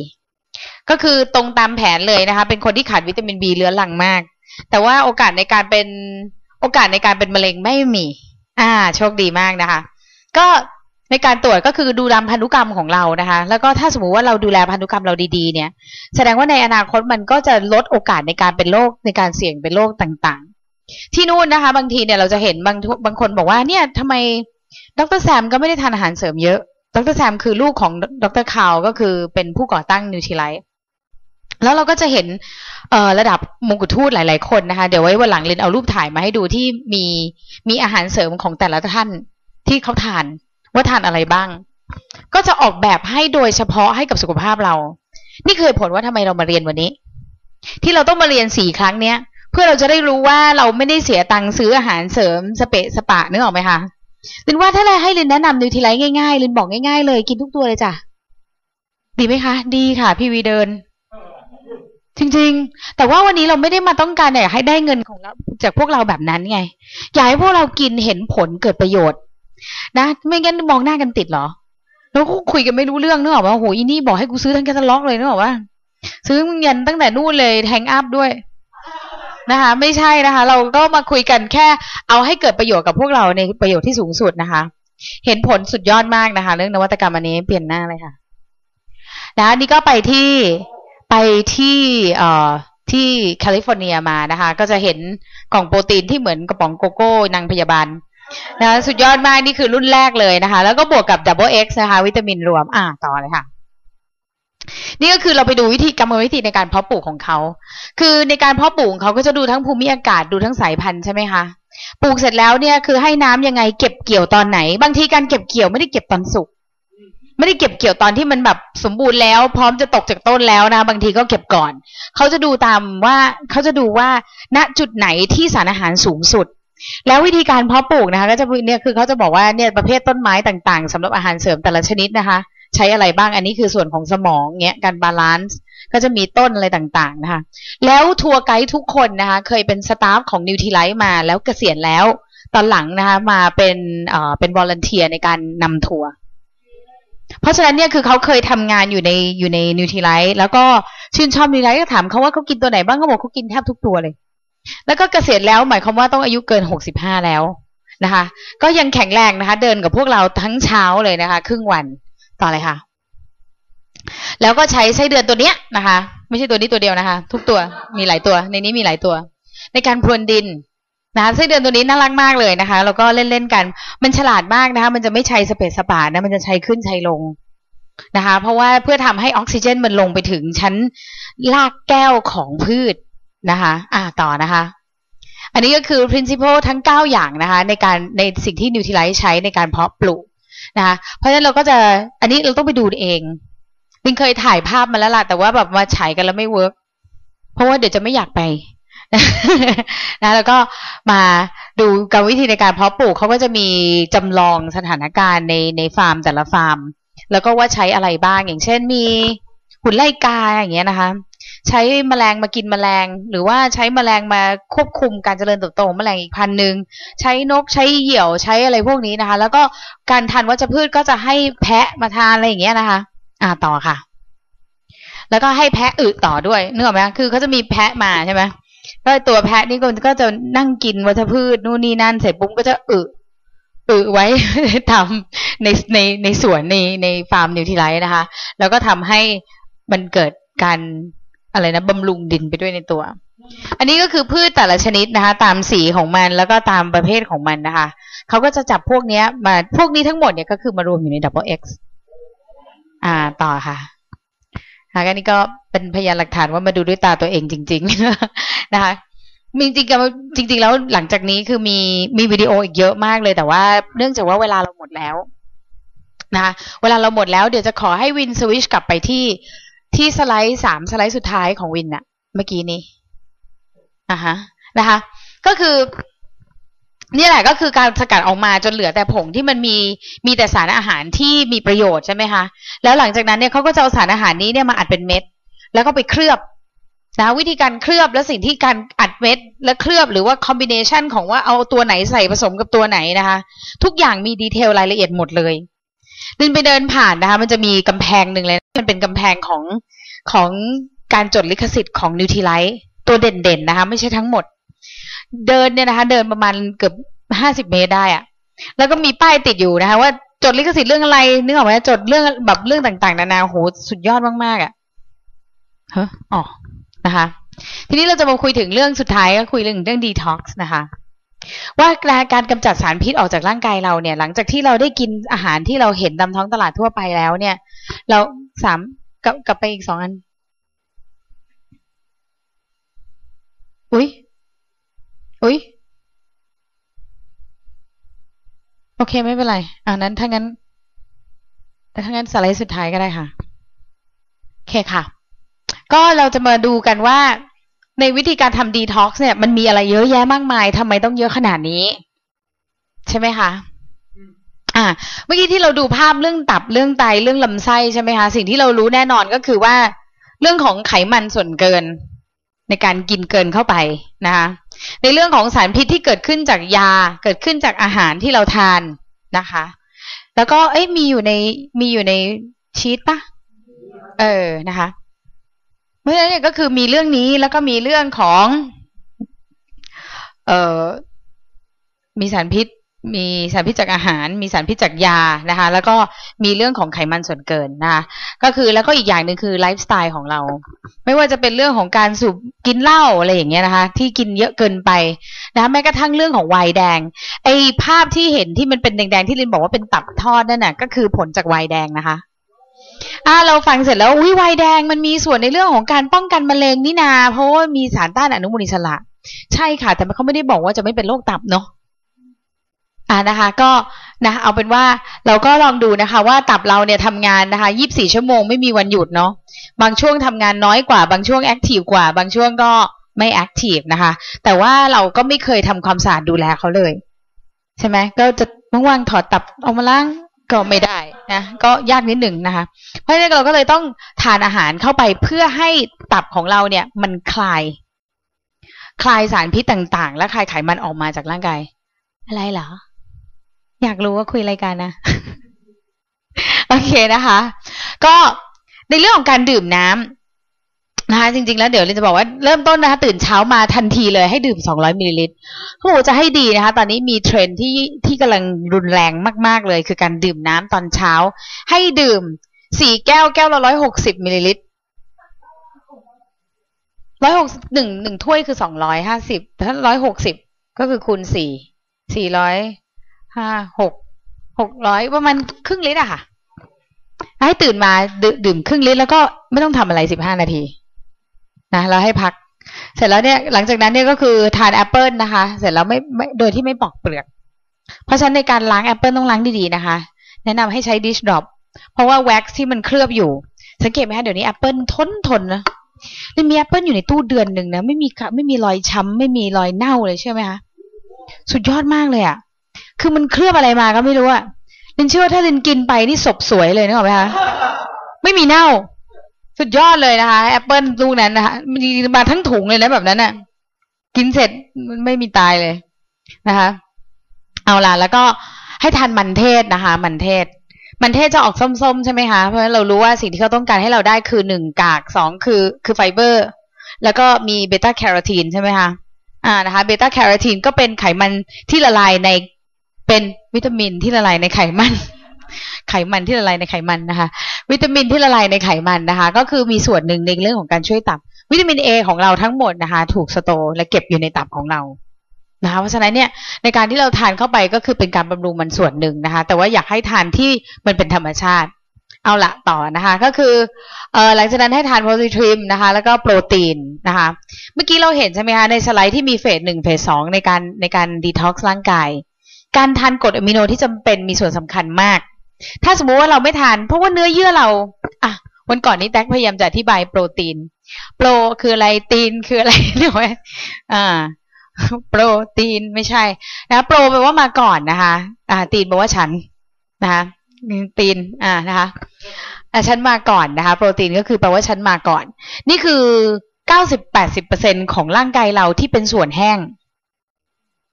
ก็คือตรงตามแผนเลยนะคะ เป็นคนที่ขาดวิตามินบีเรื้อรังมาก แต่ว่าโอกาสในการเป็น โอกาสในการเป็นมะเร็งไม่มี อ่า โชคดีมากนะคะ ก็ในการตรวจก็คือดูตามพันธุกรรมของเรานะคะ แล้วก็ถ้าสมมุติว่าเราดูแลพันธุกรรมเราดีๆ เนี่ย แสดงว่าในอนาคตมันก็จะลดโอกาสในการเป็นโรคในการเสี่ยงเป็นโรคต่างๆ ที่นู่นนะคะ บางทีเนี่ยเราจะเห็นบางบางคนบอกว่าเนี่ยทำไมดรแซมก็ไม่ได้ทานอาหารเสริมเยอะ ดรแซมคือลูกของดรคาวก็คือเป็นผู้ก่อตั้งนิวทรีไลท์แล้วเราก็จะเห็น ระดับมงกุฎทูตหลาย ๆ คนนะคะ เดี๋ยวไว้วันหลังเรนเอารูปถ่ายมาให้ดูที่มีมีอาหารเสริมของแต่ละท่านที่เขาทานว่าทานอะไรบ้าง ก็จะออกแบบให้โดยเฉพาะให้กับสุขภาพเรา นี่คือผลว่าทำไมเรามาเรียนวันนี้ ที่เราต้องมาเรียนสี่ครั้งเนี้ย เพื่อเราจะได้รู้ว่าเราไม่ได้เสียตังค์ซื้ออาหารเสริมสเปะสปะนึกออกไหมคะลินว่าถ้าเราให้ลินแนะนำนิวทีไลท์ง่ายๆลินบอกง่ายๆเลย กินทุกตัวเลยจ้ะดีไหมคะ ดีค่ะ พี่วีเดิน จริง ๆ แต่ว่าวันนี้เราไม่ได้มาต้องการอยากให้ได้เงินของเราจากพวกเราแบบนั้นไง อยากให้พวกเรากินเห็นผลเกิดประโยชน์ นะ ไม่งั้นมองหน้ากันติดเหรอ แล้วก็คุยกันไม่รู้เรื่องนึกออกว่าโหอีนี่บอกให้กูซื้อทั้งแคตตาล็อกเลยนึกออกว่า ซื้อมึงยันตั้งแต่นู่นเลยแทงอัพด้วยนะคะ ไม่ใช่นะคะ เราก็มาคุยกันแค่ เอาให้เกิดประโยชน์กับพวกเราในประโยชน์ที่สูงสุดนะคะ เห็นผลสุดยอดมากนะคะ เรื่องนวัตกรรมอันนี้เปลี่ยนหน้าเลยค่ะนะนี่ก็ไปที่ ไปที่เอ่อที่แคลิฟอร์เนียมานะคะ ก็จะเห็นกล่องโปรตีนที่เหมือนกระป๋องโกโก้นางพยาบาลนะคะสุดยอดมาก นี่คือรุ่นแรกเลยนะคะ แล้วก็บวกกับ Double X นะคะ วิตามินรวม อ่าต่อเลยค่ะ นี่ก็คือเราไปดูวิธีกรรมวิธีในการเพาะปลูกของเขา คือในการเพาะปลูกของเขาก็จะดูทั้งภูมิอากาศดูทั้งสายพันธุ์ใช่ไหมคะปลูกเสร็จแล้วเนี่ยคือให้น้ำยังไงเก็บเกี่ยวตอนไหน บางทีการเก็บเกี่ยวไม่ได้เก็บตอนสุก ไม่ได้เก็บเกี่ยวตอนที่มันแบบสมบูรณ์แล้ว พร้อมจะตกจากต้นแล้วนะ บางทีก็เก็บก่อน เขาจะดูตามว่าเขาจะดูว่าณจุดไหนที่สารอาหารสูงสุด แล้ววิธีการเพาะปลูกนะคะก็จะเนี่ยคือเขาจะบอกว่าเนี่ยประเภทต้นไม้ต่างๆสำหรับอาหารเสริมแต่ละชนิดนะคะ ใช้อะไรบ้างอันนี้คือส่วนของสมองเงี้ยการ balance ก็จะมีต้นอะไรต่างๆนะคะ แล้ว tour guide ทุกคนนะคะ เคยเป็น staff ของ Nutrilite มาแล้วเกษียณแล้ว ตอนหลังนะคะมาเป็นเอ่อเป็น volunteer ในการนำทัวร์ เพราะฉะนั้นเนี่ยคือเขาเคยทำงานอยู่ในอยู่ใน Nutrilite แล้วก็ชื่นชอบ Nutrilite ก็ถามเขาว่าเขากินตัวไหนบ้างเขาบอกเขากินแทบทุกตัวเลย แล้วก็เกษียณแล้วหมายความว่าต้องอายุเกินหกสิบห้าแล้วนะคะ ก็ยังแข็งแรงนะคะ เดินกับพวกเราทั้งเช้าเลยนะคะ ครึ่งวันต่อเลยค่ะ แล้วก็ใช้ไส้เดือนตัวเนี้ยนะคะ ไม่ใช่ตัวนี้ตัวเดียวนะคะ ทุกตัวมีหลายตัวในนี้มีหลายตัว ในการพรวนดิน นะคะไส้เดือนตัวนี้น่ารักมากเลยนะคะแล้วก็เล่นๆกัน มันฉลาดมากนะคะ มันจะไม่ใช้สเปซสปานะมันจะใช้ขึ้นใช้ลงนะคะ เพราะว่าเพื่อทำให้ออกซิเจนมันลงไปถึงชั้นรากแก้วของพืชนะคะ อ่าต่อนะคะ อันนี้ก็คือ principle ทั้ง 9 อย่างนะคะ ในการในสิ่งที่นิวท i ไลท์ใช้ในการเพาะปลูกนะคะ เพราะฉะนั้นเราก็จะอันนี้เราต้องไปดูเองลินเคยถ่ายภาพมาแล้วล่ะแต่ว่าแบบมาฉายกันแล้วไม่ work เพราะว่าเดี๋ยวจะไม่อยากไป นะแล้วก็มาดูกรรมวิธีในการเพาะปลูกเขาก็จะมีจำลองสถานการณ์ในในฟาร์มแต่ละฟาร์ม แล้วก็ว่าใช้อะไรบ้างอย่างเช่นมีหุ่นไล่กาอย่างเงี้ยนะคะ ใช้แมลงมากินแมลง หรือว่าใช้แมลงมาควบคุมการเจริญเติบโตของแมลงอีกพันธุ์หนึ่งใช้นกใช้เหยี่ยวใช้อะไรพวกนี้นะคะ แล้วก็การทานวัชพืชก็จะให้แพะมาทานอะไรอย่างเงี้ยนะคะ อ่าต่อค่ะแล้วก็ให้แพะอึต่อด้วยนึกออกไหมคือเขาจะมีแพะมาใช่ไหม ก็ตัวแพะนี่ก็จะนั่งกินวัชพืชนู่นนี่นั่นเสร็จปุ๊บก็จะอึอึไว้ทำในในในสวนในในฟาร์ม Nutrilite นะคะ แล้วก็ทำให้มันเกิดการอะไรนะบำรุงดินไปด้วยในตัว อันนี้ก็คือพืชแต่ละชนิดนะคะ ตามสีของมันแล้วก็ตามประเภทของมันนะคะเขาก็จะจับพวกนี้มาพวกนี้ทั้งหมดเนี่ยก็คือมารวมอยู่ใน double x อ่าต่อค่ะ อันนี้ก็เป็นพยานหลักฐานว่ามาดูด้วยตาตัวเองจริง ๆ นะคะมีจริงๆจริง ๆ แล้วหลังจากนี้คือมีมีวิดีโออีกเยอะมากเลย แต่ว่าเนื่องจากว่าเวลาเราหมดแล้วนะคะเวลาเราหมดแล้วเดี๋ยวจะขอให้วินสวิชกลับไปที่ที่สไลด์สามสไลด์สุดท้ายของวินอะเมื่อกี้นี้นะคะนะคะ ก็คือ นี่แหละก็คือการสกัดออกมาจนเหลือแต่ผงที่มันมีมีแต่สารอาหารที่มีประโยชน์ใช่ไหมคะ แล้วหลังจากนั้นเนี่ยเขาก็จะเอาสารอาหารนี้เนี่ยมาอัดเป็นเม็ด แล้วก็ไปเคลือบนะวิธีการเคลือบและสิ่งที่การอัดเม็ด และเคลือบหรือว่า combination ของว่าเอาตัวไหนใส่ผสมกับตัวไหนนะคะ ทุกอย่างมี detail รายละเอียดหมดเลยลินไปเดินผ่านนะคะ มันจะมีกำแพงหนึ่งเลย มันเป็นกำแพงของของการจดลิขสิทธิ์ของ Nutrilite ตัวเด่นๆนะคะ ไม่ใช่ทั้งหมด เดินเนี่ยนะคะ เดินประมาณเกือบห้าสิบเมตรได้อะแล้วก็มีป้ายติดอยู่นะคะว่าจดลิขสิทธิ์เรื่องอะไรนึกออกไหมจดเรื่องแบบเรื่องต่างๆ นานาโหสุดยอดมากๆอะ่ะเฮ้ออ๋อนะคะ ทีนี้เราจะมาคุยถึงเรื่องสุดท้ายก็คุยเรื่องเรื่องดีท็อกซ์นะคะว่าการกำจัดสารพิษออกจากร่างกายเราเนี่ย หลังจากที่เราได้กินอาหารที่เราเห็นตามท้องตลาดทั่วไปแล้ว เนี่ย เราสามกลับกลับไปอีกสองอัน อุ้ย อุ้ยโอเคไม่เป็นไรอ่านั้นถ้างั้นถ้างั้นสไลด์สุดท้ายก็ได้ค่ะโอเคค่ะ ก็เราจะมาดูกันว่าในวิธีการทำดีท็อกซ์เนี่ยมันมีอะไรเยอะแยะมากมายทำไมต้องเยอะขนาดนี้ ใช่ไหมคะอ่า เมื่อกี้ที่เราดูภาพเรื่องตับเรื่องไตเรื่องลำไส้ใช่ไหมคะสิ่งที่เรารู้แน่นอนก็คือว่า เรื่องของไขมันส่วนเกิน ในการกินเกินเข้าไปนะคะ ในเรื่องของสารพิษที่เกิดขึ้นจากยาเกิดขึ้นจากอาหารที่เราทานนะคะ แล้วก็เอ้ยมีอยู่ในมีอยู่ในชีตปะเออนะคะ เพราะฉะนั้นเนี่ยก็คือมีเรื่องนี้แล้วก็มีเรื่องของ เอ่อมีสารพิษ มีสารพิษจากอาหาร มีสารพิษจากยานะคะ แล้วก็มีเรื่องของไขมันส่วนเกินนะคะก็คือแล้วก็อีกอย่างหนึ่งคือไลฟ์สไตล์ของเรา ไม่ว่าจะเป็นเรื่องของการสูบกินเหล้าอะไรอย่างเงี้ยนะคะ ที่กินเยอะเกินไปนะคะแม้กระทั่งเรื่องของไวน์แดง ไอภาพที่เห็นที่มันเป็นแดงๆที่ลินบอกว่าเป็นตับทอดนั่นน่ะก็คือผลจากไวน์แดงนะคะอ่าเราฟังเสร็จแล้วอุ้ยไวน์แดงมันมีส่วนในเรื่องของการป้องกันมะเร็งนี่นา เพราะว่ามีสารต้านอนุมูลอิสระ ใช่ค่ะ แต่เขาไม่ได้บอกว่าจะไม่เป็นโรคตับเนาะ อ่านะคะก็นะเอาเป็นว่าเราก็ลองดูนะคะว่าตับเราเนี่ยทำงานนะคะยีิบสี่ชั่วโมงไม่มีวันหยุดเนาะบางช่วงทำงานน้อยกว่า บางช่วงแอคทีฟกว่า บางช่วงก็ไม่แอคทีฟนะคะ แต่ว่าเราก็ไม่เคยทำความสะอาดดูแลเขาเลย ใช่ไหมก็จะว่างๆถอดตับออกมาล้างก็ไม่ได้นะก็ยากนิดหนึ่งนะคะ เพราะฉะนั้นเราก็เลยต้องทานอาหารเข้าไปเพื่อให้ตับของเราเนี่ย มันคลาย คลายสารพิษต่างๆ และคลายไขมันออกมาจากร่างกายอะไรเหรอ อยากรู้ว่าคุยอะไรกันนะ โอเคนะคะ ก็ในเรื่องของการดื่มน้ำนะคะจริงๆแล้วเดี๋ยวเราจะบอกว่าเริ่มต้นนะคะตื่นเช้ามาทันทีเลยให้ดื่ม 200มิลลิลิตรเขาบอกจะให้ดีนะคะ ตอนนี้มีเทรนที่ที่กำลังรุนแรงมากๆเลย คือการดื่มน้ำตอนเช้า ให้ดื่มสี่แก้วแก้วละร้อยหกสิบมิลลิลิตรร้อยหกหนึ่งหนึ่งถ้วยคือสองร้อยห้าสิบถ้าร้อยหกสิบก็คือคูณสี่สี่ร้อย ห้าหกหกร้อยประมาณครึ่งลิตรอะค่ะ ให้ตื่นมาดื่มครึ่งลิตรแล้วก็ไม่ต้องทำอะไรสิบห้านาทีนะแล้วให้พัก เสร็จแล้วเนี่ยหลังจากนั้นเนี่ยก็คือทานแอปเปิลนะคะ เสร็จแล้วไม่ไม่โดยที่ไม่ปอกเปลือก เพราะฉะนั้นในการล้างแอปเปิลต้องล้างดีๆนะคะ แนะนำให้ใช้ Dish Drops เพราะว่าแว็กซ์ที่มันเคลือบอยู่ สังเกตไหมคะเดี๋ยวนี้แอปเปิลทนทนนะนี่มีแอปเปิลอยู่ในตู้เดือนหนึ่งนะไม่มีไม่มีรอยช้ำไม่มีรอยเน่าเลยใช่ไหมคะสุดยอดมากเลยอะ่ะ คือมันเคลือบอะไรมาก็ไม่รู้อะลินเชื่อว่าถ้าลินกินไปนี่ศพสวยเลยนึกออกไหมคะไม่มีเน่า สุดยอดเลยนะคะแอปเปิลลูกนั้นนะคะมีมาทั้งถุงเลยนะแบบนั้นน่ะกินเสร็จมันไม่มีตายเลยนะคะ เอาล่ะ แล้วก็ให้ทานมันเทศนะคะ มันเทศ มันเทศจะออกส้มๆใช่ไหมคะเพราะฉะนั้นเรารู้ว่าสิ่งที่เขาต้องการให้เราได้คือหนึ่งกากสองคือคือไฟเบอร์ แล้วก็มีเบต้าแคโรทีนใช่ไหมคะอ่านะคะเบต้าแคโรทีนก็เป็นไขมันที่ละลายใน เป็นวิตามินที่ละลายในไขมัน ไขมันที่ละลายในไขมันนะคะ วิตามินที่ละลายในไขมันนะคะ ก็คือมีส่วนหนึ่งในเรื่องของการช่วยตับ วิตามินเอของเราทั้งหมดนะคะ ถูกสโตและเก็บอยู่ในตับของเรานะคะเพราะฉะนั้นเนี่ยในการที่เราทานเข้าไปก็คือเป็นการบำรุงมันส่วนหนึ่งนะคะ แต่ว่าอยากให้ทานที่มันเป็นธรรมชาติ เอาละต่อนะคะ ก็คือเออหลังจากนั้นให้ทานโพซิทริมนะคะ แล้วก็โปรตีนนะคะ เมื่อกี้เราเห็นใช่ไหมคะในสไลด์ที่มีเฟสหนึ่งเฟสสองในการในการดีท็อกซ์ร่างกาย การทานกรดอะมิโนที่จำเป็นมีส่วนสำคัญมาก ถ้าสมมุติว่าเราไม่ทาน เพราะว่าเนื้อเยื่อเรา อะ วันก่อนนี้แท็กพยายามจะอธิบายโปรตีน โปรคืออะไรตีนคืออะไรเรียกว่าอ่า โปรตีนไม่ใช่นะโปรแปลว่ามาก่อนนะคะ อ่า ตีนแปลว่าฉันนะคะตีน อ่านะคะอ่าฉันมาก่อนนะคะ โปรตีนก็คือแปลว่าฉันมาก่อน นี่คือเก้าสิบแปดสิบเปอร์เซ็นของร่างกายเราที่เป็นส่วนแห้ง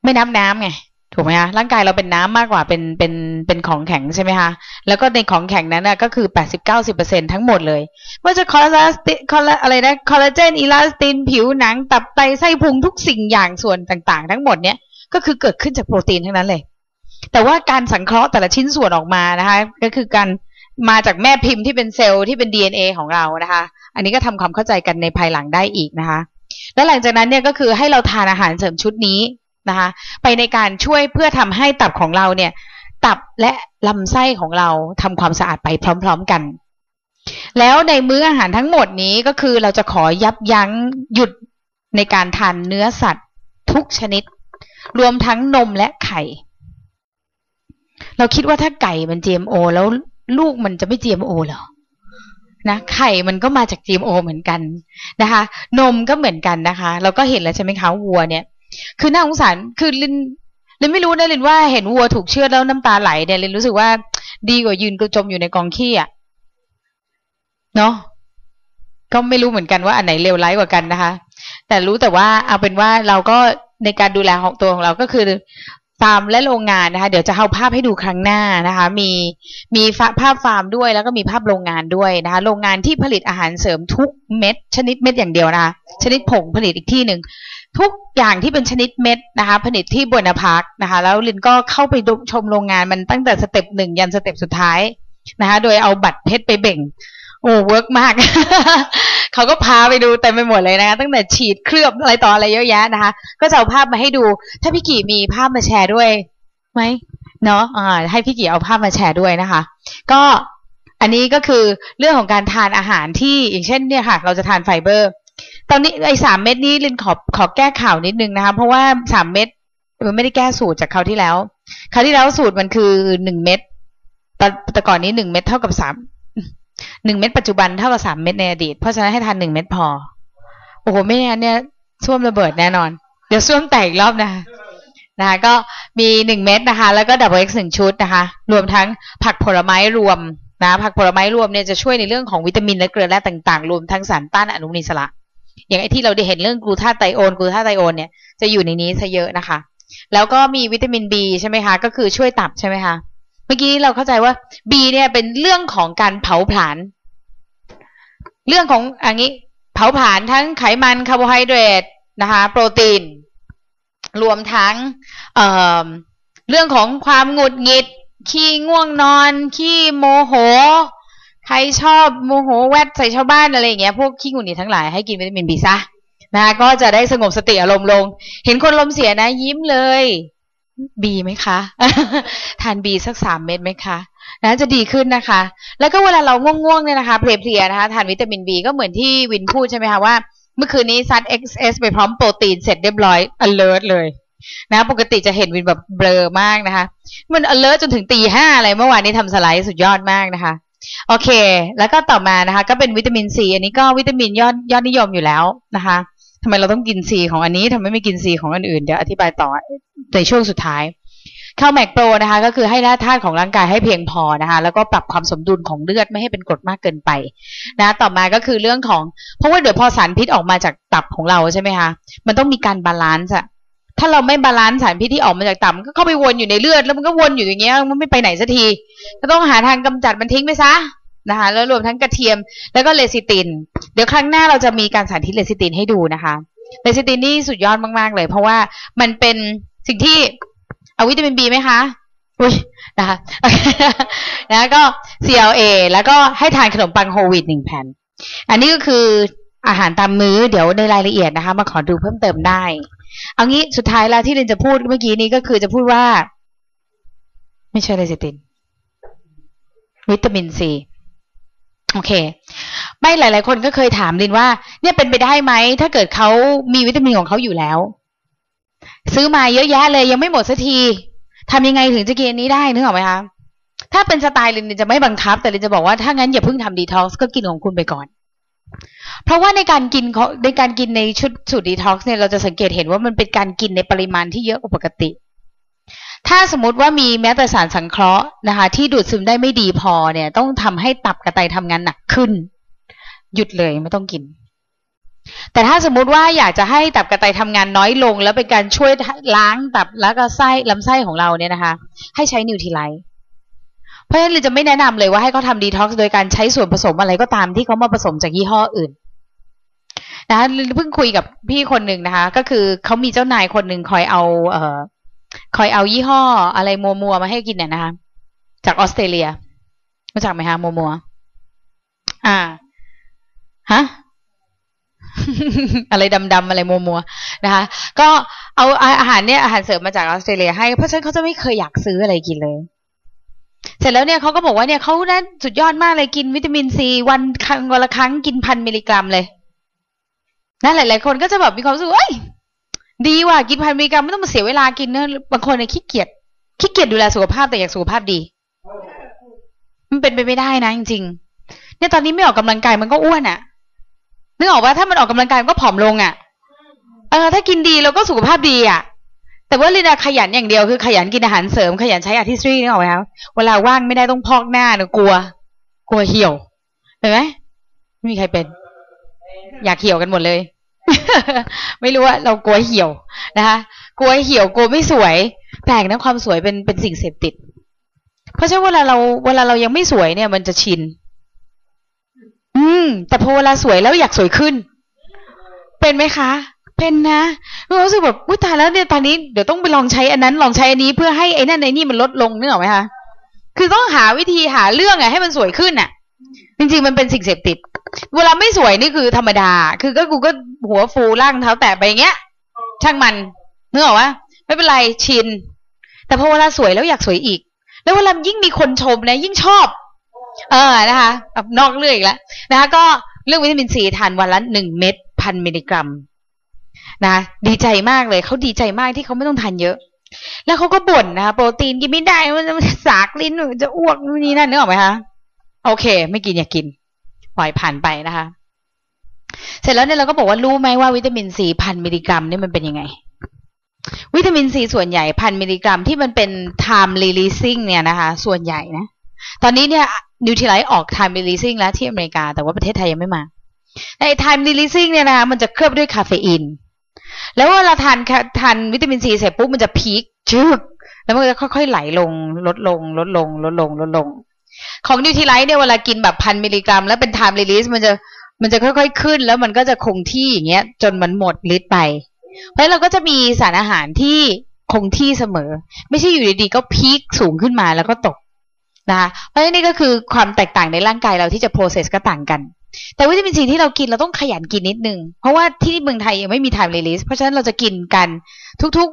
ไม่นับน้ำไง ถูกไหมคะร่างกายเราเป็นน้ำมากกว่าเป็นเป็นเป็นของแข็งใช่ไหมคะแล้วก็ในของแข็งนั้นน่ะก็คือแปดสิบเก้าสิบเปอร์เซ็นทั้งหมดเลยว่าจะคอลลาสติคอลอะไรนะคอลลาเจนอีลาสตินผิวหนัง ตับไตไส้พุงทุกสิ่งอย่างส่วนต่างๆ ทั้งหมดเนี้ยก็คือเกิดขึ้นจากโปรตีนทั้งนั้นเลย แต่ว่าการสังเคราะห์แต่ละชิ้นส่วนออกมานะคะ ก็คือการมาจากแม่พิมพ์ที่เป็นเซลล์ที่เป็น DNA ของเรานะคะ อันนี้ก็ทำความเข้าใจกันในภายหลังได้อีกนะคะ แล้วหลังจากนั้นเนี่ยก็คือให้เราทานอาหารเสริมชุดนี้ นะคะไปในการช่วยเพื่อทำให้ตับของเราเนี่ย ตับและลำไส้ของเราทำความสะอาดไปพร้อม ๆกัน แล้วในมื้ออาหารทั้งหมดนี้ก็คือเราจะขอยับยั้งหยุดในการทานเนื้อสัตว์ทุกชนิด รวมทั้งนมและไข่ เราคิดว่าถ้าไก่มัน GMO แล้วลูกมันจะไม่ GMO เหรอนะไข่มันก็มาจาก GMO เหมือนกันนะคะ นมก็เหมือนกันนะคะ เราก็เห็นแล้วใช่ไหมคะวัวเนี่ย คือน่าสงสารคือลินลินไม่รู้นะลินว่าเห็นวัวถูกเชือดแล้วน้ำตาไหลเนี่ยลินรู้สึกว่าดีกว่ายืนกระจมอยู่ในกองขี้อะเนาะก็ไม่รู้เหมือนกันว่าอันไหนเลวร้ายกว่ากันนะคะ แต่รู้แต่ว่าเอาเป็นว่าเราก็ในการดูแลของตัวของเราก็คือฟาร์มและโรงงานนะคะ เดี๋ยวจะเอาภาพให้ดูครั้งหน้านะคะ มีมีภาพฟาร์มด้วย แล้วก็มีภาพโรงงานด้วยนะคะ โรงงานที่ผลิตอาหารเสริมทุกเม็ด ชนิดเม็ดอย่างเดียวนะคะชนิดผงผลิตอีกที่หนึ่ง ทุกอย่างที่เป็นชนิดเม็ดนะคะ ผลิตที่ Buena Park นะคะ แล้วลินก็เข้าไปดูชมโรงงานมันตั้งแต่ step หนึ่งยัน step สุดท้ายนะคะ โดยเอาบัตรเพชรไปเบ่ง โอ้ work มาก เขาก็พาไปดูเต็มไปหมดเลยนะคะตั้งแต่ฉีดเคลือบอะไรต่ออะไรเยอะแยะนะคะ ก็จะเอาภาพมาให้ดู ถ้าพี่กี่มีภาพมาแชร์ด้วยไหมเนาะอ่าให้พี่กี่เอาภาพมาแชร์ด้วยนะคะ ก็อันนี้ก็คือเรื่องของการทานอาหารที่อย่างเช่นเนี่ยค่ะ เราจะทานไฟเบอร์ ตอนนี้ไอ้สามเม็ดนี้ลินขอขอแก้ข่าวนิดนึงนะคะ เพราะว่าสามเม็ดมันไม่ได้แก้สูตรจากคราวที่แล้วคราวที่แล้วสูตรมันคือหนึ่งเม็ดแต่แต่ก่อนนี้หนึ่งเม็ดเท่ากับสามหนึ่งเม็ดปัจจุบันเท่ากับสามเม็ดในอดีต เพราะฉะนั้นให้ทานหนึ่งเม็ดพอ โอ้โหไม่งั้นเนี่ยส้วมระเบิดแน่นอน เดี๋ยวส้วมแตกอีกรอบนะคะนะคะก็มีหนึ่งเม็ดนะคะ แล้วก็ Double X หนึ่งชุดนะคะ รวมทั้งผักผลไม้รวมนะผักผลไม้รวมเนี่ยจะช่วยในเรื่องของวิตามินและเกลือแร่ต่างๆ รวมทั้งสารต้านอนุมูลอิสระ อย่างไอที่เราได้เห็นเรื่องกลูตาไธโอนกลูตาไธโอนเนี่ยจะอยู่ในนี้ซะเยอะนะคะ แล้วก็มีวิตามินบีใช่ไหมคะก็คือช่วยตับใช่ไหมคะเมื่อกี้เราเข้าใจว่า B เนี่ยเป็นเรื่องของการเผาผลาญเรื่องของอันนี้เผาผลาญทั้งไขมันคาร์โบไฮเดรตนะคะ โปรตีน รวมทั้งเเรื่องของความหงุดหงิด ขี้ง่วงนอน ขี้โมโห ใครชอบโมโหแวดใส่ชาวบ้านอะไรอย่างเงี้ยพวกขี้หงุดหงิดทั้งหลายให้กินวิตามินบีซะนะก็จะได้สงบสติอารมณ์ลง เห็นคนลมเสียนะ ยิ้มเลยบีไหมคะ ทานบีสักสามเม็ดไหมคะนะจะดีขึ้นนะคะ แล้วก็เวลาเราง่วงๆเนี่ยนะคะเพลียๆนะคะทานวิตามินบีก็เหมือนที่วินพูดใช่ไหมคะว่า เมื่อคืนนี้ซัด XS ไปพร้อมโปรตีนเสร็จเรียบร้อย alert เลยนะปกติจะเห็นวินแบบเบลอมากนะคะ มัน alert จนถึงตีห้าอะไรเมื่อวานนี้ทำสไลด์สุดยอดมากนะคะ โอเค แล้วก็ต่อมานะคะ ก็เป็นวิตามินซีอันนี้ก็วิตามินยอดยอดนิยมอยู่แล้วนะคะทำไมเราต้องกินซีของอันนี้ทำไมไม่กินซีของอันอื่นเดี๋ยวอธิบายต่อในช่วงสุดท้ายเข้าแมกโปรนะคะ ก็คือให้แร่ธาตุของร่างกายให้เพียงพอนะคะ แล้วก็ปรับความสมดุลของเลือดไม่ให้เป็นกรดมากเกินไปนะต่อมาก็คือเรื่องของ เพราะว่าเดี๋ยวพอสารพิษออกมาจากตับของเราใช่ไหมคะมันต้องมีการ balance อะ ถ้าเราไม่ balance สารพิษที่ออกมาจากตับก็เข้าไปวนอยู่ในเลือด แล้วมันก็วนอยู่อย่างเงี้ยมันไม่ไปไหนสักทีก็ต้องหาทางกำจัดมันทิ้งไปซะนะคะแล้วรวมทั้งกระเทียมแล้วก็เลซิติน เดี๋ยวครั้งหน้าเราจะมีการสาธิตเลซิตินให้ดูนะคะเลซิตินนี่สุดยอดมากๆเลย เพราะว่ามันเป็นสิ่งที่เอาวิตามินบีไหมคะอุ้ยนะคะนะก็ CLA แล้วก็ให้ทานขนมปังโฮลวีตหนึ่งแผ่น อันนี้ก็คืออาหารตามมื้อเดี๋ยวในรายละเอียดนะคะ มาขอดูเพิ่มเติมได้ เอางี้สุดท้ายแล้วที่เรนจะพูดเมื่อกี้นี้ก็คือจะพูดว่า ไม่ใช่เลซิติน วิตามินซีโอเค ไม่หลาย ๆ คนก็เคยถามลินว่า เนี่ยเป็นไปได้ไหมถ้าเกิดเขามีวิตามินของเขาอยู่แล้ว ซื้อมาเยอะแยะเลยยังไม่หมดสักทีทำยังไงถึงจะกินอันนี้ได้นึกออกไหมคะถ้าเป็นสไตล์ลินจะไม่บังคับ แต่ลินจะบอกว่าถ้างั้นอย่าเพิ่งทำดีท็อกซ์ก็กินของคุณไปก่อน เพราะว่าในการกินในการกินในชุดสูตรดีท็อกซ์เนี่ยเราจะสังเกตเห็นว่ามันเป็นการกินในปริมาณที่เยอะกว่าปกติ ถ้าสมมติว่ามีแม้แต่สารสังเคราะห์นะคะ ที่ดูดซึมได้ไม่ดีพอเนี่ย ต้องทำให้ตับกะไตทำงานหนักขึ้น หยุดเลยไม่ต้องกิน แต่ถ้าสมมุติว่าอยากจะให้ตับกะไตทำงานน้อยลง แล้วเป็นการช่วยล้างตับแล้วก็ไส้ลำไส้ของเราเนี่ยนะคะ ให้ใช้ Nutrilite เพราะฉะนั้นเราจะไม่แนะนำเลยว่าให้เขาทำดีท็อกซ์โดยการใช้ส่วนผสมอะไรก็ตามที่เขามาผสมจากยี่ห้ออื่นนะคะเพิ่งคุยกับพี่คนหนึ่งนะคะ ก็คือเขามีเจ้านายคนหนึ่งคอยเอา เอ่อคอยเอายี่ห้อ อะไรมัวมัวมาให้กินเนี่ยนะคะ จากออสเตรเลียรู้จักไหมคะมัวมัวอ่าฮะอะไรดำๆอะไรมัวๆนะคะ ก็เอาอาหารเนี่ยอาหารเสริมมาจากออสเตรเลียให้เพราะฉะนั้นเขาจะไม่เคยอยากซื้ออะไรกินเลย เสร็จแล้วเนี่ยเขาก็บอกว่าเนี่ยเขานั้นสุดยอดมากเลยกินวิตามินซีวันครั้งวันละครั้งกินพันมิลลิกรัมเลยนั่นหลาย ๆ คนก็จะแบบมีความรู้สึกเอ้ยดีว่ะกินพันมิลลิกรัมไม่ต้องมาเสียเวลากินเนอะบางคนเนี่ยขี้เกียจขี้เกียจดูแลสุขภาพแต่อยากสุขภาพดี มันเป็นไปไม่ได้นะจริงๆเนี่ยตอนนี้ไม่ออกกำลังกายมันก็อ้วนอะ่ะนึกออกว่าถ้ามันออกกำลังกายมันก็ผอมลงอะ่ะเออถ้ากินดีเราก็สุขภาพดีอะ่ะ แต่ว่าลินอะขยันอย่างเดียวคือขยันกินอาหารเสริมขยันใช้ Artistry นึกออกไหมครับเวลาว่างไม่ได้ต้องพอกหน้าเนาะกลัว กลัวเหี่ยวเห็นไหมไม่มีใครเป็น อยากเหี่ยวกันหมดเลย ไม่รู้ว่าเรากลัวเหี่ยวนะคะกลัวเหี่ยวกลัวไม่สวยแปลกนะความสวยเป็นเป็นสิ่งเสพติด เพราะฉะนั้นเวลาเราเวลาเรายังไม่สวยเนี่ย มันจะชิน อืม แต่พอเวลาสวยแล้วอยากสวยขึ้น เป็นไหมคะ เป็นนะรู้สึกแบบอุ้ยตายแล้วเนี่ยตอนนี้เดี๋ยวต้องไปลองใช้อันนั้นลองใช้อันนี้เพื่อให้ไอ้นั่นไอ้นี่มันลดลงนึกออกไหมคะคือต้องหาวิธีหาเรื่องอะให้มันสวยขึ้นอะจริงๆมันเป็นสิ่งเสพติด เวลาไม่สวยนี่คือธรรมดา คือก็กูก็หัวฟูร่างเท้าแตะไปอย่างเงี้ย ช่างมันนึกออกว่าไม่เป็นไรชิน แต่พอเวลาสวยแล้วอยากสวยอีก แล้วเวลายิ่งมีคนชมนะยิ่งชอบ เออนะคะนอกเรื่องอีกแล้วนะคะ ก็เรื่องวิตามินซีทานวันละหนึ่งเม็ดพันมิลลิกรัม นะดีใจมากเลยเขาดีใจมากที่เขาไม่ต้องทานเยอะ แล้วเขาก็บ่นนะคะโปรตีนกินไม่ได้มันจะสากลิ้นจะอ้วกนู่นนี่นั่นนึกออกไหมคะโอเค ไม่กินอย่ากิน ปล่อยผ่านไปนะคะ เสร็จแล้วเนี่ยเราก็บอกว่ารู้ไหมว่าวิตามินซีพันมิลลิกรัมนี่มันเป็นยังไง วิตามินซีส่วนใหญ่พันมิลลิกรัมที่มันเป็น time releasing เนี่ยนะคะ ส่วนใหญ่นะ ตอนนี้เนี่ย Nutrilite ออก time releasing แล้วที่อเมริกา แต่ว่าประเทศไทยยังไม่มาใน time releasing เนี่ยนะคะมันจะเคลือบด้วยคาเฟอีน แล้วเวลาทานทานวิตามินซีเสร็จปุ๊บมันจะ peak ชึกแล้วมันก็จะค่อยๆไหลลง ลดลง ลดลง ลดลง ลดลง ของนิวทริไลท์เนี่ยเวลากินแบบพันมิลลิกรัม แล้วเป็น time release มันจะมันจะค่อยๆขึ้น แล้วมันก็จะคงที่อย่างเงี้ย จนมันหมดฤทธิ์ไป เพราะฉะนั้นเราก็จะมีสารอาหารที่คงที่เสมอ ไม่ใช่อยู่ดีๆก็พีคสูงขึ้นมาแล้วก็ตกนะคะเพราะฉะนั้นนี่ก็คือความแตกต่างในร่างกายเราที่จะ process ก็ต่างกัน แต่วิตามินซีที่เรากินเราต้องขยันกินนิดนึง เพราะว่าที่เมืองไทยยังไม่มี time release เพราะฉะนั้นเราจะกินกันทุก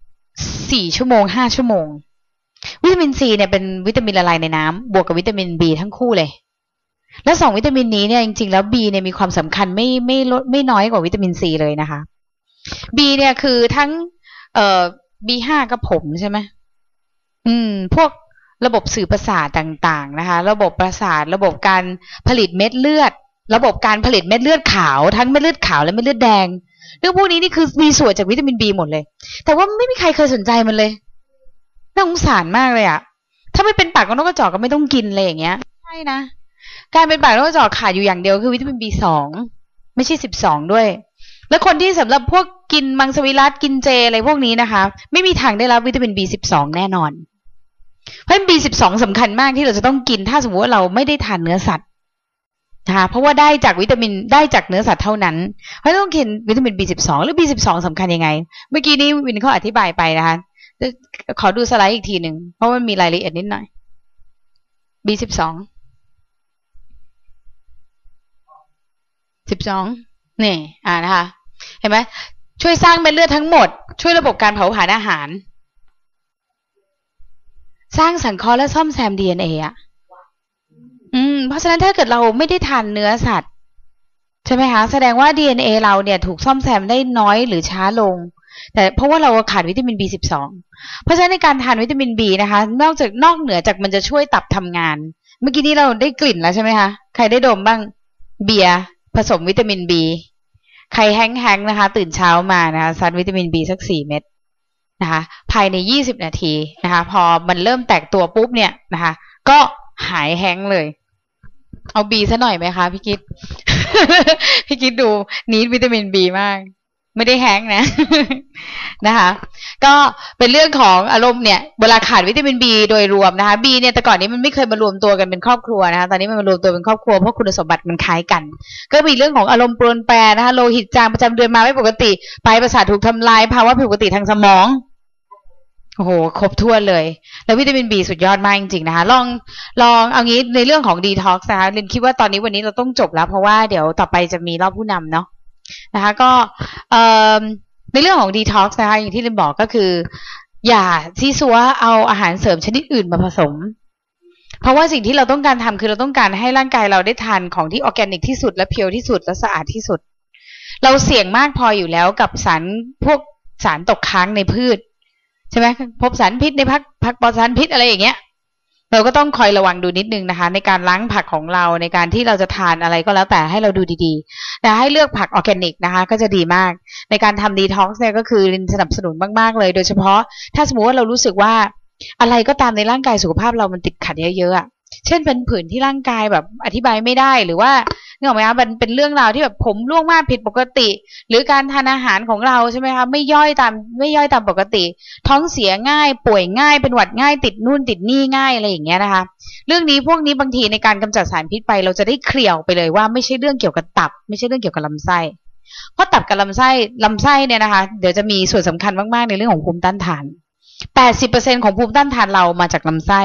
ๆสี่ชั่วโมงห้าชั่วโมง วิตามินซีเนี่ยเป็นวิตามินละลายในน้ำบวกกับวิตามินบีทั้งคู่เลย และสองวิตามินนี้เนี่ยจริงๆแล้วบีเนี่ยมีความสำคัญไม่ไม่ลดไม่น้อยกว่าวิตามินซีเลยนะคะบีเนี่ยคือทั้ง เอ่อบีห้ากับผมใช่ไหมอืม พวก ระบบสื่อประสาทต่างๆนะคะ ระบบประสาท ระบบการผลิตเม็ดเลือด ระบบการผลิตเม็ดเลือดขาว ทั้งเม็ดเลือดขาวและเม็ดเลือดแดง เรื่องพวกนี้นี่คือมีส่วนจากวิตามินบีหมดเลย แต่ว่าไม่มีใครเคยสนใจมันเลยน่าสงสารมากเลยอะถ้าไม่เป็นปากก็นกกระจอกก็ไม่ต้องกินเลยอย่างเงี้ยใช่นะการเป็นปากนกกระจอกขาดอยู่อย่างเดียวคือวิตามินบีสองไม่ใช่สิบสองด้วย แล้วคนที่สำหรับพวกกินมังสวิรัตกินเจอะไรพวกนี้นะคะ ไม่มีทางได้รับวิตามินบีสิบสองแน่นอน เพราะบีสิบสองสำคัญมากที่เราจะต้องกินถ้าสมมติว่าเราไม่ได้ทานเนื้อสัตว์นะคะเพราะว่าได้จากวิตามินได้จากเนื้อสัตว์เท่านั้น เพราะต้องกินวิตามินบีสิบสองแล้วบีสิบสองสำคัญยังไง เมื่อกี้นี้วินเขาอธิบายไปนะคะขอดูสไลด์อีกทีหนึ่งเพราะว่ามีรายละเอียดนิดหน่อยบีสิบสองสิบสองนี่ อ่านะคะ เห็นไหมช่วยสร้างเม็ดเลือดทั้งหมด ช่วยระบบการเผาผลาญอาหาร สร้างสังเคราะห์และซ่อมแซมดีเอ็นเออะอืม เพราะฉะนั้นถ้าเกิดเราไม่ได้ทานเนื้อสัตว์ ใช่ไหมคะ แสดงว่า DNA เราเนี่ยถูกซ่อมแซมได้น้อยหรือช้าลง แต่เพราะว่าเราขาดวิตามิน B12 เพราะฉะนั้นในการทานวิตามิน B นะคะ นอกจากนอกเหนือจากมันจะช่วยตับทำงาน เมื่อกี้นี้เราได้กลิ่นแล้วใช่ไหมคะ ใครได้ดมบ้าง เบียร์ผสมวิตามิน B ใครแห้งๆนะคะ ตื่นเช้ามานะคะซัดวิตามิน B สักสี่เม็ด นะคะภายใน 20 นาทีนะคะ พอมันเริ่มแตกตัวปุ๊บเนี่ยนะคะ ก็หายแห้งเลย เอาบีซะหน่อยไหมคะพี่กิดพี่กิดดูนีดวิตามินบีมาก ไม่ได้แห้งนะนะคะ ก็เป็นเรื่องของอารมณ์เนี่ยเวลาขาดวิตามินบีโดยรวมนะคะบีเนี่ยแต่ก่อนนี้มันไม่เคยมารวมตัวกันเป็นครอบครัวนะคะตอนนี้มันมารวมตัวเป็นครอบครัวเพราะคุณสมบัติมันคล้ายกัน ก็มีเรื่องของอารมณ์ปรนแปรนะคะโลหิตจางประจำเดือนมาไม่ปกติปลายประสาทถูกทำลายภาวะผิดปกติทางสมองโอ้โหครบถ้วนเลย แล้ววิตามินบีสุดยอดมากจริงๆนะคะ ลองลองเอางี้ในเรื่องของดีท็อกซ์นะคะลินคิดว่าตอนนี้วันนี้เราต้องจบแล้ว เพราะว่าเดี๋ยวต่อไปจะมีรอบผู้นำเนาะ นะคะ ก็ในเรื่องของดีท็อกซ์นะคะ อย่างที่ลินบอกก็คือ อย่าซี้ซั้วเอาอาหารเสริมชนิดอื่นมาผสม เพราะว่าสิ่งที่เราต้องการทำคือเราต้องการให้ร่างกายเราได้ทานของที่ออร์แกนิกที่สุดและ pure ที่สุดและสะอาดที่สุด เราเสี่ยงมากพออยู่แล้วกับสารพวกสารตกค้างในพืชใช่ไหมพบสารพิษในผักผักปลอดสารพิษอะไรอย่างเงี้ย เราก็ต้องคอยระวังดูนิดนึงนะคะ ในการล้างผักของเราในการที่เราจะทานอะไรก็แล้วแต่ให้เราดูดีๆแต่ให้เลือกผักออร์แกนิกนะคะ ก็จะดีมาก ในการทำดีท็อกซ์เนี่ยก็คือสนับสนุนมากๆเลย โดยเฉพาะถ้าสมมติว่าเรารู้สึกว่าอะไรก็ตามในร่างกายสุขภาพเรามันติดขัดเยอะๆอะ เช่นเป็นผื่นที่ร่างกายแบบอธิบายไม่ได้หรือว่าเนี่ยหรอกไหมคะมันเป็นเรื่องราวที่แบบผมร่วงมากผิดปกติ หรือการทานอาหารของเราใช่ไหมคะไม่ย่อยตามไม่ย่อยตามปกติ ท้องเสียง่ายป่วยง่ายเป็นหวัดง่ายติดนู่นติดนี่ง่ายอะไรอย่างเงี้ยนะคะ เรื่องนี้พวกนี้บางทีในการกำจัดสารพิษไป เราจะได้เคลียร์ไปเลยว่าไม่ใช่เรื่องเกี่ยวกับตับ ไม่ใช่เรื่องเกี่ยวกับลำไส้เพราะตับกับลำไส้ลำไส้เนี่ยนะคะ เดี๋ยวจะมีส่วนสำคัญมากๆในเรื่องของภูมิต้านทาน 80%ของภูมิต้านทานเรามาจากลำไส้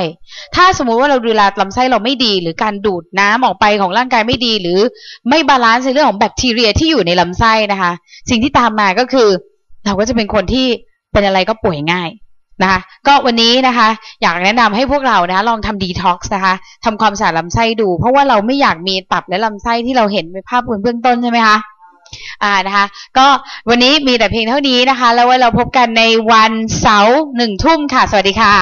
ถ้าสมมุติว่าเราดูแลลำไส้เราไม่ดี หรือการดูดน้ำออกไปของร่างกายไม่ดี หรือไม่ balance ในเรื่องของแบคทีเรียที่อยู่ในลำไส้นะคะ สิ่งที่ตามมาก็คือ เราก็จะเป็นคนที่เป็นอะไรก็ป่วยง่ายนะคะก็วันนี้นะคะ อยากแนะนำให้พวกเรานะคะลองทำดีท็อกซ์นะคะทำความสะอาดลำไส้ดู เพราะว่าเราไม่อยากมีตับและลำไส้ที่เราเห็นในภาพเบื้องต้นใช่ไหมคะ อ่านะคะก็วันนี้มีแต่เพียงเท่านี้นะคะ แล้วไว้เราพบกันในวันเสาร์หนึ่งทุ่มค่ะ สวัสดีค่ะ